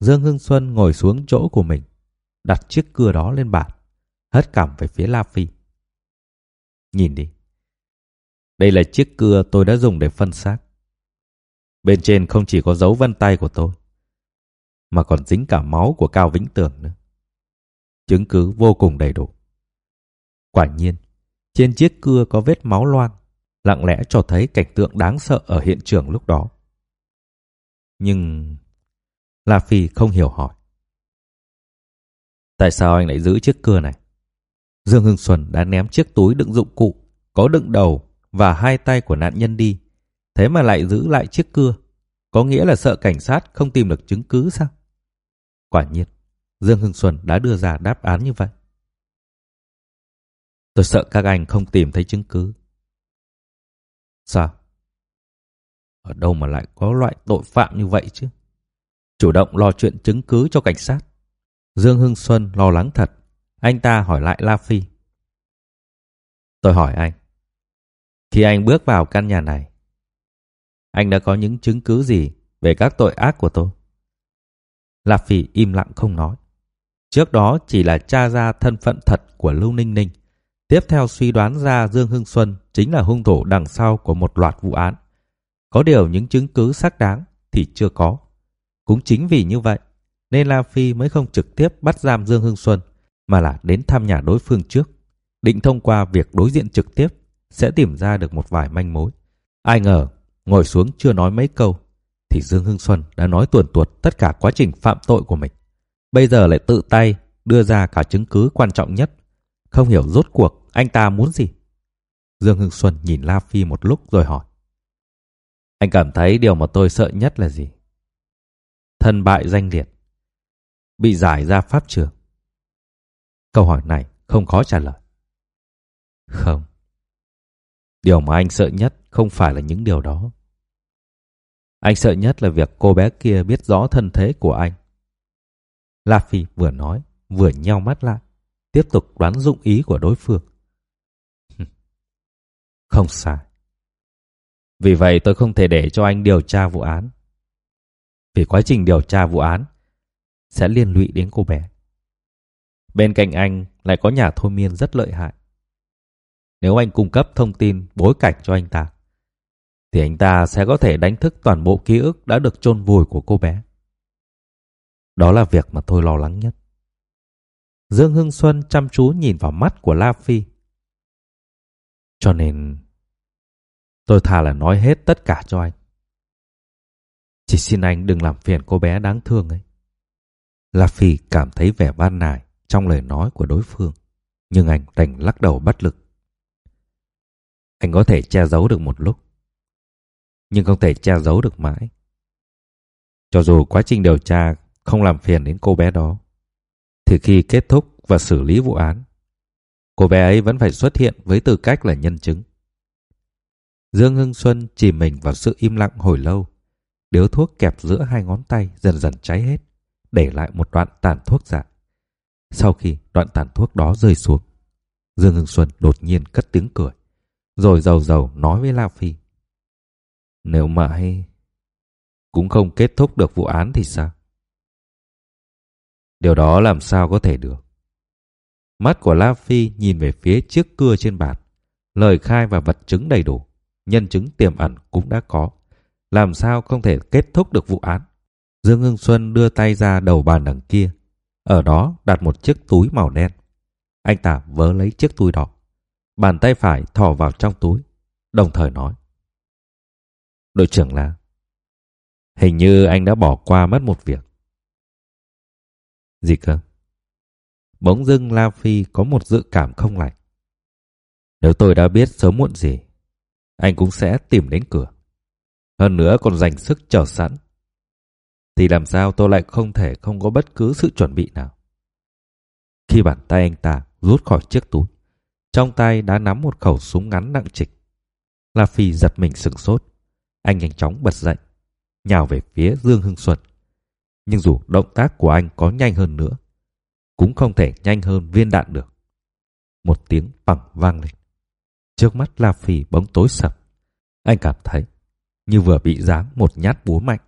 Dương Hưng Xuân ngồi xuống chỗ của mình, đặt chiếc cưa đó lên bàn, hất cảm về phía La Phi. Nhìn đi. Đây là chiếc cưa tôi đã dùng để phân xác. Bên trên không chỉ có dấu vân tay của tôi, mà còn dính cả máu của Cao Vĩnh Tường nữa. Chứng cứ vô cùng đầy đủ. Quả nhiên, trên chiếc cưa có vết máu loang, lặng lẽ cho thấy cảnh tượng đáng sợ ở hiện trường lúc đó. Nhưng... La Phi không hiểu hỏi. Tại sao anh lại giữ chiếc cưa này? Dương Hưng Xuân đã ném chiếc túi đựng dụng cụ, có đựng đầu và hai tay của nạn nhân đi. Thế mà lại giữ lại chiếc cưa. Có nghĩa là sợ cảnh sát không tìm được chứng cứ sao? Quả nhiên, Dương Hưng Xuân đã đưa ra đáp án như vậy. Tôi sợ các anh không tìm thấy chứng cứ. Sao? Ở đâu mà lại có loại tội phạm như vậy chứ? Chủ động lo chuyện chứng cứ cho cảnh sát. Dương Hưng Xuân lo lắng thật. Anh ta hỏi lại La Phi. Tôi hỏi anh. Khi anh bước vào căn nhà này, anh đã có những chứng cứ gì về các tội ác của tôi? La Phi im lặng không nói. Trước đó chỉ là tra ra thân phận thật của Lưu Ninh Ninh. Tiếp theo suy đoán ra Dương Hưng Xuân chính là hung thủ đằng sau của một loạt vụ án. Có điều những chứng cứ xác đáng thì chưa có. Cũng chính vì như vậy, nên La Phi mới không trực tiếp bắt giam Dương Hưng Xuân, mà là đến thăm nhà đối phương trước, định thông qua việc đối diện trực tiếp sẽ tìm ra được một vài manh mối. Ai ngờ, ngồi xuống chưa nói mấy câu, thì Dương Hưng Xuân đã nói tuần tuột tất cả quá trình phạm tội của mình. Bây giờ lại tự tay đưa ra cả chứng cứ quan trọng nhất. Không hiểu rốt cuộc anh ta muốn gì. Dương Hưng Xuân nhìn La Phi một lúc rồi hỏi. Anh cảm thấy điều mà tôi sợ nhất là gì? Thân bại danh liệt. Bị giải ra pháp trường. Câu hỏi này không khó trả lời. Không. Điều mà anh sợ nhất không phải là những điều đó. Anh sợ nhất là việc cô bé kia biết rõ thân thế của anh. La Phi vừa nói, vừa nheo mắt lại, tiếp tục đoán dụng ý của đối phương. Không sai. Vì vậy tôi không thể để cho anh điều tra vụ án. Vì quá trình điều tra vụ án sẽ liên lụy đến cô bé. Bên cạnh anh lại có nhà thôi miên rất lợi hại. Nếu anh cung cấp thông tin bối cảnh cho anh ta, thì anh ta sẽ có thể đánh thức toàn bộ ký ức đã được chôn vùi của cô bé. Đó là việc mà tôi lo lắng nhất. Dương Hưng Xuân chăm chú nhìn vào mắt của La Phi. Cho nên tôi thà là nói hết tất cả cho anh. Chỉ xin anh đừng làm phiền cô bé đáng thương ấy. La Phi cảm thấy vẻ ban nài trong lời nói của đối phương, nhưng anh đành lắc đầu bất lực. Anh có thể che giấu được một lúc, nhưng không thể che giấu được mãi. Cho dù quá trình điều tra không làm phiền đến cô bé đó, thì khi kết thúc và xử lý vụ án, cô bé ấy vẫn phải xuất hiện với tư cách là nhân chứng. Dương Hưng Xuân chìm mình vào sự im lặng hồi lâu. Điếu thuốc kẹp giữa hai ngón tay dần dần cháy hết, để lại một đoạn tàn thuốc giả. Sau khi đoạn tàn thuốc đó rơi xuống, Dương Hưng Xuân đột nhiên cất tiếng cười, rồi giàu giàu nói với La Phi. Nếu mãi cũng không kết thúc được vụ án thì sao? Điều đó làm sao có thể được? Mắt của La Phi nhìn về phía chiếc cưa trên bàn. Lời khai và vật chứng đầy đủ, nhân chứng tiềm ẩn cũng đã có. Làm sao không thể kết thúc được vụ án? Dương Hưng Xuân đưa tay ra đầu bàn đằng kia. Ở đó đặt một chiếc túi màu đen. Anh ta vớ lấy chiếc túi đó. Bàn tay phải thò vào trong túi. Đồng thời nói. Đội trưởng là Hình như anh đã bỏ qua mất một việc. Gì cơ? Bỗng dưng La Phi có một dự cảm không lành. Nếu tôi đã biết sớm muộn gì, anh cũng sẽ tìm đến cửa. Hơn nữa còn dành sức chờ sẵn. Thì làm sao tôi lại không thể không có bất cứ sự chuẩn bị nào. Khi bàn tay anh ta rút khỏi chiếc túi, trong tay đã nắm một khẩu súng ngắn nặng trịch. La Phi giật mình sửng sốt. Anh nhanh chóng bật dậy, nhào về phía Dương Hưng Xuân. Nhưng dù động tác của anh có nhanh hơn nữa, cũng không thể nhanh hơn viên đạn được. Một tiếng bằng vang lên. Trước mắt La Phi bóng tối sập. Anh cảm thấy như vừa bị giáng một nhát búa mạnh.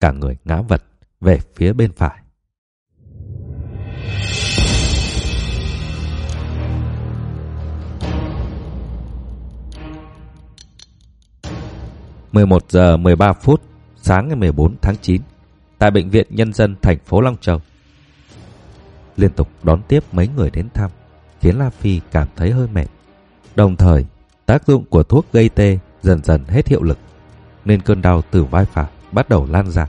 Cả người ngã vật về phía bên phải. Mười một giờ mười ba phút sáng ngày mười bốn tháng 9 tại Bệnh viện Nhân dân thành phố Long Châu. Liên tục đón tiếp mấy người đến thăm, khiến La Phi cảm thấy hơi mệt. Đồng thời, tác dụng của thuốc gây tê dần dần hết hiệu lực, nên cơn đau từ vai phải bắt đầu lan ra.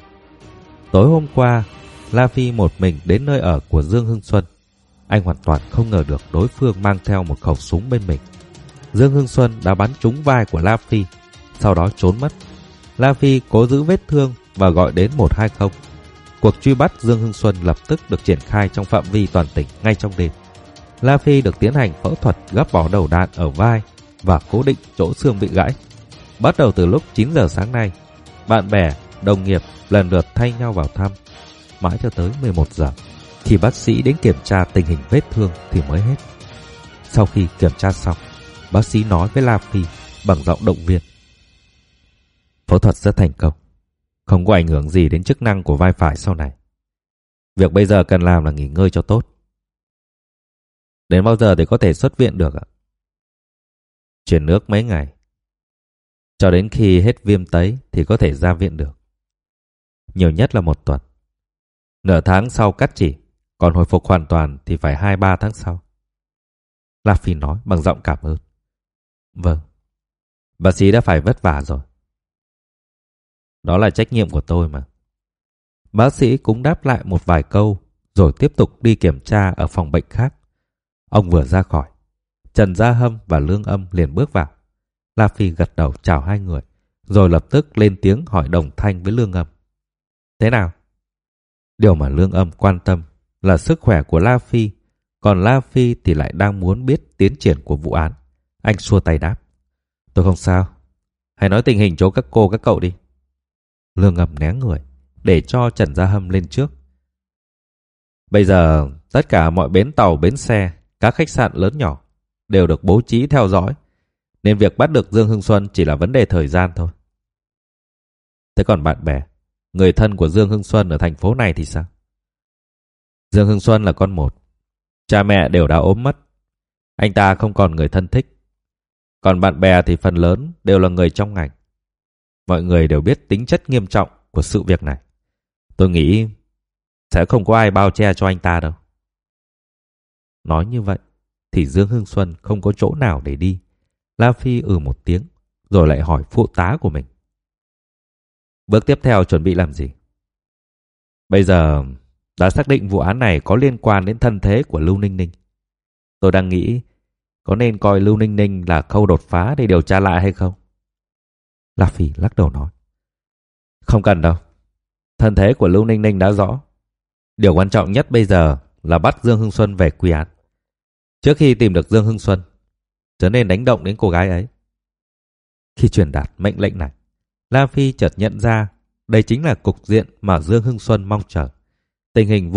Tối hôm qua, La Phi một mình đến nơi ở của Dương Hưng Xuân. Anh hoàn toàn không ngờ được đối phương mang theo một khẩu súng bên mình. Dương Hưng Xuân đã bắn trúng vai của La Phi, sau đó trốn mất. La Phi cố giữ vết thương và gọi đến 120. Cuộc truy bắt Dương Hưng Xuân lập tức được triển khai trong phạm vi toàn tỉnh ngay trong đêm. La Phi được tiến hành phẫu thuật gấp bỏ đầu đạn ở vai và cố định chỗ xương bị gãy. Bắt đầu từ lúc 9 giờ sáng nay, bạn bè, đồng nghiệp lần lượt thay nhau vào thăm. Mãi cho tới 11 giờ, khi bác sĩ đến kiểm tra tình hình vết thương thì mới hết. Sau khi kiểm tra xong, bác sĩ nói với La Phi bằng giọng động viên. Phẫu thuật rất thành công không có ảnh hưởng gì đến chức năng của vai phải sau này. Việc bây giờ cần làm là nghỉ ngơi cho tốt. Đến bao giờ thì có thể xuất viện được ạ? Chuyển nước mấy ngày. Cho đến khi hết viêm tấy thì có thể ra viện được. Nhiều nhất là một tuần. Nửa tháng sau cắt chỉ, còn hồi phục hoàn toàn thì phải 2-3 tháng sau. La Phi nói bằng giọng cảm ơn. Vâng, bác sĩ đã phải vất vả rồi. Đó là trách nhiệm của tôi mà. Bác sĩ cũng đáp lại một vài câu, rồi tiếp tục đi kiểm tra ở phòng bệnh khác. Ông vừa ra khỏi. Trần Gia Hâm và Lương Âm liền bước vào. La Phi gật đầu chào hai người, rồi lập tức lên tiếng hỏi đồng thanh với Lương Âm. Thế nào? Điều mà Lương Âm quan tâm là sức khỏe của La Phi, còn La Phi thì lại đang muốn biết tiến triển của vụ án. Anh xua tay đáp. Tôi không sao. Hãy nói tình hình chỗ các cô, các cậu đi. Lương ngầm né người, để cho Trần Gia Hâm lên trước. Bây giờ, tất cả mọi bến tàu, bến xe, các khách sạn lớn nhỏ đều được bố trí theo dõi, nên việc bắt được Dương Hưng Xuân chỉ là vấn đề thời gian thôi. Thế còn bạn bè, người thân của Dương Hưng Xuân ở thành phố này thì sao? Dương Hưng Xuân là con một. Cha mẹ đều đã ốm mất. Anh ta không còn người thân thích. Còn bạn bè thì phần lớn đều là người trong ngành. Mọi người đều biết tính chất nghiêm trọng của sự việc này. Tôi nghĩ sẽ không có ai bao che cho anh ta đâu. Nói như vậy, thì Dương Hưng Xuân không có chỗ nào để đi. La Phi ừ một tiếng, rồi lại hỏi phụ tá của mình. Bước tiếp theo chuẩn bị làm gì? Bây giờ đã xác định vụ án này có liên quan đến thân thế của Lưu Ninh Ninh. Tôi đang nghĩ có nên coi Lưu Ninh Ninh là khâu đột phá để điều tra lại hay không? La Phi lắc đầu nói. Không cần đâu. Thân thế của Lưu Ninh Ninh đã rõ. Điều quan trọng nhất bây giờ là bắt Dương Hưng Xuân về quy án. Trước khi tìm được Dương Hưng Xuân, trở nên đánh động đến cô gái ấy. Khi truyền đạt mệnh lệnh này, La Phi chợt nhận ra đây chính là cục diện mà Dương Hưng Xuân mong chờ. Tình hình